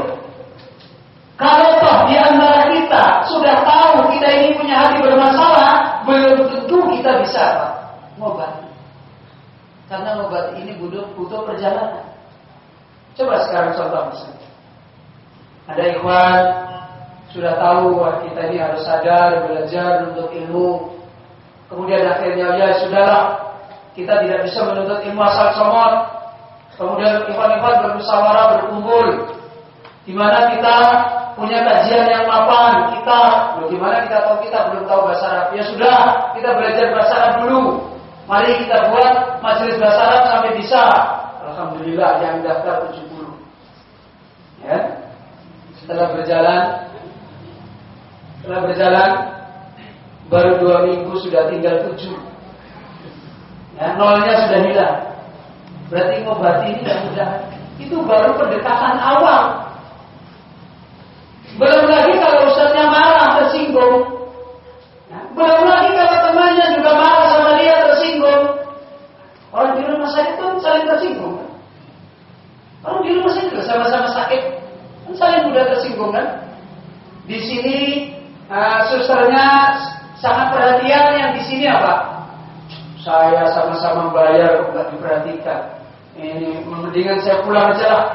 Speaker 1: Kalau toh di antara kita Sudah tahu kita ini punya hati bermasalah Belum tentu kita bisa Mengobati karena obat ini butuh, butuh perjalanan. Coba sekarang contoh misalnya. Ada ikhwan sudah tahu bahwa kita ini harus sadar belajar untuk ilmu. Kemudian akhirnya ya sudahlah kita tidak bisa menuntut ilmu asal somot. Kemudian ikhwan-ikhwan bermusyawarah berkumpul di mana kita punya kajian yang mapan kita, bagaimana kita tahu kita belum tahu bahasa Arab ya sudah kita belajar bahasa Arab dulu Mari kita buat majelis bahasa sampai bisa. Alhamdulillah yang daftar 70. Ya. Setelah berjalan setelah berjalan baru dua minggu sudah tinggal tujuh. Ya, nolnya sudah hilang. Berarti ngobati ini tidak mudah. Itu baru pendekatan awal. Belum lagi kalau ustaznya marah tersinggung. Ya, belum lagi kalau temannya juga marah rumah sakit pun saling tersinggung kan? Orang di rumah sakit sama-sama sakit kan saling mudah tersinggung kan? Di sini uh, susternya sangat perhatian, yang di sini apa? Saya sama-sama bayar nggak diperhatikan. Ini mendingan saya pulang aja lah.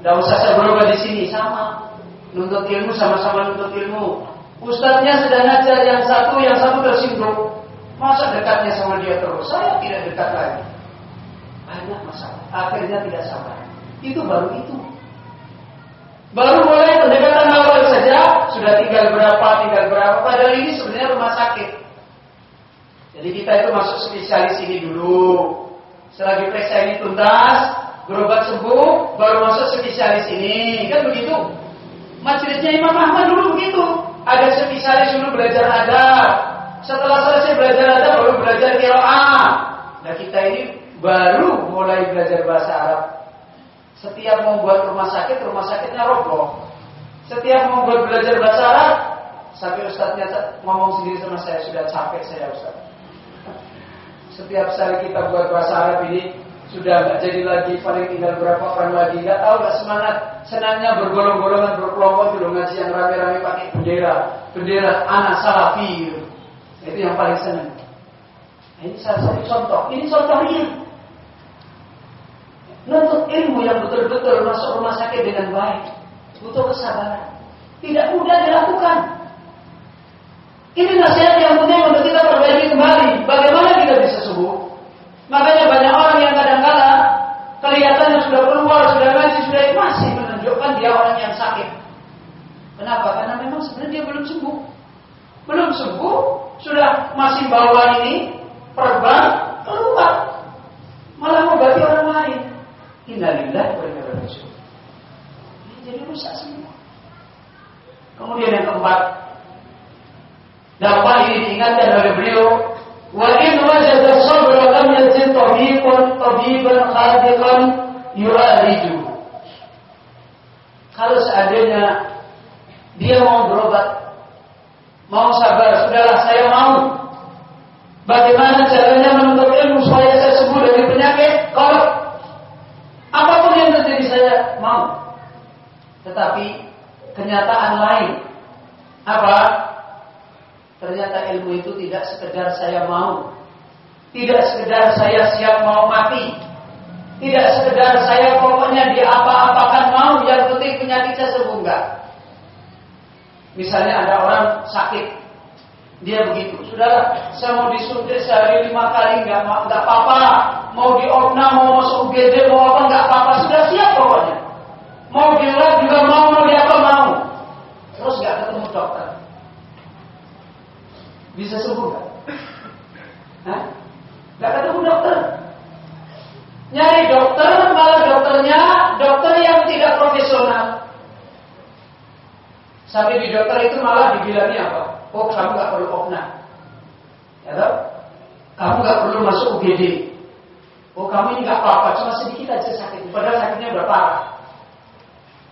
Speaker 1: Tidak usah saya berubah di sini sama. Nuntut ilmu sama-sama nuntut ilmu. Ustadznya sedang ngajar yang satu, yang satu tersinggung. Masa dekatnya sama dia terus? Saya tidak dekat lagi. Banyak masalah. Akhirnya tidak sabar. Itu baru itu. Baru mulai pendekatan awal saja sudah tinggal berapa, tinggal berapa. Padahal ini sebenarnya rumah sakit. Jadi kita itu masuk spesialis ini dulu. Setelah diperiksa ini tuntas, berobat sembuh, baru masuk spesialis ini. Kan begitu? Majelisnya Imam Ahmad dulu begitu. Ada spesialis dulu belajar adab. Setelah selesai belajar adab baru belajar kiroah. Nah kita ini baru mulai belajar bahasa Arab setiap mau buat rumah sakit, rumah sakitnya roboh. Setiap mau buat belajar bahasa Arab, sampai ustadznya ngomong sendiri sama saya, sudah capek saya ustadz. Setiap kali kita buat bahasa Arab ini, sudah nggak jadi lagi, paling tinggal berapa orang lagi, nggak tahu nggak semangat. Senangnya bergolong-golongan, berkelompok dulu ngaji yang rame-rame pakai bendera, bendera anak salafi. Itu yang paling senang. Ini salah satu contoh. Ini contoh real. Nuntut ilmu yang betul-betul masuk rumah sakit dengan baik. Butuh kesabaran. Tidak mudah dilakukan. Ini nasihat yang penting untuk kita perbaiki kembali. Bagaimana kita bisa sembuh? Makanya banyak orang yang kadang-kala kelihatannya sudah keluar, sudah ngaji, sudah masih menunjukkan dia orang yang sakit. Kenapa? Karena memang sebenarnya dia belum sembuh. Belum sembuh, sudah masih bawa ini perban keluar. Malah mengobati orang lain. Innalillahi wa inna ilaihi. Jadi rusak semua. Kemudian yang keempat, dapat ini diingatkan oleh beliau, wa in wajada sabra lam yajid tabiban tabiban khadiqan yu'aliju. Kalau seandainya dia mau berobat, mau sabar, sudahlah saya mau. Bagaimana caranya menuntut ilmu supaya saya sembuh dari penyakit? Kalau Terjadi saya mau. Tetapi kenyataan lain apa? Ternyata ilmu itu tidak sekedar saya mau. Tidak sekedar saya siap mau mati. Tidak sekedar saya pokoknya di apa-apakan mau yang penting penyakitnya sembuh enggak. Misalnya ada orang sakit dia begitu. Sudahlah, saya mau disuntik sehari lima kali nggak nggak apa-apa. Mau diopna, mau masuk UGD, mau apa nggak apa-apa. Sudah siap pokoknya. Mau diulat juga mau, mau di apa mau. Terus nggak ketemu dokter. Bisa sembuh nggak? Hah? Nggak ketemu dokter. Nyari dokter, malah dokternya dokter yang tidak profesional. Sampai di dokter itu malah dibilangnya apa? Oh kamu nggak perlu opna, ya toh? Kamu nggak perlu masuk UGD. Oh kamu ini nggak apa-apa, cuma sedikit aja sakit. Padahal sakitnya udah parah.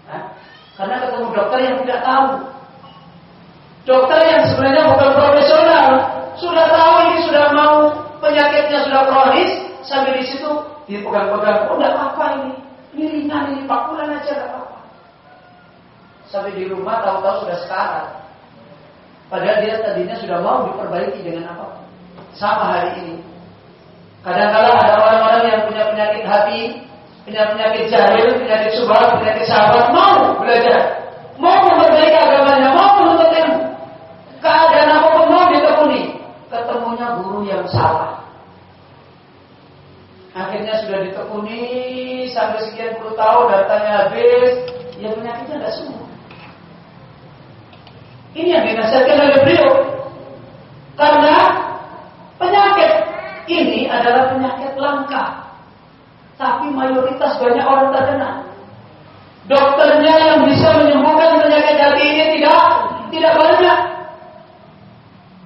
Speaker 1: Nah, karena ketemu dokter yang tidak tahu. Dokter yang sebenarnya bukan profesional, sudah tahu ini sudah mau penyakitnya sudah kronis, sampai di situ dipegang-pegang, oh nggak apa-apa ini, ini ringan ini, pak bulan aja nggak apa-apa. Sampai di rumah tahu-tahu sudah sekarat. Padahal dia tadinya sudah mau diperbaiki dengan apa? Sama hari ini. Kadang-kala ada orang-orang yang punya penyakit hati, punya penyakit jahil, penyakit subhat, penyakit sahabat, mau belajar, mau memperbaiki agamanya, mau menuntut ilmu. Keadaan apa pun mau ditekuni, ketemunya guru yang salah. Akhirnya sudah ditekuni sampai sekian puluh tahun, datanya habis, ya penyakitnya tidak sembuh. Ini yang dinasihatkan oleh beliau. Karena penyakit ini adalah penyakit langka. Tapi mayoritas banyak orang terkena. Dokternya yang bisa menyembuhkan penyakit hati ini tidak tidak banyak.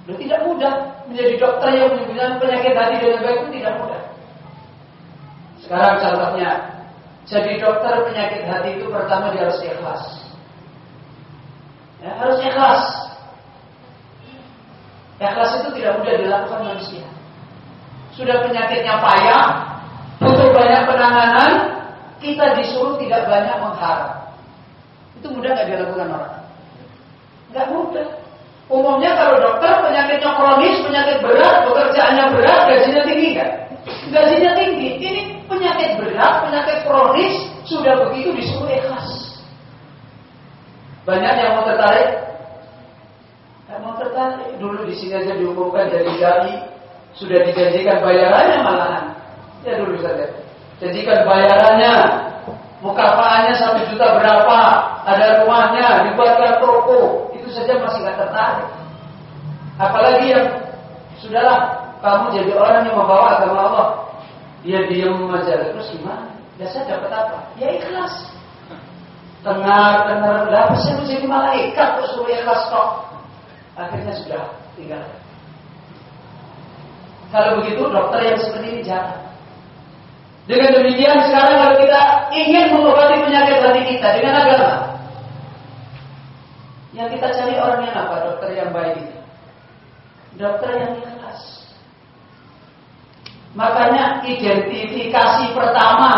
Speaker 1: Loh, tidak mudah menjadi dokter yang menyembuhkan penyakit hati dengan baik itu tidak mudah. Sekarang contohnya, jadi dokter penyakit hati itu pertama dia harus ikhlas. Ya, harus ikhlas. Ikhlas itu tidak mudah dilakukan manusia. Sudah penyakitnya payah, butuh banyak penanganan, kita disuruh tidak banyak mengharap. Itu mudah nggak dilakukan orang? Nggak mudah. Umumnya kalau dokter penyakitnya kronis, penyakit berat, pekerjaannya berat, gajinya tinggi kan? Gajinya tinggi. Ini penyakit berat, penyakit kronis, sudah begitu disuruh ikhlas. Banyak yang mau tertarik? Yang mau tertarik dulu di sini aja diumumkan jadi dai Sudah dijanjikan bayarannya malahan. Ya dulu saja. Janjikan bayarannya, mukafaannya satu juta berapa, ada rumahnya, dibuatkan toko, itu saja masih nggak tertarik. Apalagi yang sudahlah kamu jadi orang yang membawa agama Allah, dia diam aja terus gimana? Ya saya dapat apa? Ya ikhlas. Dengar, dengar, lah saya menjadi malaikat kok suruh ikhlas kok. Akhirnya sudah tinggal. Kalau begitu dokter yang seperti ini jangan. Dengan demikian sekarang kalau kita ingin mengobati penyakit hati kita dengan agama, yang kita cari orang yang apa? Dokter yang baik itu. Dokter yang ikhlas. Makanya identifikasi pertama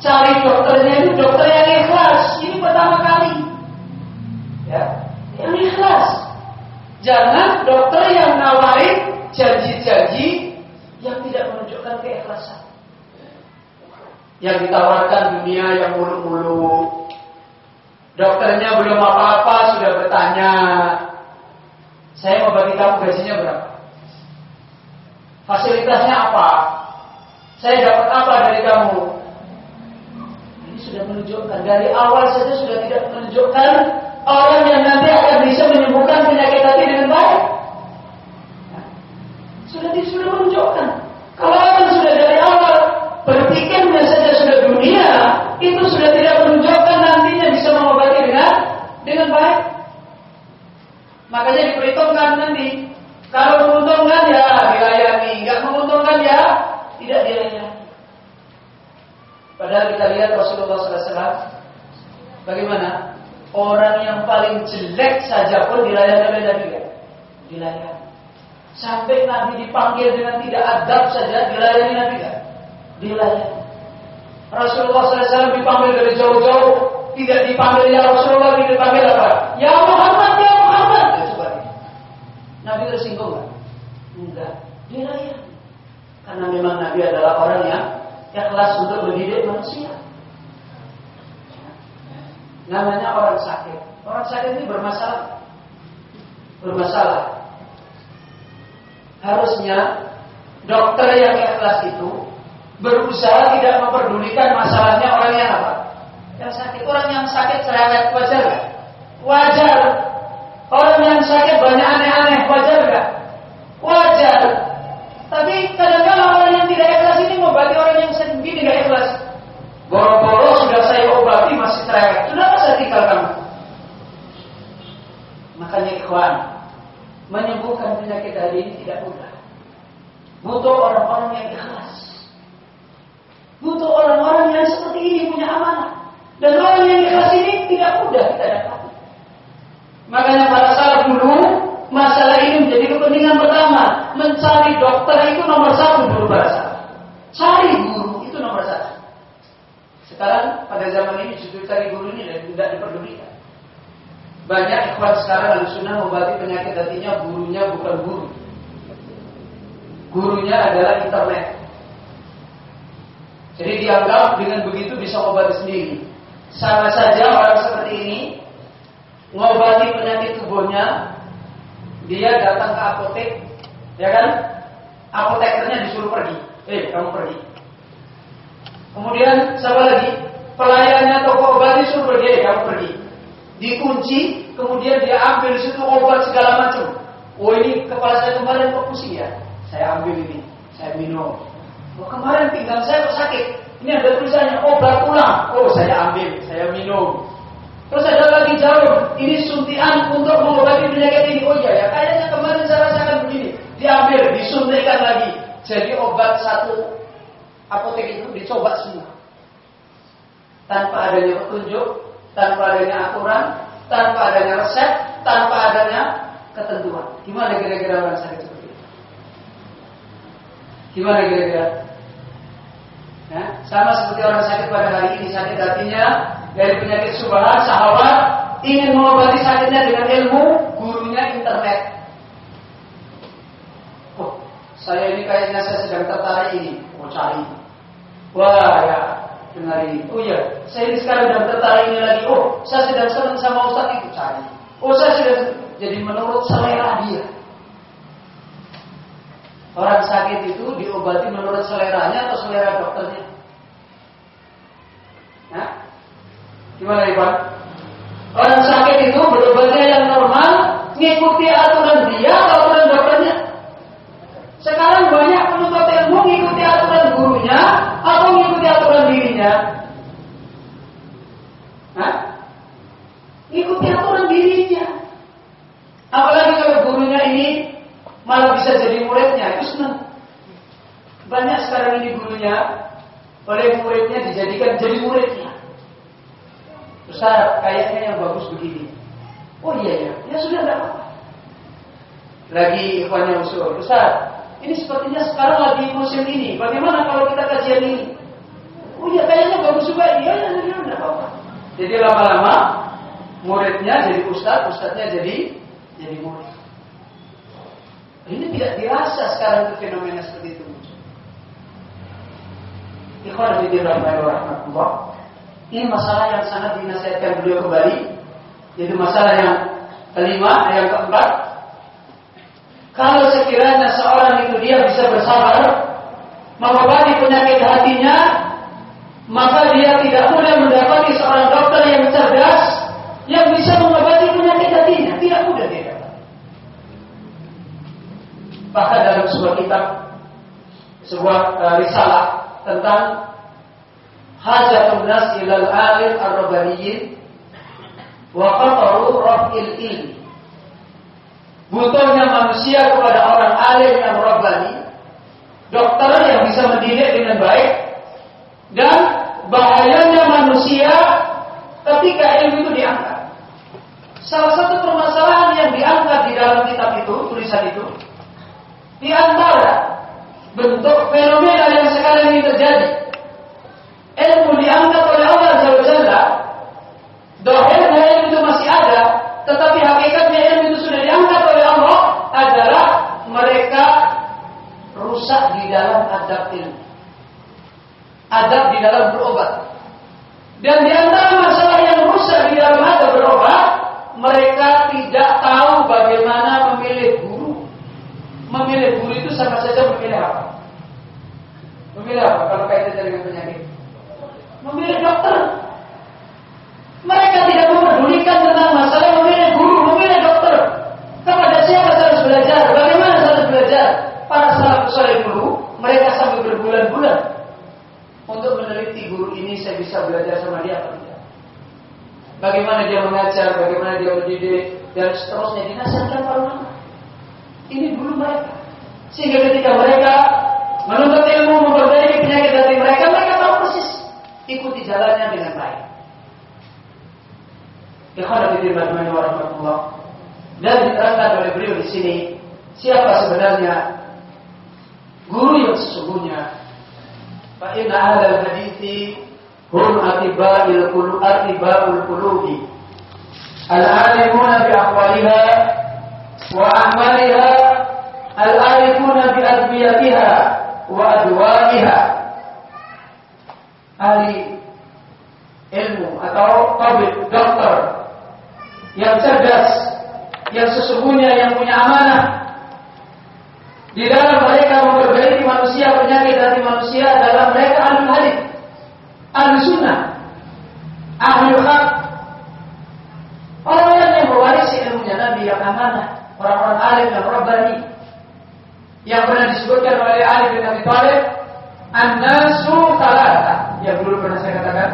Speaker 1: cari dokternya itu dokter yang ikhlas. Ini pertama kali. Ya, yang ikhlas. Jangan dokter yang nawarin janji-janji yang tidak menunjukkan keikhlasan. Yang ditawarkan dunia yang muluk-muluk. Dokternya belum apa-apa sudah bertanya. Saya mau bagi kamu gajinya berapa? Fasilitasnya apa? Saya dapat apa dari kamu? Sudah menunjukkan dari awal saja sudah tidak menunjukkan orang yang nanti akan bisa menyembuhkan penyakit hati dengan baik. Sudah sudah menunjukkan. Kalau orang sudah dari awal berpikirnya saja sudah dunia, itu sudah tidak menunjukkan nantinya bisa mengobati dengan dengan baik. Makanya diperhitungkan nanti. Kalau menguntungkan ya dilayani, nggak menguntungkan ya tidak dilayani. Padahal kita lihat Rasulullah SAW bagaimana orang yang paling jelek saja pun dilayani oleh Nabi ya? Dilayani. Sampai Nabi dipanggil dengan tidak adab saja dilayani Nabi kan? Dilayani. Rasulullah SAW dipanggil dari jauh-jauh, tidak dipanggil ya Rasulullah, tidak dipanggil apa? Ya Muhammad, ya Muhammad. Ya, coba Nabi tersinggung nggak? Enggak. Dilayani. Karena memang Nabi adalah orang yang ikhlas untuk mendidik manusia. Namanya orang sakit. Orang sakit ini bermasalah. Bermasalah harusnya dokter yang ikhlas itu berusaha tidak memperdulikan masalahnya orang yang apa? Yang sakit. Orang yang sakit cerewet wajar gak? Wajar. Orang yang sakit banyak aneh-aneh wajar gak? Wajar. Tapi kadang-kadang orang yang tidak ikhlas ini mengobati orang yang begini tidak ikhlas. Boro-boro sudah saya obati masih cerewet. Kenapa saya tinggal kamu? Makanya ikhwan, menyembuhkan penyakit hari ini tidak mudah. Butuh orang-orang yang ikhlas. Butuh orang-orang yang seperti ini punya amanah. Dan orang yang ikhlas ini tidak mudah kita dapat. Makanya pada saat dulu masalah ini menjadi kepentingan pertama. Mencari dokter itu nomor satu dulu pada saat. Cari guru itu nomor satu. Sekarang pada zaman ini justru cari guru ini tidak diperdulikan. Banyak ikhwan sekarang sunnah mengobati penyakit hatinya gurunya bukan guru. Gurunya adalah internet. Jadi dianggap dengan begitu bisa mengobati sendiri. Sama saja orang seperti ini mengobati penyakit tubuhnya, dia datang ke apotek, ya kan? Apotekernya disuruh pergi. Eh, kamu pergi. Kemudian siapa lagi? Pelayannya toko obat disuruh pergi, eh, kamu pergi dikunci, kemudian dia ambil situ obat segala macam. Oh ini kepala saya kemarin kok pusing ya? Saya ambil ini, saya minum. Oh kemarin pinggang saya kok sakit. Ini ada tulisannya obat ulang. Oh saya ambil, saya minum. Terus ada lagi jarum. Ini suntian untuk mengobati penyakit ini. Oh iya ya, kayaknya kemarin saya rasakan begini. Diambil, disuntikan lagi. Jadi obat satu apotek itu dicoba semua. Tanpa adanya petunjuk, tanpa adanya aturan, tanpa adanya resep, tanpa adanya ketentuan. Gimana kira-kira orang sakit seperti itu? Gimana kira-kira? Ya, sama seperti orang sakit pada hari ini sakit hatinya dari penyakit subhan sahabat ingin mengobati sakitnya dengan ilmu gurunya internet. Saya ini kayaknya saya sedang tertarik ini, mau oh, cari. Wah ya, dengar ini. Oh iya, saya ini sekarang sudah tertarik ini lagi. Oh, saya sedang senang sama Ustaz itu cari. Oh, saya sudah jadi menurut selera dia. Orang sakit itu diobati menurut seleranya atau selera dokternya? Nah, gimana Iwan? Orang sakit itu berobatnya yang normal, ngikuti aturan dia atau aturan dokternya? Sekarang banyak penuntut ilmu ngikuti aturan gurunya atau ngikuti aturan dirinya? Hah? Ngikuti aturan dirinya. Apalagi kalau gurunya ini malah bisa jadi muridnya, itu senang. Banyak sekarang ini gurunya oleh muridnya dijadikan jadi muridnya. Ustaz, kayaknya yang bagus begini. Oh iya ya, ya sudah tidak apa-apa. Lagi ikhwannya usul, Ustaz, ini sepertinya sekarang lagi musim ini. Bagaimana kalau kita kajian ini? Oh iya, kayaknya bagus juga. Iya, ya, ya, tidak apa-apa. Jadi lama-lama muridnya jadi ustaz, ustaznya jadi jadi murid. Ini tidak dirasa sekarang itu fenomena seperti itu muncul. Ikhwan rahmatullah. Ini masalah yang sangat dinasihatkan beliau kembali. Itu masalah yang kelima, yang keempat. Kalau sekiranya seorang itu dia bisa bersabar, mengobati penyakit hatinya, maka dia tidak mudah mendapati seorang dokter yang cerdas yang bisa mengobati penyakit hatinya. Tidak mudah dia. Bahkan dalam sebuah kitab, sebuah uh, risalah tentang hajatun nas ilal alim ar-rabbaniyin wa qataru raf'il ilmi. Butuhnya manusia kepada orang alim yang rabbani, dokter yang bisa mendidik dengan baik, dan bahayanya manusia ketika ilmu itu diangkat. Salah satu permasalahan yang diangkat di dalam kitab itu, tulisan itu, di antara bentuk fenomena yang sekarang ini terjadi. Ilmu diangkat oleh Allah Jalla Dohirnya ilmu itu masih ada, tetapi hakikatnya ilmu itu sudah diangkat oleh Allah adalah mereka rusak di dalam adab ilmu. Adab di dalam berobat. Dan di antara masalah yang rusak di dalam adab berobat, mereka tidak tahu bagaimana memilih guru. Memilih guru itu sama saja memilih apa? Memilih apa kalau kaitannya dengan penyakit? Memilih dokter. Mereka tidak mempedulikan tentang masalah memilih guru, memilih dokter. Kepada siapa saya harus belajar? Bagaimana saya harus belajar? Para sahabat soleh dulu, mereka sampai berbulan-bulan untuk meneliti guru ini saya bisa belajar sama dia apa tidak. Bagaimana dia mengajar, bagaimana dia mendidik, dan seterusnya dinasihatkan para ulama. Ini dulu mereka. Sehingga ketika mereka menuntut ilmu, memperbaiki penyakit hati mereka, mereka tahu persis. Ikuti jalannya dengan baik. Ikhwanafidin warahmatullah. Dan diterangkan oleh beliau di sini siapa sebenarnya guru yang sesungguhnya. Atiba'il qulub atiba'ul qulubi. Al-alimuna bi aqwaliha wa a'maliha al-arifuna bi adbiyatiha wa adwaiha. Ahli ilmu atau tabib, dokter yang cerdas, yang sesungguhnya yang punya amanah di dalam mereka manusia penyakit hati manusia adalah mereka ahli hadis, ahli sunnah, ahli hak, orang-orang yang mewarisi ilmunya Nabi yang amanah, orang-orang alim yang rabbani, yang pernah disebutkan oleh Ali bin Abi Thalib, an-nasu talata, yang dulu pernah saya katakan,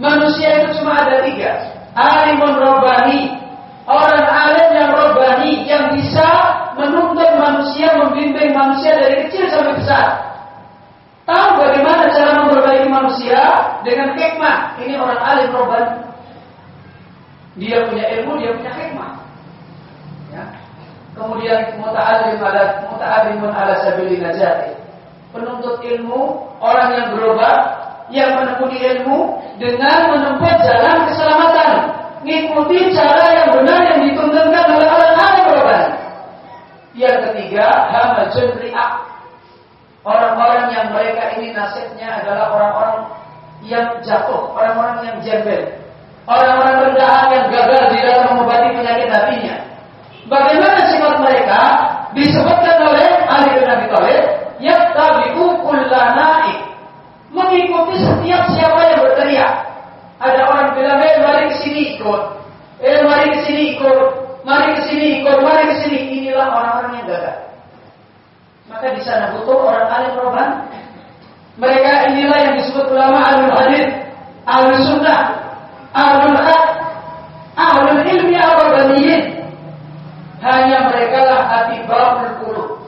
Speaker 1: manusia itu cuma ada tiga, alimun rabbani, orang alim yang rabbani yang bisa menuntut manusia, membimbing manusia dari kecil sampai besar. Tahu bagaimana cara memperbaiki manusia dengan hikmah. Ini orang alim rabbani. Dia punya ilmu, dia punya hikmah. Ya. Kemudian muta'alim ala muta'alimun ala sabili najati. Penuntut ilmu, orang yang berobat, yang menekuni ilmu dengan menempuh jalan keselamatan. Ngikuti cara yang benar yang dituntunkan oleh orang alim berobat. Yang ketiga, hamajun ri'ak. Orang-orang yang mereka ini nasibnya adalah orang-orang yang jatuh, orang-orang yang jembel. Orang-orang rendahan yang gagal di dalam mengobati penyakit hatinya. Bagaimana sifat mereka disebutkan oleh Ali bin Abi Thalib kulla naik. Mengikuti setiap siapa yang berteriak. Ada orang bilang, eh mari ke sini ikut. Eh mari ke sini ikut. Mari ke sini ikut. Mari ke sini. Inilah orang-orang yang gagal. Maka di sana butuh orang alim roban. Mereka inilah yang disebut ulama alim hadis, alim sunnah, alim hak, alim ilmi al-rabbaniyin. Hanya mereka lah hati babul.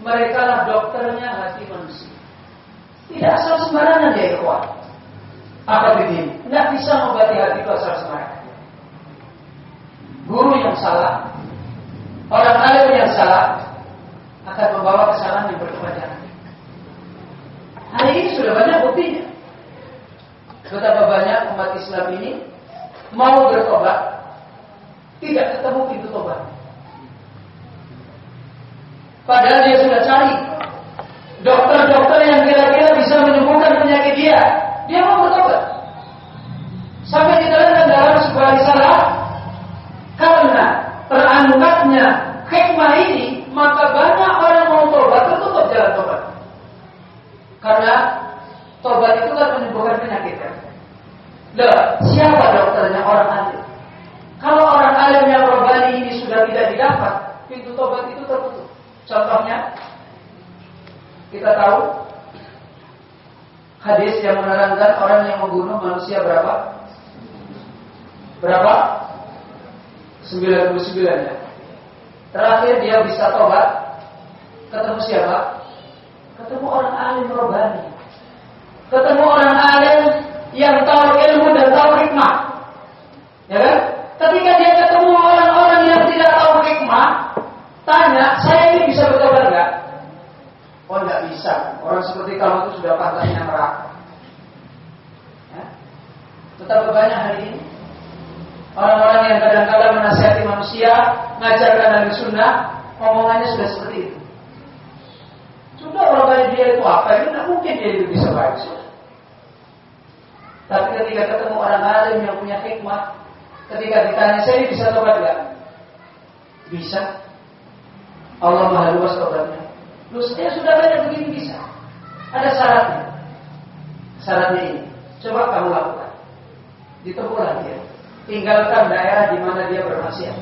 Speaker 1: Mereka lah dokternya hati manusia. Tidak asal sembarangan ya ikhwan. Apa begini? Tidak bisa mengobati hati asal sembarangan. Guru yang salah, orang alim yang salah akan membawa kesalahan yang berkepanjangan. Hari ini sudah banyak buktinya. Betapa banyak umat Islam ini mau bertobat, tidak ketemu pintu tobat. Padahal dia sudah cari dokter-dokter yang hikmah ini maka banyak orang mau tobat tertutup jalan tobat. Karena tobat itu kan menyembuhkan penyakit kan. Loh, siapa dokternya orang alim? Kalau orang alim yang robbani ini sudah tidak didapat, pintu tobat itu tertutup. Contohnya, kita tahu hadis yang menerangkan orang yang membunuh manusia berapa? Berapa? 99 ya. Terakhir dia bisa tobat. Ketemu siapa? Ketemu orang alim robbani. Ketemu orang alim yang tahu ilmu dan tahu hikmah. Ya kan? Ketika dia ketemu orang-orang yang tidak tahu hikmah, tanya, saya ini bisa bertobat nggak? Oh nggak bisa. Orang seperti kamu itu sudah pantasnya neraka. Ya? Betapa banyak hari ini orang-orang yang kadang-kadang menasihati manusia, mengajarkan dari sunnah, omongannya sudah seperti itu. Sudah orang kayak dia itu apa? Itu tidak mungkin dia itu bisa baik. Sudah. Tapi ketika ketemu orang alim yang punya hikmah, ketika ditanya saya bisa tobat nggak? Bisa. Allah maha luas tobatnya. Lu saya sudah banyak begini bisa. Ada syaratnya. Syaratnya ini. Coba kamu lakukan. Ditempuhlah dia. Tinggalkan daerah di mana dia bermaksiat.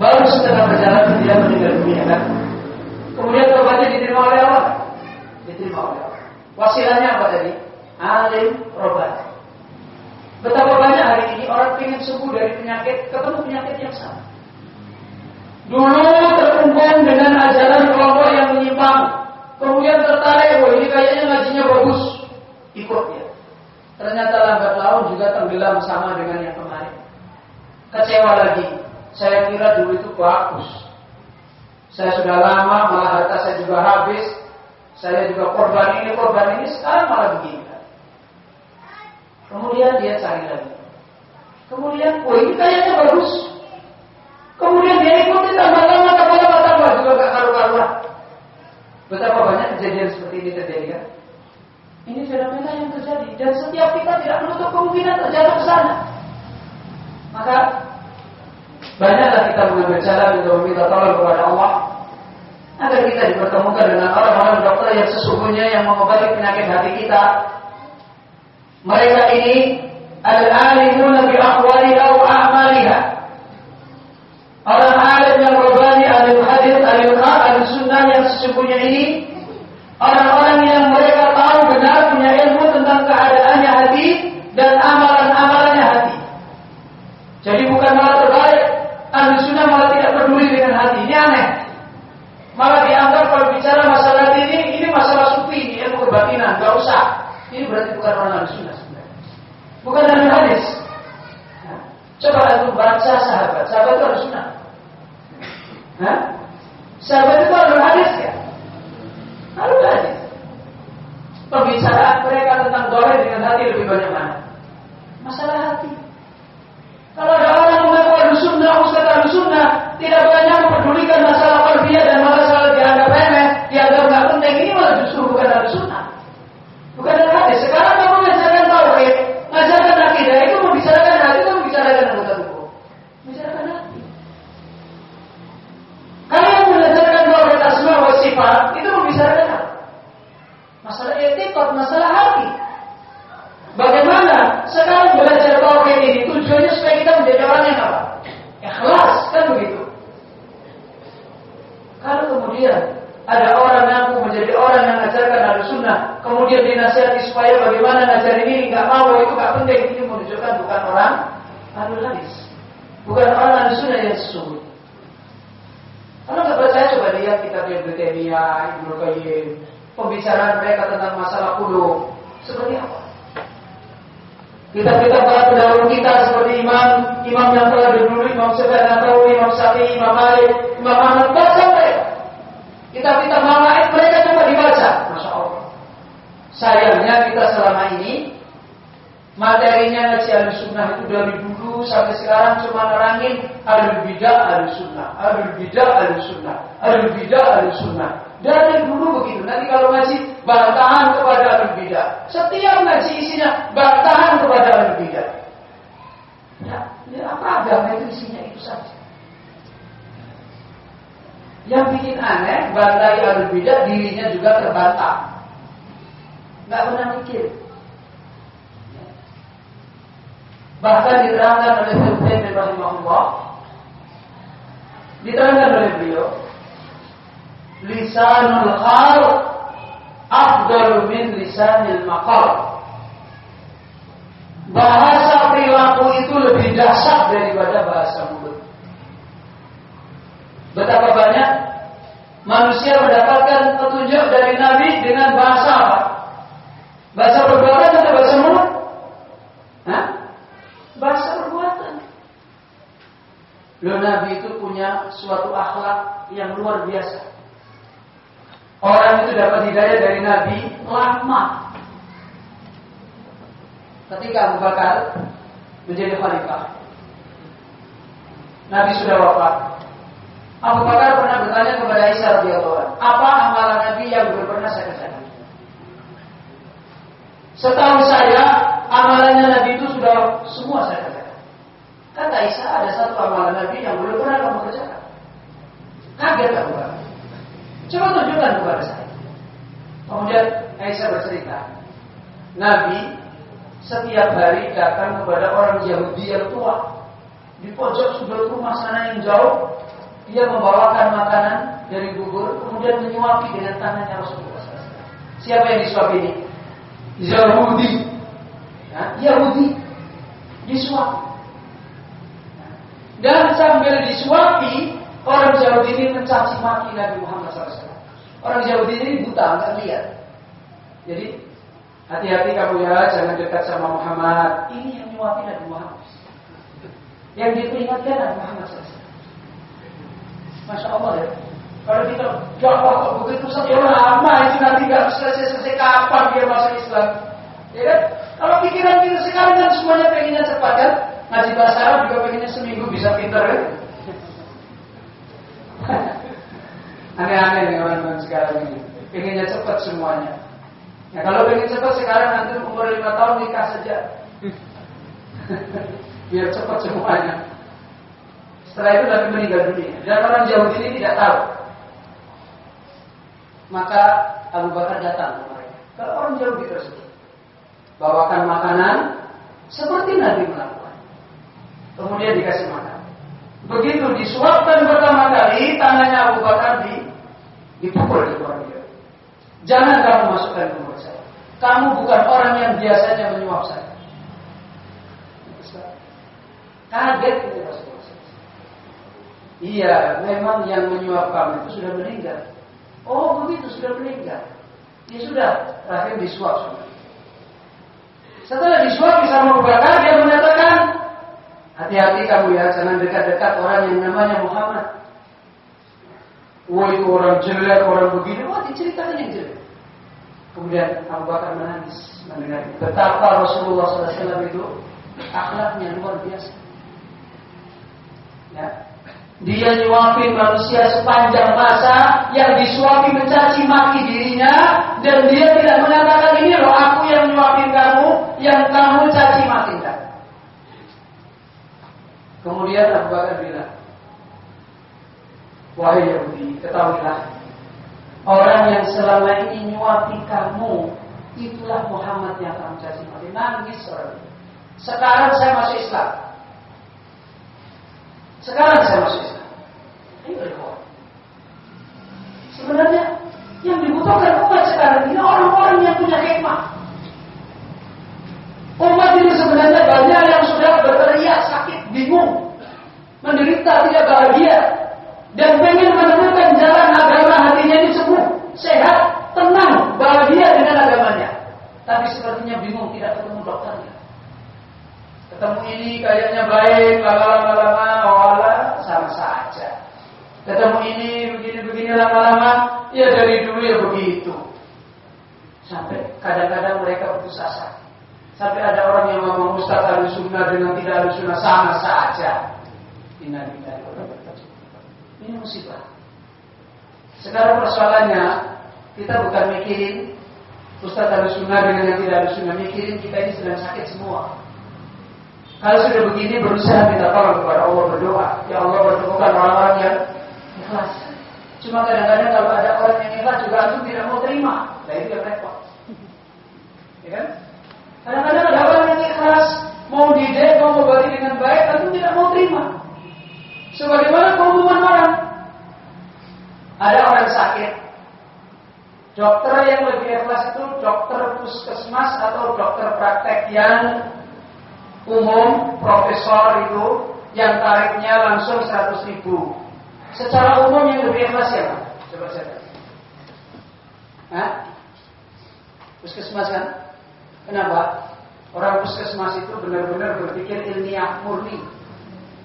Speaker 1: Baru setengah perjalanan dia meninggal dunia kan. Kemudian tobatnya diterima oleh Allah. Diterima oleh Allah. Wasilahnya apa tadi? Alim robat. Betapa banyak hari ini orang ingin sembuh dari penyakit, ketemu penyakit yang sama. Dulu terkumpul dengan ajaran kelompok yang menyimpang, kemudian tertarik, wah ini kayaknya ngajinya bagus, ikut ya. Ternyata lambat laun juga tenggelam sama dengan yang kemarin. Kecewa lagi. Saya kira dulu itu bagus. Saya sudah lama, malah harta saya juga habis. Saya juga korban ini, korban ini, sekarang malah begini. Kemudian dia cari lagi. Kemudian, wah ini kayaknya bagus. Kemudian dia ikuti tambah lama, tambah lama, tambah juga gak karu-karuan. Betapa banyak kejadian seperti ini terjadi kan? Ini fenomena yang terjadi dan setiap kita tidak menutup kemungkinan terjadi ke sana. Maka banyaklah kita mengambil cara untuk meminta tolong kepada Allah agar kita dipertemukan dengan orang-orang dokter yang sesungguhnya yang mengobati penyakit hati kita. Mereka ini al-alimuna bi aqwaliha wa a'maliha. Orang alim yang robani, alim hadis, alim alim sunnah yang sesungguhnya ini orang-orang yang mereka tahu benar punya ilmu tentang keadaannya hati dan amalan-amalannya hati. Jadi bukan malah terbaik, ahli sunnah malah tidak peduli dengan hati. Ini aneh. Malah dianggap kalau bicara masalah hati ini, ini masalah sufi, ini ilmu kebatinan, gak usah. Ini berarti bukan orang ahli sunnah sebenarnya. Bukan ahli hadis. Nah, coba aku baca sahabat, sahabat itu ahli sunnah. Hah? Sahabat itu ahli hadis ya? Ahli hadis. Pembicaraan mereka tentang doa dengan hati lebih banyak mana? Masalah hati. Kalau ada orang mengaku ahli sunnah, ustaz ahli sunnah, tidak banyak mempedulikan masalah qalbiyah dan masalah dianggap remeh, dianggap nggak penting, ini malah justru bukan ahli sunnah. Bukan ahli hadis. Sekarang kamu mengajarkan tauhid, mengajarkan akidah, itu membicarakan hati, itu membicarakan anggota tubuh. Membicarakan hati. Kalian mengajarkan tauhid asma wa sifat, itu membicarakan apa? Kemudian ada orang ngaku menjadi orang yang mengajarkan ahli sunnah, kemudian dinasihati supaya bagaimana ngajarin ini nggak mau itu nggak penting ini menunjukkan bukan orang hadis, bukan orang ahli sunnah yang sesungguhnya. Kalau nggak percaya coba lihat kitab Ibnu Taimiyah, Ibnu Qayyim, pembicaraan mereka tentang masalah kudu seperti apa. Kita-kita para pendahulu kita seperti imam imam yang telah dulu Imam Sufyan Imam Syafi'i, Imam Malik, Imam Ahmad. Kita-kita malaik mereka coba dibaca, masya Allah. Sayangnya kita selama ini materinya ngaji al sunnah itu dari dulu sampai sekarang cuma nerangin al bidah al sunnah, al bidah al sunnah, al bidah al sunnah. Dari dulu begitu. Nanti kalau ngaji bantahan kepada ahli bidah. Setiap ngaji isinya bantahan kepada ahli bidah. Ya, ya apa agama itu isinya itu saja. Yang bikin aneh, bantai ahli bidah dirinya juga terbantah. Nggak pernah mikir. Bahkan diterangkan oleh Ibnu rahimahullah diterangkan oleh beliau lisanul hal afdal min lisanil maqal. Bahasa perilaku itu lebih dasar daripada bahasa mulut. Betapa banyak manusia mendapatkan petunjuk dari Nabi dengan bahasa apa? Bahasa perbuatan atau bahasa mulut? Hah? Bahasa perbuatan. Loh Nabi itu punya suatu akhlak yang luar biasa. Orang itu dapat hidayah dari Nabi lama. Ketika Abu Bakar menjadi khalifah. Nabi sudah wafat. Abu Bakar pernah bertanya kepada Aisyah radhiyallahu "Apa amalan Nabi yang belum pernah saya kerjakan?" Setahu saya, amalannya Nabi itu sudah semua saya kerjakan. Kata Aisyah, ada satu amalan Nabi yang belum pernah kamu kerjakan. Kaget Abu Bakar. Coba tunjukkan kepada saya. Kemudian Aisyah bercerita, Nabi setiap hari datang kepada orang Yahudi yang tua di pojok sudut rumah sana yang jauh. Dia membawakan makanan dari bubur, kemudian menyuapi dengan tangannya Rasulullah Siapa yang disuapi ini? Yahudi. Nah, Yahudi disuapi. Dan sambil disuapi, orang Yahudi ini mencaci maki Nabi Muhammad SAW. Orang Yahudi ini buta, nggak lihat. Jadi hati-hati kamu ya, jangan dekat sama Muhammad. Ini yang nyuapin Nabi Muhammad. Yang diperingatkan Nabi Muhammad SAW. Masya Allah ya. Kalau kita dakwah kok begitu saja lama itu nanti nggak selesai-selesai kapan dia masuk Islam. Ya kan? Kalau pikiran kita sekarang kan semuanya pengennya cepat kan? Ngaji bahasa Arab juga pengennya seminggu bisa pintar kan? Aneh-aneh nih orang-orang sekarang ini. Pengennya cepat semuanya. Ya kalau pengen cepat sekarang nanti umur lima tahun nikah saja. Biar cepat semuanya. Setelah itu nanti meninggal dunia. Dan orang jauh ini tidak tahu. Maka Abu Bakar datang ke mereka. Kalau orang jauh tersebut. Bawakan makanan seperti Nabi melakukan. Kemudian dikasih makan. Begitu disuapkan pertama kali, tangannya Abu Bakar di, dipukul di luar dia. Jangan kamu masukkan ke mulut saya. Kamu bukan orang yang biasanya menyuap saya. Kaget ini Rasulullah. Iya, memang yang menyuap kamu itu sudah meninggal. Oh begitu sudah meninggal. Ya sudah, terakhir disuap sudah. Setelah disuap bisa Abu Bakar dia mengatakan Hati-hati kamu ya, jangan dekat-dekat orang yang namanya Muhammad. Wah itu orang jelek, orang begini. Wah diceritakan yang jelek. Kemudian Abu Bakar menangis mendengar betapa Rasulullah SAW itu akhlaknya luar biasa. Ya. Dia nyuapin manusia sepanjang masa yang disuapi mencaci maki dirinya dan dia tidak mengatakan ini loh aku yang nyuapin kamu yang kamu caci maki. Kemudian Abu Bakar bilang, Wahai Yahudi, ketahuilah Orang yang selama ini nyuapi kamu Itulah Muhammad yang kamu caci maki. Nangis orang Sekarang saya masuk Islam sekarang saya masuk Islam. Ini berkuat. Sebenarnya yang dibutuhkan umat sekarang ini orang-orang yang punya hikmah. Umat ini sebenarnya banyak yang sudah berteriak sakit, bingung, menderita, tidak bahagia, dan pengen menemukan jalan agama hatinya ini sembuh, sehat, tenang, bahagia dengan agamanya. Tapi sepertinya bingung, tidak ketemu dokternya ini kayaknya baik, lama-lama wala sama saja. Ketemu ini begini-begini lama-lama, ya dari dulu ya begitu. Sampai kadang-kadang mereka putus asa. Sampai ada orang yang ngomong Ustaz al sunnah dengan tidak al sunnah sama saja. Ini musibah. Sekarang persoalannya kita bukan mikirin Ustaz al sunnah dengan yang tidak al sunnah, mikirin kita ini sedang sakit semua. Kalau sudah begini berusaha minta tolong kepada Allah berdoa. Ya Allah bertemukan orang-orang yang ikhlas. Cuma kadang-kadang kalau ada orang yang ikhlas juga aku tidak mau terima. Nah itu yang repot. Ya kan? Kadang-kadang ada orang yang ikhlas mau didik, mau mengobati dengan baik, aku tidak mau terima. Sebagaimana keumuman orang. Ada orang sakit. Dokter yang lebih ikhlas itu dokter puskesmas atau dokter praktek yang umum profesor itu yang tarifnya langsung 100 ribu. Secara umum yang lebih ikhlas ya Pak? Coba saya tanya. Hah? Puskesmas kan? Kenapa? Orang puskesmas itu benar-benar berpikir ilmiah murni.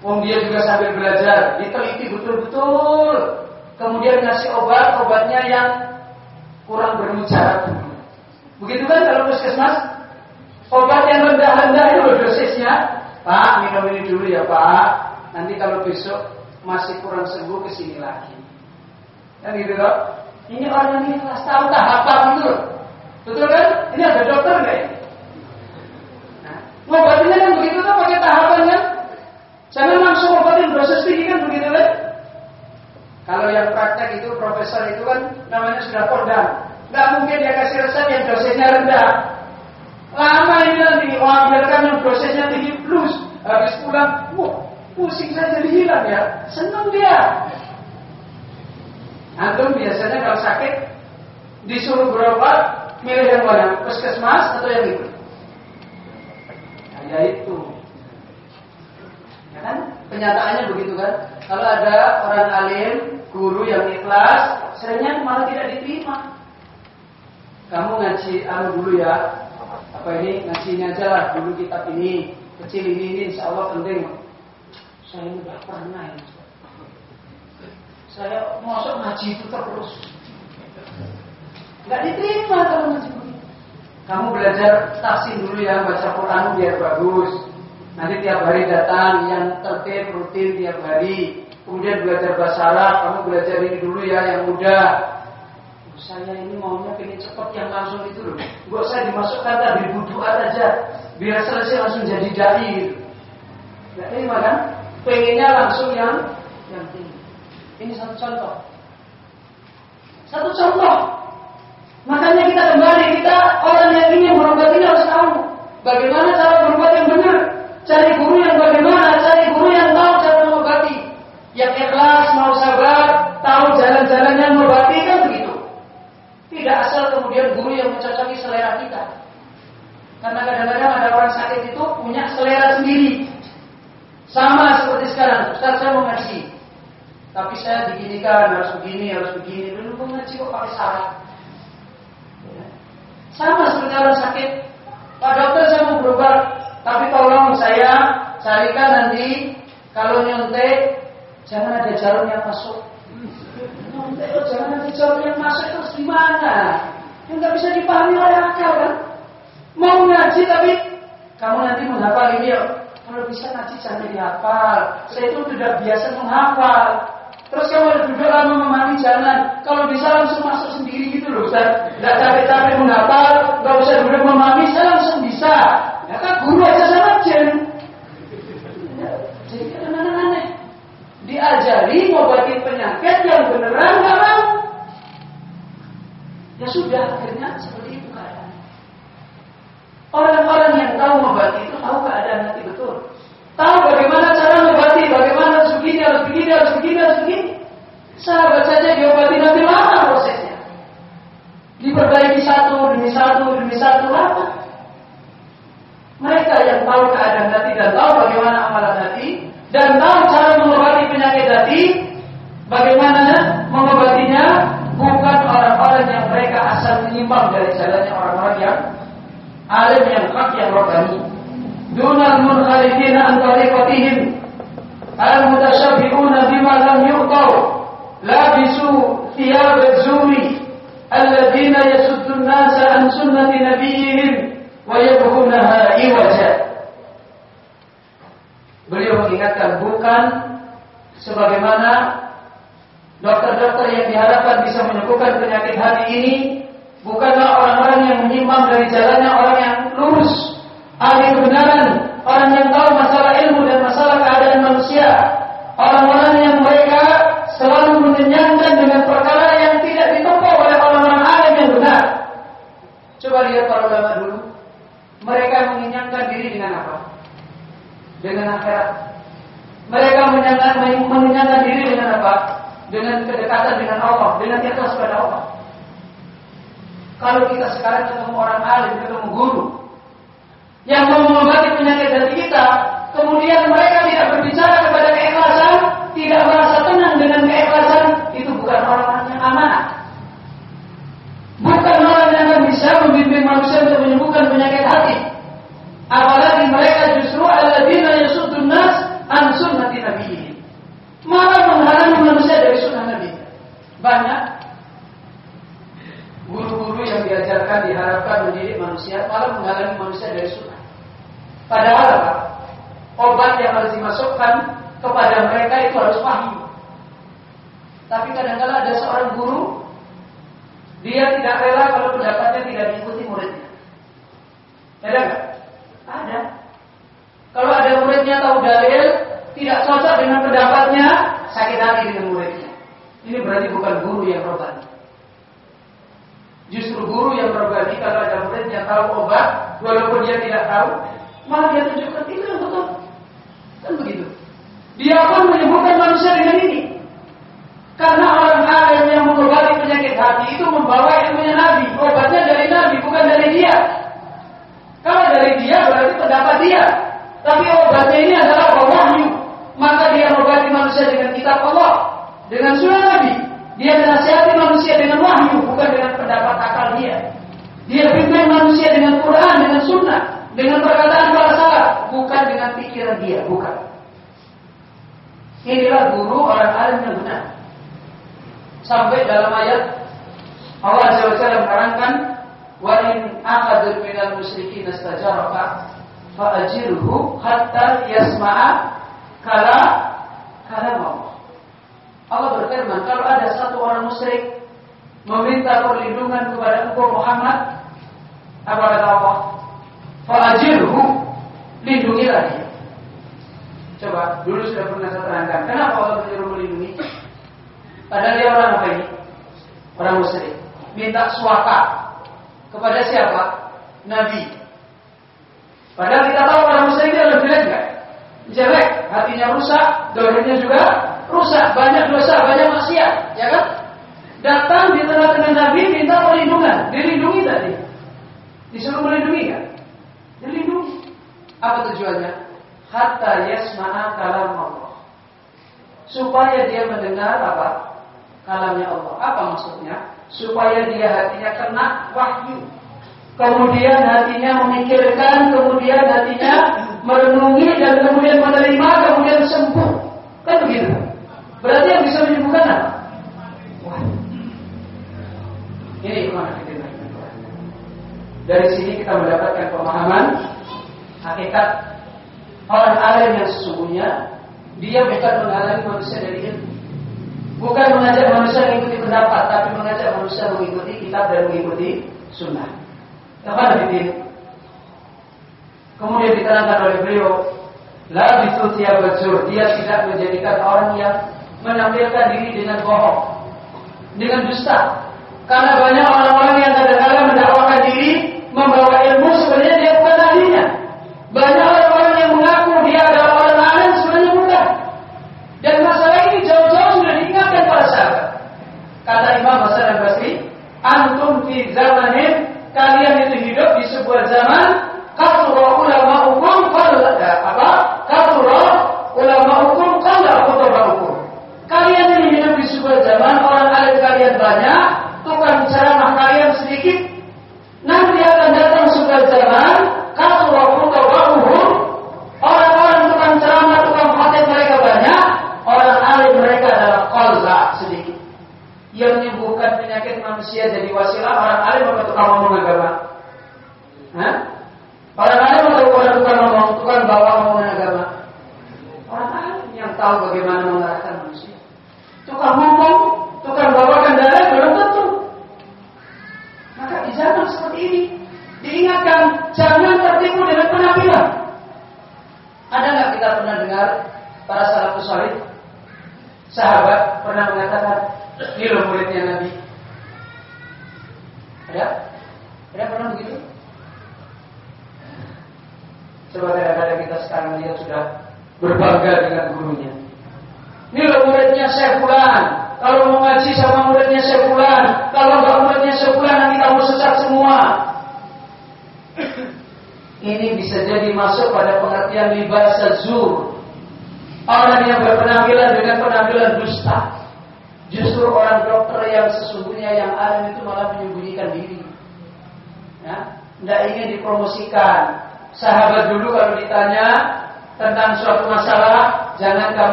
Speaker 1: Wong dia juga sambil belajar, diteliti betul-betul. Kemudian ngasih obat, obatnya yang kurang bermujarat. Begitu kan kalau puskesmas? Obat yang rendah-rendah itu loh dosisnya. Pak, minum ini dulu ya Pak. Nanti kalau besok masih kurang sembuh ke sini lagi. Kan gitu loh. Ini orang yang ikhlas tahu tahapan itu loh. Betul kan? Ini ada dokter nggak ini? Nah, ngobatinnya kan begitu tuh pakai tahapan kan? Jangan langsung obatin proses tinggi kan begitu kan? Kalau yang praktek itu profesor itu kan namanya sudah kodam. Nggak mungkin dia kasih resep yang dosisnya rendah. Lama ini nanti biarkan yang prosesnya tinggi plus habis pulang, wah pusing saya jadi hilang ya, senang dia. Antum biasanya kalau sakit disuruh berobat, milih yang mana? Puskesmas atau yang itu? Nah, ya itu. Ya kan? Kenyataannya begitu kan? Kalau ada orang alim, guru yang ikhlas, seringnya malah tidak diterima. Kamu ngaji anu dulu ya, apa ini? Ngajinya aja lah. Dulu kitab ini kecil ini ini insya Allah penting. Saya ini udah pernah ini. Saya masuk ngaji itu terus. Nggak diterima kalau ngaji kamu belajar tafsir dulu ya baca Quran biar bagus. Nanti tiap hari datang yang tertib rutin tiap hari. Kemudian belajar bahasa Arab kamu belajar ini dulu ya yang mudah saya ini maunya pengen cepat yang langsung itu loh. Gak saya dimasukkan tadi buduat aja, biar selesai langsung jadi dai terima kan? Pengennya langsung yang yang tinggi. Ini satu contoh. Satu contoh. Makanya kita kembali kita orang yang ingin berobat ini harus tahu bagaimana cara berobat yang benar. Cari guru yang bagaimana, cari guru yang tahu cara mengobati. Yang ikhlas, mau sabar, tahu jalan-jalannya mengobati kan begitu. Tidak asal kemudian guru yang mencocoki selera kita. Karena kadang-kadang ada orang sakit itu punya selera sendiri. Sama seperti sekarang, Ustaz saya mau ngaji. Tapi saya diginikan, harus begini, harus begini. Dulu mau ngaji kok pakai syarat. Sama seperti orang sakit. Pak dokter saya mau berobat, tapi tolong saya carikan nanti kalau nyontek jangan ada jarum yang masuk Oh, jangan jarum yang masuk terus gimana? Yang nggak bisa dipahami oleh akal kan? Mau ngaji tapi kamu nanti menghafal ini ya. Kalau bisa ngaji jangan dihafal. Saya itu sudah biasa menghafal. Terus kamu duduk lama memahami jangan. Kalau bisa langsung masuk sendiri gitu loh Ustaz. Tidak capek-capek menghafal, nggak usah duduk memahami, saya langsung bisa. Ya kan guru aja sama jen. Diajari ngobatin penyakit yang beneran nggak mau. Ya sudah, akhirnya seperti itu keadaan. Orang-orang yang tahu mengobati itu tahu keadaan hati betul. Tahu bagaimana cara mengobati, bagaimana harus begini, harus begini, harus begini, harus begini. Sahabat saja diobati nanti lama prosesnya. Diperbaiki satu demi satu demi satu lama. Mereka yang tahu keadaan hati dan tahu bagaimana amalan hati, dan tahu cara mengobati hati, bagaimana mengobatinya? Bukan orang-orang yang mereka asal menyimpang dari jalannya orang-orang yang alim yang hak yang rohani. dunal munharifina an tariqatihim. Al-mutashabbi'una bima lam yu'taw. Labisu thiyab az-zuri alladhina yasuddu an-nasa an sunnati nabiyihim wa yabghunaha iwaja. Beliau mengingatkan bukan sebagaimana dokter-dokter yang diharapkan bisa menyembuhkan penyakit hati ini bukanlah orang-orang yang menyimpang dari jalannya orang yang lurus, ahli kebenaran, orang yang tahu masalah ilmu dan masalah keadaan manusia, orang-orang yang mereka selalu mengenyangkan dengan perkara yang tidak ditempuh oleh orang-orang alim yang benar. Coba lihat para ulama dulu, mereka mengenyangkan diri dengan apa? dengan akhirat. Mereka menyenangkan diri dengan apa? Dengan kedekatan dengan Allah, dengan ikhlas pada Allah. Kalau kita sekarang ketemu orang alim, ketemu guru yang mau mengobati penyakit hati kita, kemudian mereka tidak berbicara kepada keikhlasan, tidak merasa tenang dengan keikhlasan, itu bukan orang yang amanah. Bukan orang yang bisa membimbing manusia untuk menyembuhkan penyakit hati. Apalagi mereka justru alladzina yasuddun nas an sunnati nabiyyin. Malah menghalangi manusia dari sunnah Nabi. Banyak guru-guru yang diajarkan diharapkan mendidik manusia malah menghalangi manusia dari sunnah. Padahal apa? Obat yang harus dimasukkan kepada mereka itu harus wahyu. Tapi kadang-kadang ada seorang guru dia tidak rela kalau pendapatnya tidak diikuti muridnya. Ada nggak? Ada. Kalau ada muridnya tahu dalil, tidak cocok dengan pendapatnya, sakit hati dengan muridnya. Ini berarti bukan guru yang robani. Justru guru yang berbagi kalau ada murid yang tahu obat, walaupun dia tidak tahu, malah dia tunjukkan itu yang betul. Kan begitu. Dia pun menyembuhkan manusia dengan ini. Karena orang alim yang mengobati penyakit hati itu membawa ilmunya Nabi. Obatnya dari Nabi, bukan dari dia. Kalau dari dia berarti pendapat dia. Tapi obatnya ini adalah wahyu. Maka dia mengobati manusia dengan kitab Allah, dengan sunnah Nabi. Dia menasihati manusia dengan wahyu, bukan dengan pendapat akal dia. Dia pimpin manusia dengan Quran, dengan sunnah, dengan perkataan para salaf, bukan dengan pikiran dia, bukan. Inilah guru orang alim yang benar. Sampai dalam ayat Allah Azza wa Jalla menerangkan wa in aqadul minal musyrikin istajaraka fa ajirhu hatta yasma'a kala kala Allah. Allah berfirman kalau ada satu orang musyrik meminta perlindungan kepada engkau Muhammad apa kata Allah? Fa ajirhu lindungilah dia. Coba dulu sudah pernah saya terangkan kenapa Allah menyuruh melindungi? Padahal dia orang apa ini? Orang musyrik. Minta suaka kepada siapa? Nabi. Padahal kita tahu orang musyrik itu lebih jelek? Jelek, hatinya rusak, dohirnya juga rusak, banyak dosa, banyak maksiat, ya kan? Datang di tengah-tengah Nabi minta perlindungan, dilindungi tadi. Disuruh melindungi kan? Dilindungi. Apa tujuannya? Hatta yasma'a kalam Allah. Supaya dia mendengar apa? Kalamnya Allah. Apa maksudnya? supaya dia hatinya kena wahyu. Kemudian hatinya memikirkan, kemudian hatinya merenungi dan kemudian menerima, kemudian sembuh. Kan begitu. Berarti yang bisa menyembuhkan apa? Wahyu. Ini ke mana kita Dari sini kita mendapatkan pemahaman hakikat orang alim yang sesungguhnya dia bukan menghalangi manusia dari ilmu. Bukan mengajak manusia mengikuti pendapat, tapi mengajak manusia mengikuti kitab dan mengikuti sunnah. Ini. Kemudian diterangkan oleh beliau, la tiap bajur, dia tidak menjadikan orang yang menampilkan diri dengan bohong, dengan dusta. Karena banyak orang-orang yang kadang-kadang mendakwakan diri membawa ilmu sebenarnya dia bukan ahlinya. Banyak orang-orang yang mengaku dia adalah orang alim sebenarnya bukan. Dan masalah ini jauh-jauh sudah diingatkan para sahabat. Kata Imam Hasan Basri, antum fi zamanin kalian itu hidup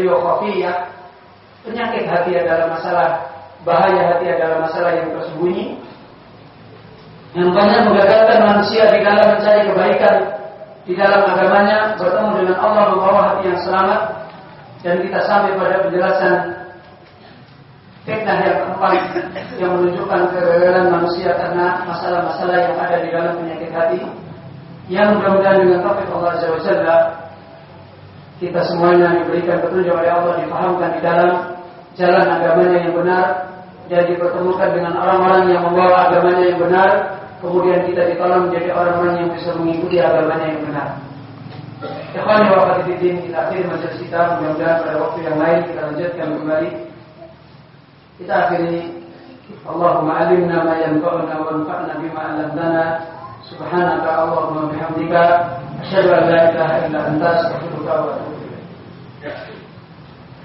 Speaker 1: beliau khafiyah. Penyakit hati adalah masalah bahaya hati adalah masalah yang tersembunyi. Yang banyak menggagalkan manusia di dalam mencari kebaikan di dalam agamanya bertemu dengan Allah membawa hati yang selamat dan kita sampai pada penjelasan fitnah yang keempat yang menunjukkan kegagalan manusia karena masalah-masalah yang ada di dalam penyakit hati. Yang mudah-mudahan dengan topik Allah Azza wa Jalla kita semuanya diberikan petunjuk oleh Allah dipahamkan di dalam jalan agamanya yang benar dan dipertemukan dengan orang-orang yang membawa agamanya yang benar. Kemudian kita ditolong menjadi orang-orang yang bisa mengikuti agamanya yang benar. Ikhwan di fatidin kita akhiri majelis kita. Mudah-mudahan pada waktu yang lain kita lanjutkan kembali. Kita akhiri. Allahumma alimna ma yanfa'una wa anfa'na bima 'allamtana. Subhanaka Allahumma bihamdika. Asyhadu an la ilaha illa anta astaghfiruka wa atubu